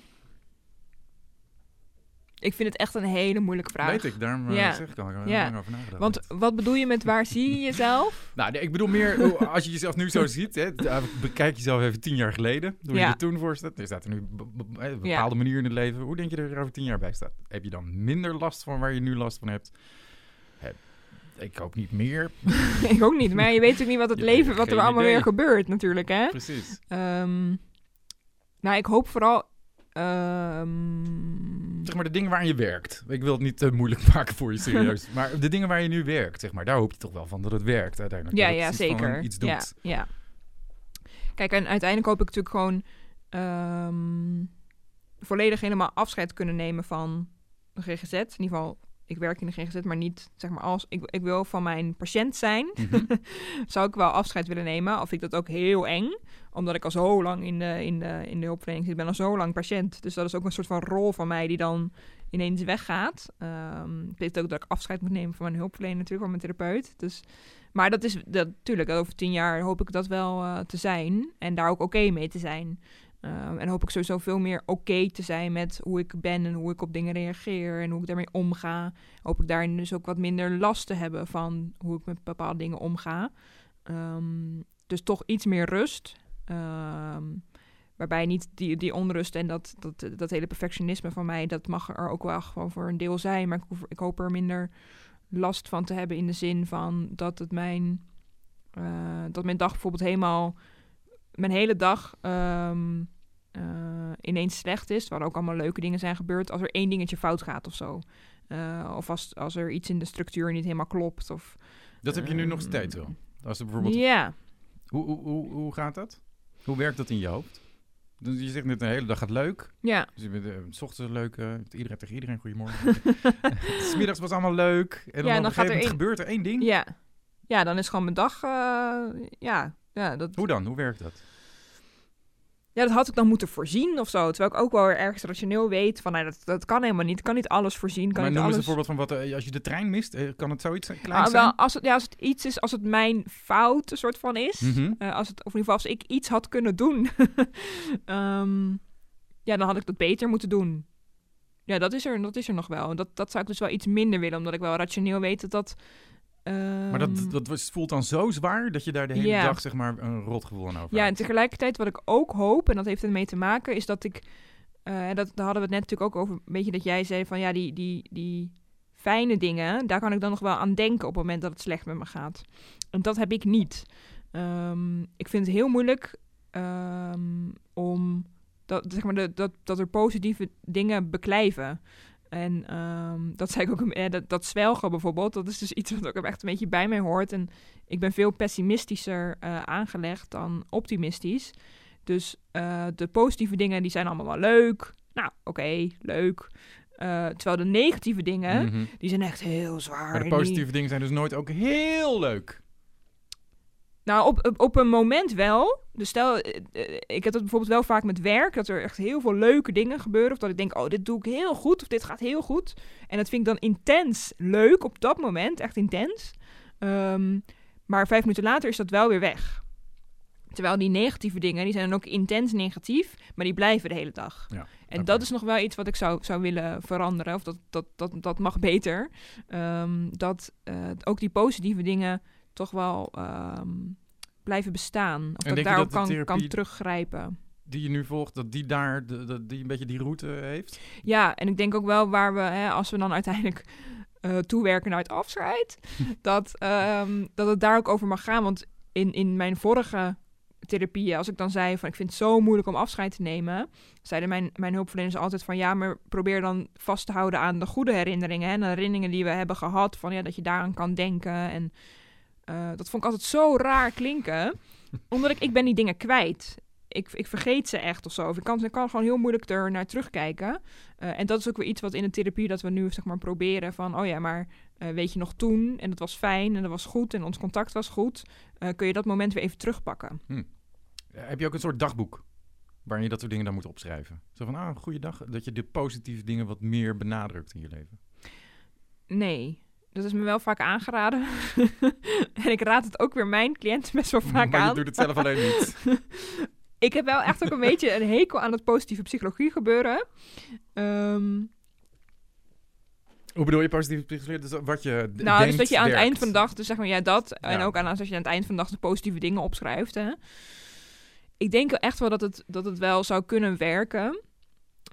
ik vind het echt een hele moeilijke vraag. Weet ik, daarom eh, Ja. zeg ik al. Ik er Ja. lang over nagedacht. Want wat bedoel je met waar zie je jezelf? Nou, nee, ik bedoel meer, als je jezelf nu zo ziet, hè, eh, bekijk jezelf even tien jaar geleden, hoe je Ja. er toen voor staat. Er staat er nu eh, een bepaalde manier in het leven. Hoe denk je je er over tien jaar bij staat? Heb je dan minder last van waar je nu last van hebt? Heb- ik hoop niet meer. ik ook niet, maar je weet natuurlijk niet wat het Je leven, wat er allemaal idee. weer gebeurt natuurlijk, hè? Precies. Ehm, nou, ik hoop vooral... ehm, Zeg maar de dingen waar je werkt. Ik wil het niet te moeilijk maken voor je, serieus. maar de dingen waar je nu werkt, zeg maar, daar hoop je toch wel van dat het werkt uiteindelijk. ja, dat ja, zeker. iets doet. Ja, ja. Kijk, en uiteindelijk hoop ik natuurlijk gewoon ehm, volledig helemaal afscheid kunnen nemen van de GGZ. In ieder geval, ik werk in de GGZ, maar niet zeg maar als ik, ik wil van mijn patiënt zijn. Mhm. Zou ik wel afscheid willen nemen. Of ik dat ook heel eng, omdat ik al zo lang in de, in de, in de hulpverlening zit. Ik ben al zo lang patiënt. Dus dat is ook een soort van rol van mij die dan ineens weggaat. Um, ik weet ook dat ik afscheid moet nemen van mijn hulpverlener natuurlijk, van mijn therapeut. Dus, maar dat is dat, natuurlijk, over tien jaar hoop ik dat wel uh, te zijn. En daar ook oké mee te zijn. Um, en hoop ik sowieso veel meer oké te zijn met hoe ik ben en hoe ik op dingen reageer en hoe ik daarmee omga. Hoop ik daarin dus ook wat minder last te hebben van hoe ik met bepaalde dingen omga. Um, dus toch iets meer rust. Um, waarbij niet die, die onrust en dat, dat, dat hele perfectionisme van mij, dat mag er ook wel gewoon voor een deel zijn. Maar ik, ik hoop er minder last van te hebben in de zin van dat het mijn, uh, dat mijn dag bijvoorbeeld helemaal, mijn hele dag uh, ineens slecht is. Waar ook allemaal leuke dingen zijn gebeurd. Als er één dingetje fout gaat of zo. Uh, of als, als er iets in de structuur niet helemaal klopt. Of, dat heb je nu nog steeds wel? Als er bijvoorbeeld... Ja. Hoe, hoe, hoe, hoe gaat dat? Hoe werkt dat in je hoofd? Dus je zegt net de hele dag gaat leuk. Ja. Dus je bent, uh, s ochtends leuk. Uh, iedereen tegen iedereen goedemorgen. Smiddags was allemaal leuk. En dan, ja, en dan gaat er een... gebeurt er één ding. Ja. Ja, dan is gewoon mijn dag. Uh, ja. ja dat... Hoe dan? Hoe werkt dat? Ja, dat had ik dan moeten voorzien of zo. Terwijl ik ook wel ergens rationeel weet van, nou, dat, dat kan helemaal niet. Ik kan niet alles voorzien. Kan maar niet noem alles... eens een voorbeeld van wat, uh, als je de trein mist, uh, kan het zoiets klein ah, zijn? Wel, als het, ja, als het iets is, als het mijn fout een soort van is. Mhm. Mm -hmm. uh, als het, of in ieder geval als ik iets had kunnen doen. um, ja, dan had ik dat beter moeten doen. Ja, dat is er, dat is er nog wel. Dat, dat zou ik dus wel iets minder willen, omdat ik wel rationeel weet dat dat... Um... Maar dat, dat was, voelt dan zo zwaar dat je daar de hele dag zeg maar een rotgevoel aan over Ja, en tegelijkertijd wat ik ook hoop, en dat heeft ermee te maken, is dat ik... Uh, dat, daar hadden we het net natuurlijk ook over, een beetje dat jij zei van ja, die, die, die fijne dingen, daar kan ik dan nog wel aan denken op het moment dat het slecht met me gaat. En dat heb ik niet. Um, ik vind het heel moeilijk um, om dat, zeg maar, de, dat, dat er positieve dingen beklijven. En um, dat zei ik ook, eh, dat, dat zwelgen bijvoorbeeld, dat is dus iets wat ook echt een beetje bij mij hoort. En ik ben veel pessimistischer uh, aangelegd dan optimistisch. Dus uh, de positieve dingen, die zijn allemaal wel leuk. Nou, oké, okay, leuk. Uh, terwijl de negatieve dingen, Mm -hmm. die zijn echt heel zwaar. Maar de positieve dingen zijn dus nooit ook heel leuk. Nou, op, op, een moment wel. Dus stel, uh, ik heb dat bijvoorbeeld wel vaak met werk, dat er echt heel veel leuke dingen gebeuren. Of dat ik denk, oh, dit doe ik heel goed, of dit gaat heel goed. En dat vind ik dan intens leuk op dat moment, echt intens. Um, maar vijf minuten later is dat wel weer weg. Terwijl die negatieve dingen, die zijn dan ook intens negatief, maar die blijven de hele dag. Ja, en okay. dat is nog wel iets wat ik zou, zou willen veranderen, of dat, dat, dat, dat mag beter. Um, dat uh, ook die positieve dingen toch wel um, blijven bestaan. Of dat ik daarop kan, kan teruggrijpen. Die je nu volgt, dat die daar de, de, die een beetje die route heeft? Ja, en ik denk ook wel waar we, hè, als we dan uiteindelijk uh, toewerken naar het afscheid, dat, um, dat het daar ook over mag gaan. Want in, in mijn vorige therapieën, als ik dan zei van ik vind het zo moeilijk om afscheid te nemen, zeiden mijn, mijn hulpverleners altijd van ja, maar probeer dan vast te houden aan de goede herinneringen en de herinneringen die we hebben gehad, van ja, dat je daaraan kan denken. En uh, dat vond ik altijd zo raar klinken, omdat ik, ik ben die dingen kwijt. Ik, ik vergeet ze echt of zo. Of ik kan, ik kan gewoon heel moeilijk er naar terugkijken. Uh, en dat is ook weer iets wat in de therapie dat we nu zeg maar proberen van, oh ja, maar uh, weet je nog toen en dat was fijn en dat was goed en ons contact was goed, kun je dat moment weer even terugpakken. Hm. Heb je ook een soort dagboek waarin je dat soort dingen dan moet opschrijven? Zo van, ah, goede dag, dat je de positieve dingen wat meer benadrukt in je leven. Nee, dat is me wel vaak aangeraden. en ik raad het ook weer mijn cliënten best wel vaak maar aan. je doet het zelf alleen niet. ik heb wel echt ook een beetje een hekel aan het positieve psychologie gebeuren. Um, Hoe bedoel je positieve psychologie? Dus wat je d- nou, denkt, dus dat je aan werkt. het eind van de dag, dus zeg maar ja dat, ja. en ook aan als je aan het eind van de dag de positieve dingen opschrijft. Hè. Ik denk echt wel dat het, dat het wel zou kunnen werken.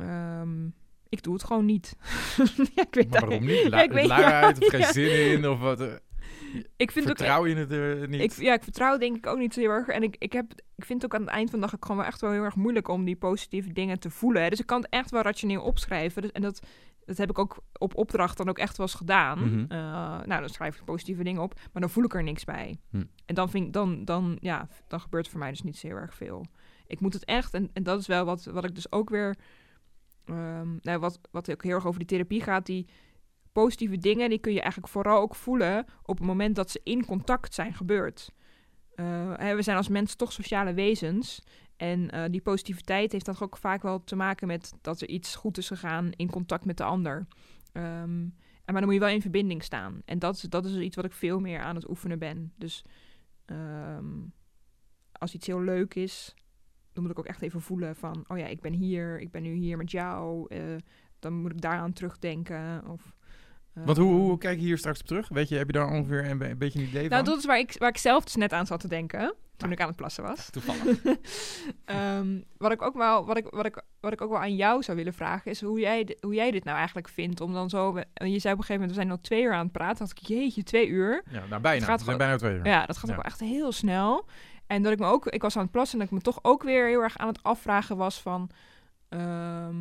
Um, ik doe het gewoon niet. ja, ik weet Maar waarom niet? La Ja, ik weet- ja, geen ja. zin in? Of wat? eh, Ik vind ook Vertrouw je het er niet? Ik, ja, ik vertrouw denk ik ook niet zo heel erg. En ik, ik, heb, ik vind ook aan het eind van de dag ook gewoon wel echt wel heel erg moeilijk om die positieve dingen te voelen. Hè. Dus ik kan het echt wel rationeel opschrijven. Dus, en dat, dat heb ik ook op opdracht dan ook echt wel eens gedaan. Mhm. Eh, nou, dan schrijf ik positieve dingen op, maar dan voel ik er niks bij. Hm. En dan, vind ik, dan, dan, ja, dan gebeurt er voor mij dus niet zo heel erg veel. Ik moet het echt, en, en dat is wel wat, wat ik dus ook weer, ehm, nou, wat, wat ook heel erg over die therapie gaat, die positieve dingen, die kun je eigenlijk vooral ook voelen op het moment dat ze in contact zijn gebeurd. Eh, we zijn als mens toch sociale wezens. En eh, die positiviteit heeft dan ook vaak wel te maken met dat er iets goed is gegaan in contact met de ander. Ehm, en maar dan moet je wel in verbinding staan. En dat, is- dat is iets wat ik veel meer aan het oefenen ben. Dus ehm, als iets heel leuk is, dan moet ik ook echt even voelen van... oh ja, ik ben hier, ik ben nu hier met jou. eh, dan moet ik daaraan terugdenken. Of, Want hoe, hoe kijk je hier straks op terug? Weet je, heb je daar ongeveer een, een beetje een idee Nou, van? dat is waar ik, waar ik zelf dus net aan zat te denken... toen Ah. ik aan het plassen was. Toevallig. Ehm, wat, ik ook wel, wat, ik, wat, ik, wat ik ook wel aan jou zou willen vragen is hoe jij, hoe jij dit nou eigenlijk vindt. Om dan zo. Je zei op een gegeven moment, we zijn al twee uur aan het praten. dacht ik, jeetje, twee uur. Ja, nou bijna. Het gaat zijn gewoon- bijna twee uur. Ja, dat gaat Ja. ook wel echt heel snel. En dat ik me ook, ik was aan het plassen en dat ik me toch ook weer heel erg aan het afvragen was van. ehm,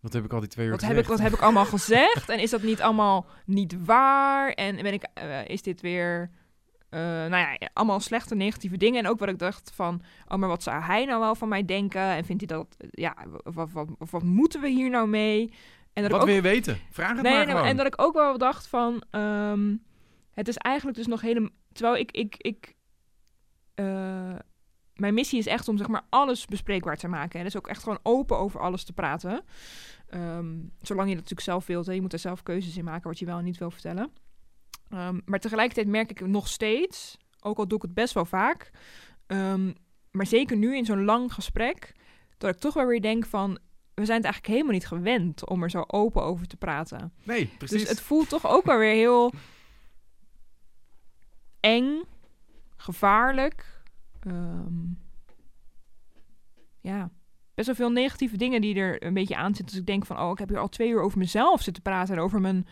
Wat heb ik al die twee uur wat, heb ik, wat heb ik allemaal gezegd? En is dat niet allemaal niet waar? En ben ik, eh, is dit weer, eh, nou ja, allemaal slechte negatieve dingen? En ook wat ik dacht van, oh, maar wat zou hij nou wel van mij denken? En vindt hij dat, ja, wat wat, moeten we hier nou mee? En dat Wat ik wil ook, je weten? Vraag het nee, maar nee, en dat ik ook wel dacht van, ehm, het is eigenlijk dus nog helemaal, terwijl ik, ik, ik, eh, mijn missie is echt om zeg maar alles bespreekbaar te maken. En dus ook echt gewoon open over alles te praten. Ehm, zolang je dat natuurlijk zelf wilt. Hè. Je moet er zelf keuzes in maken wat je wel en niet wil vertellen. Ehm, maar tegelijkertijd merk ik nog steeds, ook al doe ik het best wel vaak, ehm, maar zeker nu in zo'n lang gesprek, dat ik toch wel weer denk van, we zijn het eigenlijk helemaal niet gewend om er zo open over te praten. Nee, precies. Dus het voelt toch ook wel weer heel eng, gevaarlijk. Ehm, ja, best wel veel negatieve dingen die er een beetje aan zitten. Dus ik denk van, oh, ik heb hier al twee uur over mezelf zitten praten en over mijn,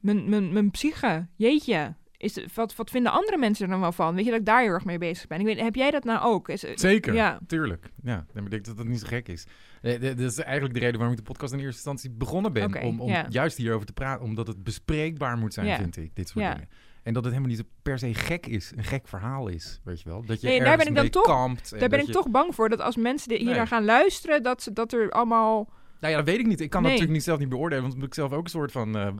mijn, mijn, mijn psyche. Jeetje. Is wat, wat vinden andere mensen er dan wel van? Weet je dat ik daar heel erg mee bezig ben? Ik weet, heb jij dat nou ook? Is, Zeker, Ja. tuurlijk. Ja, maar ik denk dat dat niet zo gek is. Dat is eigenlijk de reden waarom ik de podcast in eerste instantie begonnen ben. Om om juist hierover te praten, omdat het bespreekbaar moet zijn, vind ik, dit soort Ja. dingen. En dat het helemaal niet per se gek is, een gek verhaal is, weet je wel. Dat je Nee, daar ergens ben ik dan toch- kampt. Daar ben ik je- toch bang voor dat als mensen hier Nee. naar gaan luisteren, dat, ze, dat er allemaal... Nou ja, dat weet ik niet. Ik kan Nee. dat natuurlijk niet zelf niet beoordelen, want ik zelf ook een soort van eh, eh,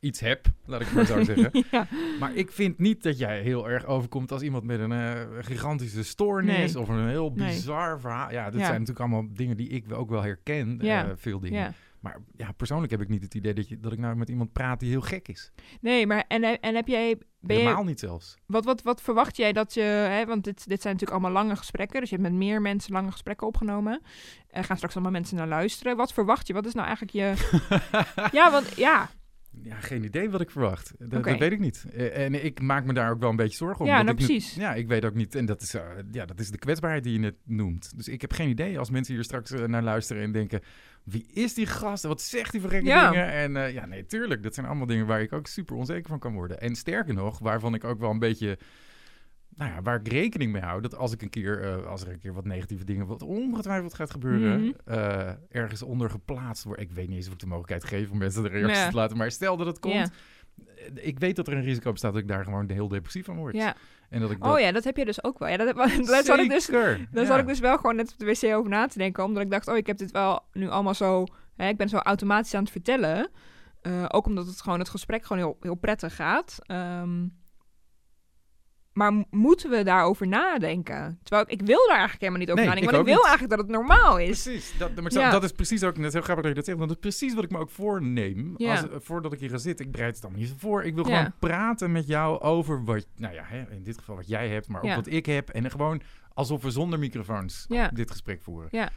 iets heb, laat ik het maar zo zeggen. ja. Maar ik vind niet dat jij heel erg overkomt als iemand met een eh, gigantische stoornis Nee. of een heel Nee. bizar verhaal. Ja, dat Ja. zijn natuurlijk allemaal dingen die ik ook wel herken, Ja. veel dingen. Maar ja, persoonlijk heb ik niet het idee dat, je, dat ik nou met iemand praat die heel gek is. Nee, maar en, en heb jij... Ben je, Helemaal niet zelfs. Wat, wat, wat verwacht jij dat je... Hè, want dit, dit zijn natuurlijk allemaal lange gesprekken. Dus je hebt met meer mensen lange gesprekken opgenomen. Er gaan straks allemaal mensen naar luisteren. Wat verwacht je? Wat is nou eigenlijk je... ja, want ja... Ja, geen idee wat ik verwacht. Dat, dat weet ik niet. Eh, En ik maak me daar ook wel een beetje zorgen om. Ja, nou ik nu- precies. ja, ik weet ook niet. En dat is, eh, ja, dat is de kwetsbaarheid die je net noemt. Dus ik heb geen idee als mensen hier straks eh, naar luisteren en denken... Wie is die gast? Wat zegt hij voor gekke Ja. dingen? En ja, nee, tuurlijk. Dat zijn allemaal dingen waar ik ook super onzeker van kan worden. En sterker nog, waarvan ik ook wel een beetje... Nou ja, waar ik rekening mee hou. Dat als ik een keer, eh, als er een keer wat negatieve dingen, wat ongetwijfeld gaat gebeuren, Mhm. eh, ergens onder geplaatst wordt. Ik weet niet eens of ik de mogelijkheid geef om mensen de reacties te laten. Maar stel dat het komt. Ja. eh, Ik weet dat er een risico bestaat dat ik daar gewoon heel depressief van word. ja. En dat ik dat Oh ja, dat heb je dus ook wel. Ja, dat, heb, daar zat ik dus... Zeker, Daar ja. zat ik dus wel gewoon net op de wc over na te denken. Omdat ik dacht, oh, ik heb dit wel nu allemaal zo... Hè, ik ben zo automatisch aan het vertellen. Ook omdat het gewoon het gesprek gewoon heel, heel prettig gaat. Ehm, maar moeten we daarover nadenken? Terwijl ik, ik wil daar eigenlijk helemaal niet over Nee, nadenken. ik Want ik ook wil niet. eigenlijk dat het normaal is. Precies, dat, maar Ja. dat is precies ook, net heel grappig dat je dat zegt, want dat is precies wat ik me ook voorneem, Ja. als, eh, voordat ik hier ga zitten. Ik bereid het allemaal niet voor. Ik wil Ja. gewoon praten met jou over wat, nou ja, hè, in dit geval wat jij hebt, maar ook wat ik heb. En gewoon alsof we zonder microfoons Ja. dit gesprek voeren. Ja.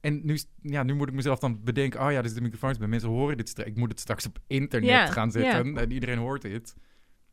En nu, ja, nu moet ik mezelf dan bedenken, oh ja, dus de microfoons, bij mensen horen dit. Ik moet het straks op internet gaan zetten en iedereen hoort dit.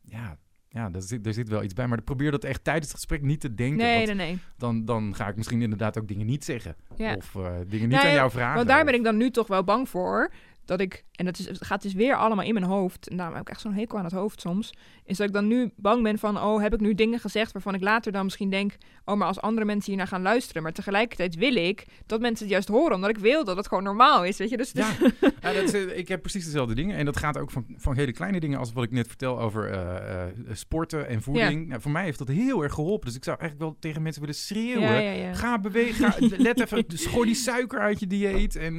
Ja, ja daar, zit, daar zit wel iets bij. Maar probeer dat echt tijdens het gesprek niet te denken. Nee, nee, nee. dan, dan ga ik misschien inderdaad ook dingen niet zeggen. Ja. Of eh, dingen niet Nou aan jou vragen. Want daar ben ik dan nu toch wel bang voor. Dat ik, en dat is, het gaat dus weer allemaal in mijn hoofd. En daarom heb ik echt zo'n hekel aan het hoofd soms. Is dat ik dan nu bang ben van, oh, heb ik nu dingen gezegd waarvan ik later dan misschien denk, oh, maar als andere mensen hiernaar gaan luisteren. Maar tegelijkertijd wil ik dat mensen het juist horen, omdat ik wil dat het gewoon normaal is, weet je. Dus Ja, dat eh, ik heb precies dezelfde dingen. En dat gaat ook van, van hele kleine dingen als wat ik net vertel over eh, eh, sporten en voeding. Nou, voor mij heeft dat heel erg geholpen. Dus ik zou eigenlijk wel tegen mensen willen schreeuwen. ja. Ga bewegen. Ga, let even. Dus gooi die suiker uit je dieet. En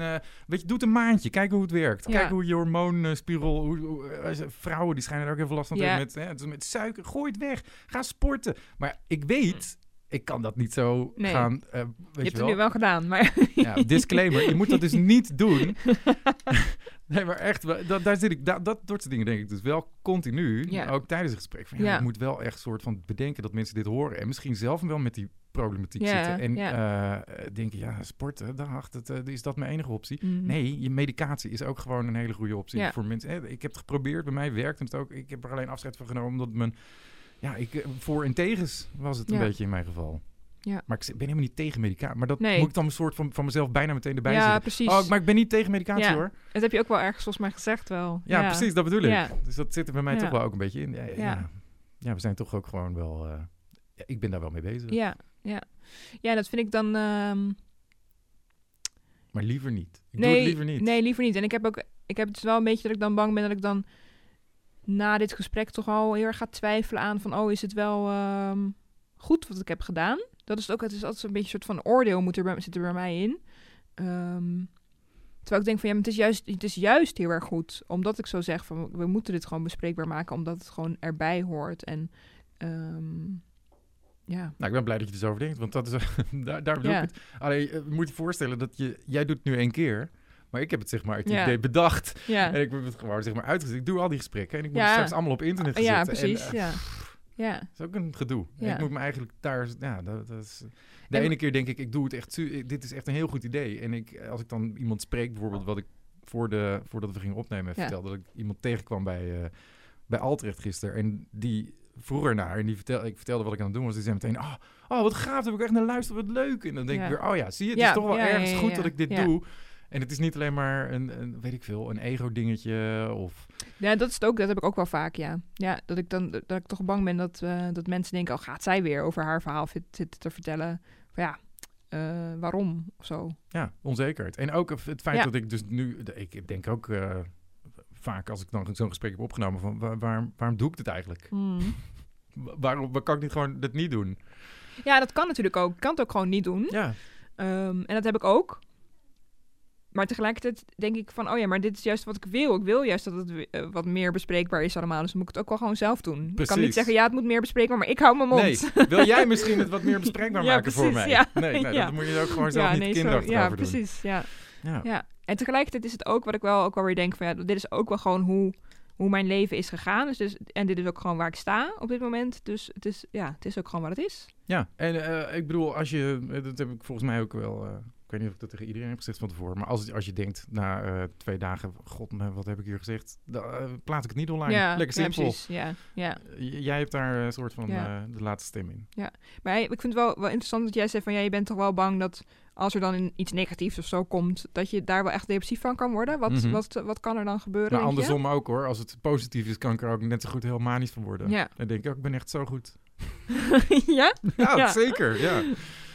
weet je, doe het een maandje. Kijk hoe het werkt. Kijk hoe je hormoonspiegel. Hoe, hoe- eh, vrouwen die schijnen er ook heel veel last van te Ja. hebben met, hè, dus met suiker. Gooi het weg. Ga sporten. Maar ik weet. ik kan dat niet zo Nee. gaan. eh, weet je je, hebt het wel? nu wel gedaan, maar... Ja, disclaimer, je moet dat dus niet doen. nee, maar echt, dat, daar zit ik, dat, dat soort dingen denk ik dus wel continu, Ja. ook tijdens het gesprek. Van, ja, Ja. Je moet wel echt soort van bedenken dat mensen dit horen en misschien zelf wel met die problematiek Ja, zitten. En ja. eh, denken, ja, sporten, dag, dat, eh, is dat mijn enige optie? Mhm. Nee, je medicatie is ook gewoon een hele goede optie Ja. voor mensen. Eh, Ik heb het geprobeerd, bij mij werkt het ook. Ik heb er alleen afscheid van genomen omdat mijn... Ja, ik, eh, voor en tegens was het een beetje in mijn geval. Ja. Maar ik ben helemaal niet tegen medicatie. Maar dat Nee. moet ik dan een soort van, van mezelf bijna meteen erbij ja, zeggen. precies. Oh, maar ik ben niet tegen medicatie Ja. hoor. Dat heb je ook wel ergens volgens mij gezegd wel. Ja, precies, dat bedoel ik. Ja. Dus dat zit er bij mij toch wel ook een beetje in. Ja, ja. We zijn toch ook gewoon wel... eh, ik ben daar wel mee bezig. Ja, ja. Ja, dat vind ik dan... ehm, Maar liever niet. Ik nee, doe het liever niet. Nee, liever niet. En ik heb ook... Ik heb het wel een beetje dat ik dan bang ben dat ik dan na dit gesprek toch al heel erg ga twijfelen aan van... Oh, is het wel ehm, goed wat ik heb gedaan? Dat is ook... Het is altijd een beetje een soort van oordeel moet er bij, zit er bij mij in. Ehm, terwijl ik denk van ja, maar het is, juist, het is juist heel erg goed. Omdat ik zo zeg van we moeten dit gewoon bespreekbaar maken. Omdat het gewoon erbij hoort. En ja. Nou, ik ben blij dat je er zo over denkt, want dat is, daar, daar bedoel Ja. ik het. Alleen, eh, moet je voorstellen dat je... Jij doet het nu één keer, maar ik heb het zeg maar het Ja. idee bedacht. Ja, En ik heb het gewoon zeg maar uitgezet. Ik doe al die gesprekken en ik moet Ja. het straks allemaal op internet ja zetten. precies. En, eh, ja. ja. Dat is ook een gedoe. Ja. Ik moet me eigenlijk daar... Ja, dat, dat is, de En- ene keer denk ik, ik doe het echt... su- Dit is echt een heel goed idee. En ik, als ik dan iemand spreek, bijvoorbeeld wat ik voor de, voordat we gingen opnemen Ja. vertelde... dat ik iemand tegenkwam bij, eh bij Altrecht gisteren. En die vroeg ernaar en die vertelde, ik vertelde wat ik aan het doen was. Die zei meteen, oh, oh wat gaaf, daar heb ik echt naar luisteren, wat leuk. En dan denk Ja. ik weer, oh ja, zie je, het Ja, is toch wel ja, ergens goed dat ik dit doe. En het is niet alleen maar een, een weet ik veel, een ego-dingetje of... Ja, dat is het ook. Dat heb ik ook wel vaak, ja. Ja, dat ik dan dat ik toch bang ben dat, eh, dat mensen denken... oh, gaat zij weer over haar verhaal zit- zitten te vertellen? Ja, eh, waarom of zo. Ja, onzekerheid. En ook het feit dat ik dus nu, ik denk ook eh, vaak als ik dan zo'n gesprek heb opgenomen van waar, waarom, waarom doe ik dit eigenlijk? Wa- Waarom, waar kan ik niet gewoon dit niet doen? Ja, dat kan natuurlijk ook. Ik kan het ook gewoon niet doen. Ja, Ehm, en dat heb ik ook. Maar tegelijkertijd denk ik van... oh ja, maar dit is juist wat ik wil. Ik wil juist dat het eh, wat meer bespreekbaar is allemaal. Dus dan moet ik het ook wel gewoon zelf doen. Ik kan Precies. niet zeggen, ja, het moet meer bespreekbaar... maar ik hou mijn mond. nee. Wil jij misschien het wat meer bespreekbaar Ja, maken voor precies, mij? ja. Nee, nee Ja. dat moet je ook gewoon zelf niet nee, kinderachtig Ja, over doen. precies. Ja. Ja. Ja, en tegelijkertijd is het ook wat ik wel ook wel weer denk van ja, dit is ook wel gewoon hoe, hoe mijn leven is gegaan. Dus, dus, en dit is ook gewoon waar ik sta op dit moment. Dus het is, ja, het is ook gewoon wat het is. Ja, en eh, ik bedoel, als je, eh, dat heb ik volgens mij ook wel, eh, ik weet niet of ik dat tegen iedereen heb gezegd van tevoren, maar als, als je denkt na twee dagen, god, wat heb ik hier gezegd, dan plaats ik het niet online. ja, Lekker ja, simpel. precies. Ja, ja. Jij hebt daar een soort van Ja. de laatste stem in. Maar hey, ik vind het wel, wel interessant dat jij zegt van ja, je bent toch wel bang dat als er dan iets negatiefs of zo komt, dat je daar wel echt depressief van kan worden. Wat, Mhm. wat, wat kan er dan gebeuren? Maar je? andersom ook hoor, als het positief is, kan ik er ook net zo goed heel manisch van worden. Ja. Dan denk ik, ook, ik ben echt zo goed. ja? Ja, Ja. zeker, ja.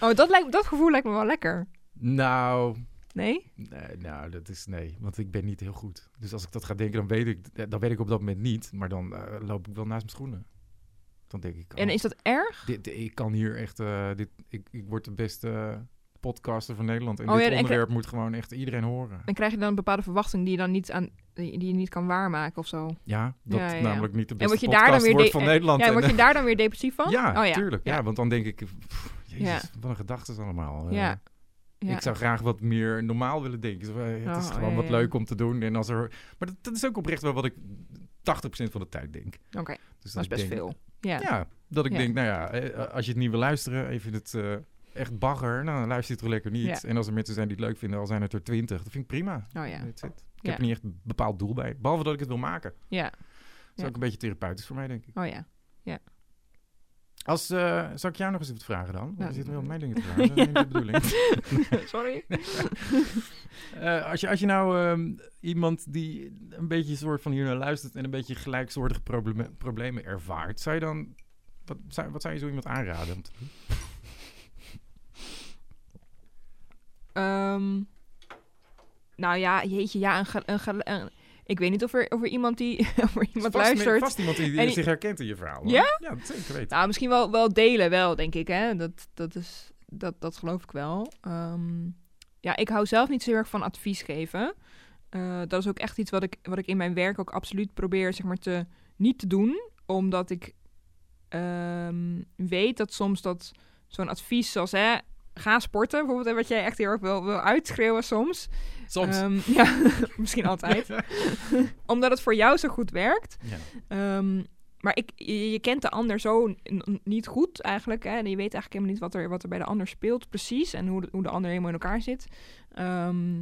Oh, dat, lijkt, dat gevoel lijkt me wel lekker. Nou, Nee? nee, nou, dat is nee, want ik ben niet heel goed. Dus als ik dat ga denken, dan weet ik, dan weet ik op dat moment niet, maar dan eh, loop ik wel naast mijn schoenen. Dan denk ik, En oh, is dat erg? dit, ik kan hier echt, eh, dit, ik, ik word de beste podcaster van Nederland. En Oh dit ja, en onderwerp moet gewoon echt iedereen horen. Dan krijg je dan een bepaalde verwachting die je dan niet, aan, die je niet kan waarmaken of zo. Ja, dat Ja, ja. namelijk niet de En beste word je daar dan podcast weer wordt van en- Nederland. Ja, En, word je daar dan weer depressief van? Ja, oh, ja. tuurlijk. Ja. Ja. want dan denk ik, pff, jezus, wat een gedachten allemaal. eh. Ja. Ja. Ik zou graag wat meer normaal willen denken. Eh, het is Oh, gewoon ja, wat ja. leuk om te doen. En als er, maar dat, dat is ook oprecht wel wat ik 80% van de tijd denk. Oké, Dus dat is best denk, veel. Ja. Ja, dat ik denk, nou ja, eh, als je het niet wil luisteren en vindt het echt bagger, nou, dan luister je het toch lekker niet. Ja. En als er mensen zijn die het leuk vinden, al zijn het er 20, dat vind ik prima. Oh ja. Ik Ja. heb er niet echt een bepaald doel bij. Behalve dat ik het wil maken. Ja. Dat is Ja. ook een beetje therapeutisch voor mij, denk ik. Oh ja. Als, eh zal ik jou nog eens even vragen dan? Ja. Je zit wel mijn dingen te vragen. De bedoeling. Sorry. Eh, als, je, als je nou ehm, iemand die een beetje soort van hier naar luistert en een beetje gelijksoortige probleme- problemen ervaart, zou je dan. Wat zou, wat zou je zo iemand aanraden om te doen? Ehm, nou ja, jeetje, ja. Een, ge- een, ge- een- ik weet niet of er, of er iemand die of er iemand vast, luistert. vast iemand die, die En die- zich herkent in je verhaal. hoor. Ja? Ja, dat zeker weten. Nou, misschien wel, wel delen, wel, denk ik. Hè? Dat, dat, is, dat, dat geloof ik wel. Ehm, ja, ik hou zelf niet zo erg van advies geven. Eh, dat is ook echt iets wat ik, wat ik in mijn werk ook absoluut probeer zeg maar, te, niet te doen. Omdat ik ehm, weet dat soms dat zo'n advies zoals, hè, ga sporten, bijvoorbeeld, wat jij echt heel erg wil, wil uitschreeuwen soms. Soms. Ehm, ja, misschien altijd. Omdat het voor jou zo goed werkt. ja. Ehm, maar ik, je, je kent de ander zo niet goed eigenlijk. Hè? En je weet eigenlijk helemaal niet wat er, wat er bij de ander speelt precies. En hoe de, hoe de ander helemaal in elkaar zit. Ehm,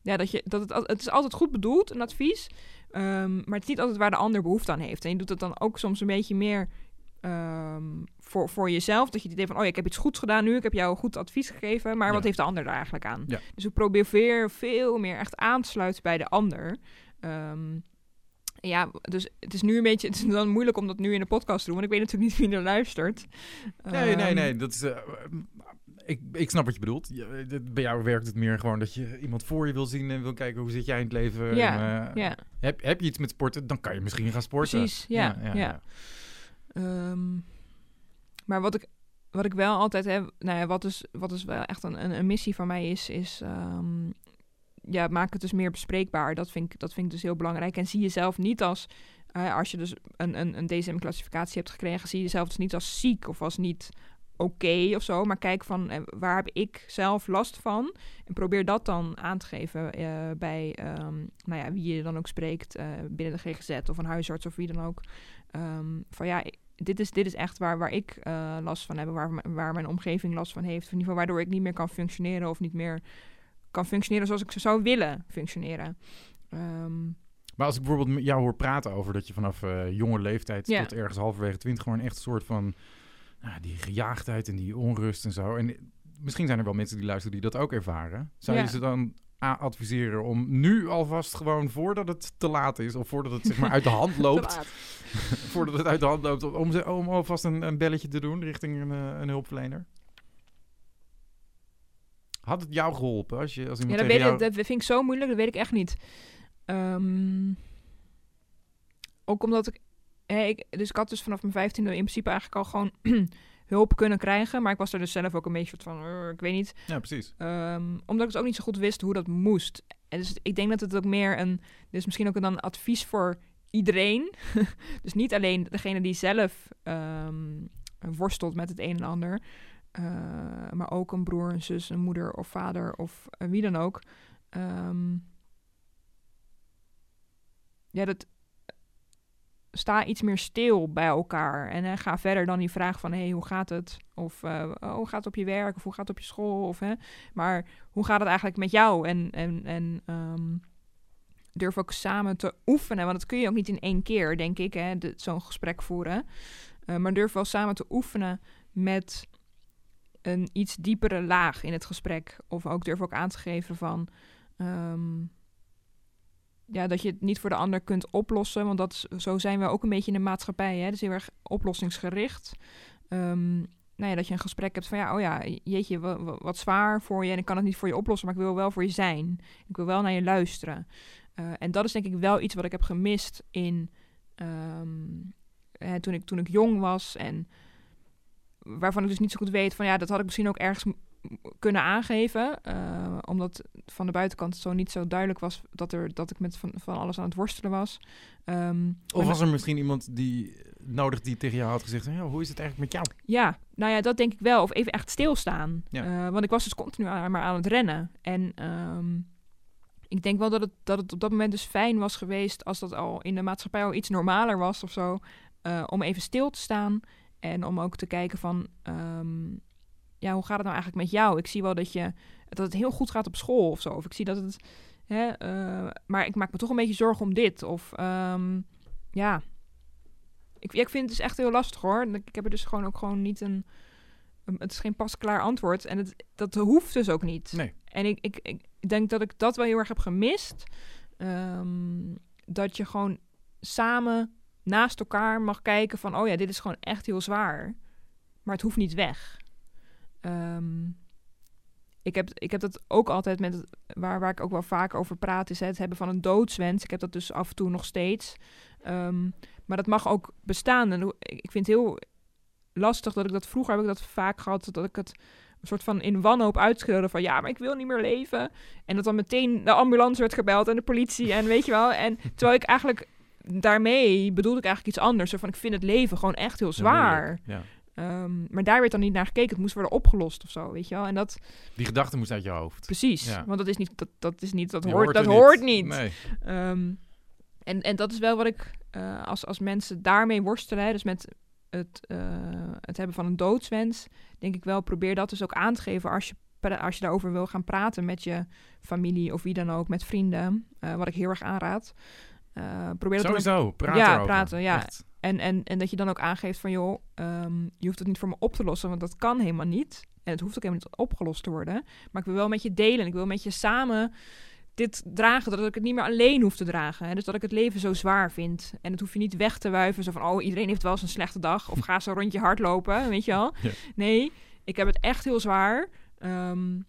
ja, dat je, dat het, het is altijd goed bedoeld, een advies. Maar het is niet altijd waar de ander behoefte aan heeft. En je doet het dan ook soms een beetje meer ehm, voor, voor jezelf. Dat je het idee van, oh ja, ik heb iets goeds gedaan nu. Ik heb jou een goed advies gegeven. Maar Ja. wat heeft de ander daar eigenlijk aan? Ja. Dus ik probeer veel, veel meer echt aan te sluiten bij de ander. Ehm, ja, dus het is nu een beetje, het is dan moeilijk om dat nu in de podcast te doen, want ik weet natuurlijk niet wie er luistert. Nee, nee, Ehm, nee. Dat is, eh, ik, ik snap wat je bedoelt. Bij jou werkt het meer gewoon dat je iemand voor je wil zien en wil kijken hoe zit jij in het leven. Ja, En, eh, Ja, heb, heb je iets met sporten, dan kan je misschien gaan sporten. precies. Ja, ja. Ehm, maar wat ik, wat ik wel altijd heb, nou ja, wat dus, wat dus wel echt een, een, missie van mij is, is ehm, ja, maak het dus meer bespreekbaar. Dat vind ik, dat vind ik dus heel belangrijk. En zie jezelf niet als, eh, als je dus een, een, een DSM-classificatie hebt gekregen, zie jezelf dus niet als ziek of als niet oké of zo. Maar kijk van, eh, waar heb ik zelf last van? En probeer dat dan aan te geven eh, bij, ehm, nou ja, wie je dan ook spreekt binnen de GGZ of een huisarts of wie dan ook. Van ja, dit is, dit is echt waar, waar ik eh, last van heb, waar, waar mijn omgeving last van heeft. In ieder geval waardoor ik niet meer kan functioneren of niet meer kan functioneren zoals ik zou willen functioneren. Ehm, Maar als ik bijvoorbeeld met jou hoor praten over dat je vanaf eh, jonge leeftijd tot ergens halverwege twintig gewoon echt een soort van nou, die gejaagdheid en die onrust en zo. En misschien zijn er wel mensen die luisteren die dat ook ervaren. Zou je ze dan adviseren om nu alvast gewoon voordat het te laat is of voordat het zeg maar uit de hand loopt, voordat het uit de hand loopt, om, om alvast een, een belletje te doen richting een, eh, een hulpverlener? Had het jou geholpen als je als Ja, iemand dat, ik, jou... dat vind ik zo moeilijk, dat weet ik echt niet. Ehm, ook omdat ik, ik... Dus ik had dus vanaf mijn vijftiende in principe eigenlijk al gewoon hulp kunnen krijgen. Maar ik was er dus zelf ook een beetje van, "Eh, ik weet niet. Ja, precies. Ehm, omdat ik dus ook niet zo goed wist hoe dat moest. En dus ik denk dat het ook meer een... Dus misschien ook dan een advies voor iedereen. dus niet alleen degene die zelf ehm, worstelt met het een en ander. eh, maar ook een broer, een zus, een moeder of vader of eh, wie dan ook. Ehm, ja, dat... Sta iets meer stil bij elkaar. En eh, ga verder dan die vraag van... hey, hoe gaat het? Of eh, oh, hoe gaat het op je werk? Of hoe gaat het op je school? Of, hè? Maar hoe gaat het eigenlijk met jou? En, en, en ehm, durf ook samen te oefenen. Want dat kun je ook niet in één keer, denk ik, hè, zo'n gesprek voeren. Eh, maar durf wel samen te oefenen met een iets diepere laag in het gesprek. Of ook durf ook aan te geven van... ehm, ja, dat je het niet voor de ander kunt oplossen. Want dat zo zijn we ook een beetje in de maatschappij. Hè? Is heel erg oplossingsgericht. Ehm, nou ja, dat je een gesprek hebt van ja, oh ja, jeetje, wa- wa- wat, zwaar voor je en ik kan het niet voor je oplossen, maar ik wil wel voor je zijn. Ik wil wel naar je luisteren. Eh, en dat is denk ik wel iets wat ik heb gemist in ehm, hè, toen, ik, toen ik jong was en waarvan ik dus niet zo goed weet van ja, dat had ik misschien ook ergens kunnen aangeven, eh, omdat van de buitenkant het zo niet zo duidelijk was dat, er, dat ik met van, van alles aan het worstelen was. Ehm, Of was er misschien iemand die nodig die tegen jou had gezegd: hoe is het eigenlijk met jou? Ja, nou ja, dat denk ik wel. Of even echt stilstaan. Ja. Eh, want ik was dus continu aan, maar aan het rennen. En ehm, ik denk wel dat het, dat het op dat moment dus fijn was geweest... als dat al in de maatschappij al iets normaler was of zo... eh, om even stil te staan en om ook te kijken van... ehm, ja, hoe gaat het nou eigenlijk met jou? Ik zie wel dat, je, dat het heel goed gaat op school of zo. Of ik zie dat het... Hè, eh, maar ik maak me toch een beetje zorgen om dit. Of ehm, ja, ik, ik vind het dus echt heel lastig hoor. Ik heb er dus gewoon ook gewoon niet een. een- Het is geen pasklaar antwoord. En het, dat hoeft dus ook niet. Nee. En ik, ik, ik denk dat ik dat wel heel erg heb gemist. Ehm, dat je gewoon samen naast elkaar mag kijken van... oh ja, dit is gewoon echt heel zwaar. Maar het hoeft niet weg. Ehm, ik, heb, ik heb dat ook altijd met... het- Waar, waar ik ook wel vaak over praat... is het hebben van een doodswens. Ik heb dat dus af en toe nog steeds. Ehm, maar dat mag ook bestaan. En ik vind het heel lastig dat ik dat vroeger heb ik dat vaak gehad. Dat ik het een soort van in wanhoop uitschreeuwde van ja, maar ik wil niet meer leven. En dat dan meteen de ambulance werd gebeld en de politie en weet je wel. En terwijl ik eigenlijk daarmee bedoelde ik eigenlijk iets anders. Zo van ik vind het leven gewoon echt heel zwaar. Ja. Ehm, maar daar werd dan niet naar gekeken. Het moest worden opgelost of zo, weet je wel. En dat, Die gedachte moest uit je hoofd. precies. Ja. Want dat is niet, dat, dat is niet, dat hoort, dat er hoort niet. Nee. Ehm, en, en dat is wel wat ik, eh, als, als mensen daarmee worstelen, dus met het, eh, het hebben van een doodswens, denk ik wel, probeer dat dus ook aan te geven als je, als je daarover wil gaan praten met je familie of wie dan ook, met vrienden, eh, wat ik heel erg aanraad. Probeer dat ook- Sowieso, praten Ja, erover. praten, ja. Echt. En, en, en dat je dan ook aangeeft van, joh, ehm, je hoeft het niet voor me op te lossen, want dat kan helemaal niet. En het hoeft ook helemaal niet opgelost te worden. Maar ik wil wel met je delen. Ik wil met je samen dit dragen, dat ik het niet meer alleen hoef te dragen. Hè? Dus dat ik het leven zo zwaar vind. En het hoef je niet weg te wuiven. Zo van, oh, iedereen heeft wel eens een slechte dag. Of ga zo rondje hardlopen, weet je wel. Ja. Nee, ik heb het echt heel zwaar. Ehm,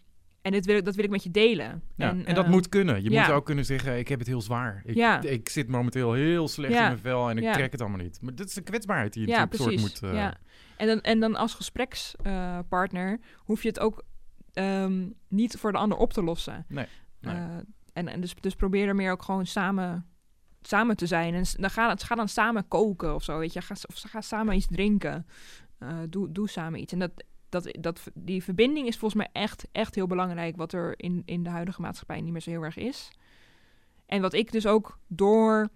en dit wil ik, dat wil ik met je delen. Ja, en, dat eh, moet kunnen. Je ja. moet ook kunnen zeggen, ik heb het heel zwaar. Ik, Ja. ik zit momenteel heel slecht in mijn vel en ik trek het allemaal niet. Maar dat is een kwetsbaarheid die je natuurlijk soort moet... eh, ja. en, dan, en dan als gesprekspartner hoef je het ook ehm, niet voor de ander op te lossen. Nee, nee. Eh, en, en dus, dus probeer er meer ook gewoon samen, samen te zijn. En dan ga, ga dan samen koken of zo, weet je. Ga, of ga samen iets drinken. Eh, doe, doe samen iets. En dat, dat, dat, die verbinding is volgens mij echt, echt heel belangrijk... wat er in, in de huidige maatschappij niet meer zo heel erg is. En wat ik dus ook door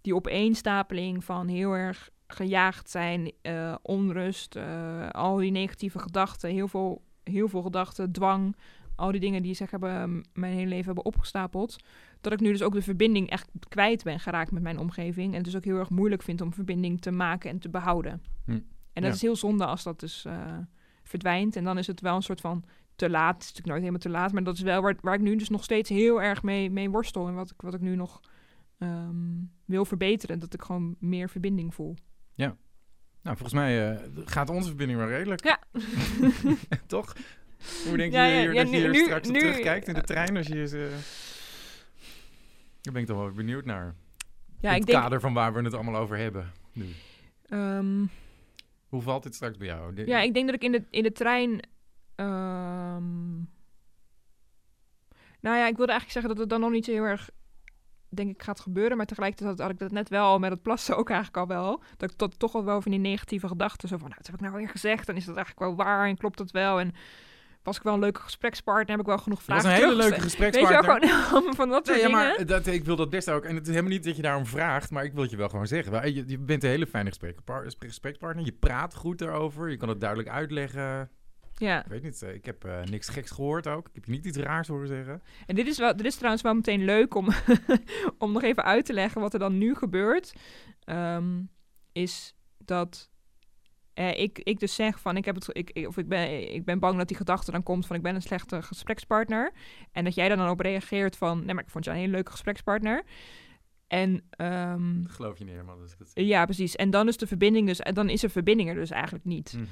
die opeenstapeling van heel erg gejaagd zijn, eh, onrust, eh, al die negatieve gedachten, heel veel, heel veel gedachten, dwang, al die dingen die zich hebben, mijn hele leven hebben opgestapeld, dat ik nu dus ook de verbinding echt kwijt ben geraakt met mijn omgeving en het dus ook heel erg moeilijk vind om verbinding te maken en te behouden. Hm. En dat Ja. is heel zonde als dat dus eh, verdwijnt en dan is het wel een soort van te laat. Het is natuurlijk nooit helemaal te laat, maar dat is wel waar, waar ik nu dus nog steeds heel erg mee, mee worstel en wat ik, wat ik nu nog ehm, wil verbeteren, dat ik gewoon meer verbinding voel. Nou, volgens mij eh, gaat onze verbinding wel redelijk. Ja. Toch? Hoe denk Ja, je ja, ja, dat je nu- hier nu- straks nu- terugkijkt in de trein? Als je eens, eh, Daar ben ik toch wel benieuwd naar. Ja, in ik het denk. kader van waar we het allemaal over hebben. Nu. ehm, Hoe valt dit straks bij jou? Ja, ik denk dat ik in de, in de trein. ehm, nou ja, ik wilde eigenlijk zeggen dat het dan nog niet zo heel erg, denk ik, gaat gebeuren. Maar tegelijkertijd had ik dat net wel met het plassen ook eigenlijk al wel. Dat ik toch al wel van die negatieve gedachten. Zo van, nou, heb ik nou weer gezegd? En is dat eigenlijk wel waar? En klopt dat wel? En was ik wel een leuke gesprekspartner? Heb ik wel genoeg was vragen een hele leuke teruggesteld? Weet je wel, gesprekspartner. gewoon van dat soort Nee, ja, dingen. maar dat, ik wil dat best ook. En het is helemaal niet dat je daarom vraagt, maar ik wil het je wel gewoon zeggen. Je, je bent een hele fijne gesprekspar- gesprekspartner. Je praat goed erover. Je kan het duidelijk uitleggen. Ja, Ik weet niet, eh, ik heb eh, niks geks gehoord ook. Ik heb je niet iets raars horen zeggen. En dit is, wel, dit is trouwens wel meteen leuk om, om nog even uit te leggen wat er dan nu gebeurt. Ehm, is dat eh, ik, ik dus zeg van ik heb het ik, of ik ben, ik ben bang dat die gedachte dan komt van ik ben een slechte gesprekspartner. En dat jij daar dan op reageert van nee, maar ik vond jou een hele leuke gesprekspartner. En ehm, geloof je niet helemaal. Dus dat... ja, precies. En dan is de verbinding dus, en dan is er verbinding er dus eigenlijk niet. Mhm.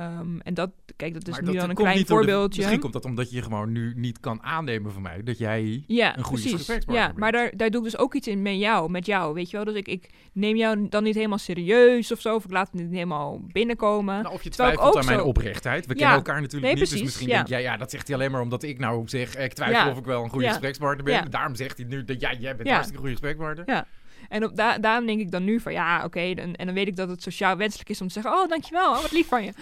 Ehm, en dat, kijk, dat is Maar nu dat dan een klein de- voorbeeldje. misschien komt dat omdat je gewoon nu niet kan aannemen van mij dat jij... Ja, een goede gesprekspartner Ja, bent. maar daar, daar doe ik dus ook iets in met jou, met jou, weet je wel. Dus ik, ik neem jou dan niet helemaal serieus of zo, of ik laat het niet helemaal binnenkomen. Nou, of je twijfelt ook aan mijn oprechtheid. We Ja. kennen elkaar natuurlijk Nee, niet, dus misschien ja. denk jij, ja, dat zegt hij alleen maar omdat ik nou zeg, ik twijfel Ja. of ik wel een goede Ja. gesprekspartner ben. Ja. Daarom zegt hij nu dat jij, jij bent Ja. een hartstikke goede gesprekspartner. Ja. En op, da daarom denk ik dan nu van, ja, oké, en dan weet ik dat het sociaal wenselijk is om te zeggen, oh, dankjewel, oh, wat lief van je.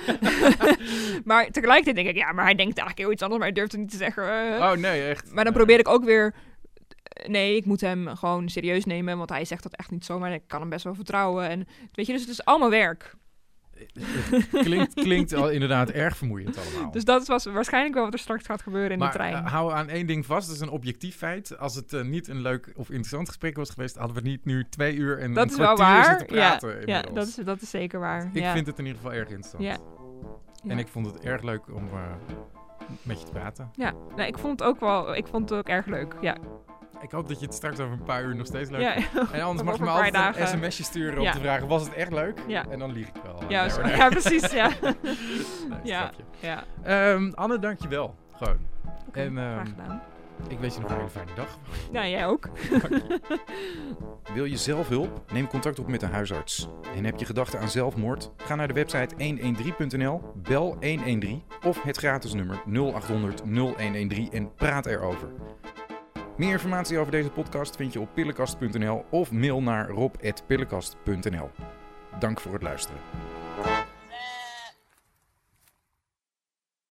maar tegelijkertijd denk ik, ja, maar hij denkt eigenlijk heel iets anders, maar hij durft het niet te zeggen. eh. Oh nee, echt. Maar dan Nee. probeer ik ook weer. Nee, ik moet hem gewoon serieus nemen, want hij zegt dat echt niet zomaar. en Ik kan hem best wel vertrouwen. En weet je, dus het is allemaal werk. klinkt, klinkt al inderdaad erg vermoeiend allemaal. Dus dat was waarschijnlijk wel wat er straks gaat gebeuren in maar de trein. eh, hou aan één ding vast, dat is een objectief feit. Als het eh, niet een leuk of interessant gesprek was geweest, hadden we niet nu twee uur en dat een is wel waar. zitten Ja, praten. ja inmiddels. dat, is, dat is zeker waar. Ik ja. vind het in ieder geval erg interessant. Ja. En Ja. ik vond het erg leuk om eh, met je te praten. Ja, nou, ik vond het ook wel. Ik vond het ook erg leuk. Ja, Ik hoop dat je het straks over een paar uur nog steeds leuk ja. vindt. En anders mag je me een altijd een dagen. sms'je sturen om Ja. te vragen, was het echt leuk? Ja. En dan lieg ik wel. Ja, Nee, zo- hoor, nee. ja, precies. Ja. Nee, Ja. ja. Ehm, Anne, dankjewel. Gewoon. Oké, En, ehm, graag gedaan. Ik wens je nog een hele fijne dag. Ja, jij ook. Wil je zelf hulp? Neem contact op met een huisarts. En heb je gedachten aan zelfmoord? Ga naar de website 113.nl, bel 113 of het gratis nummer 0800 0113 en praat erover. Meer informatie over deze podcast vind je op pillenkast.nl of mail naar rob.pillenkast.nl. Dank voor het luisteren.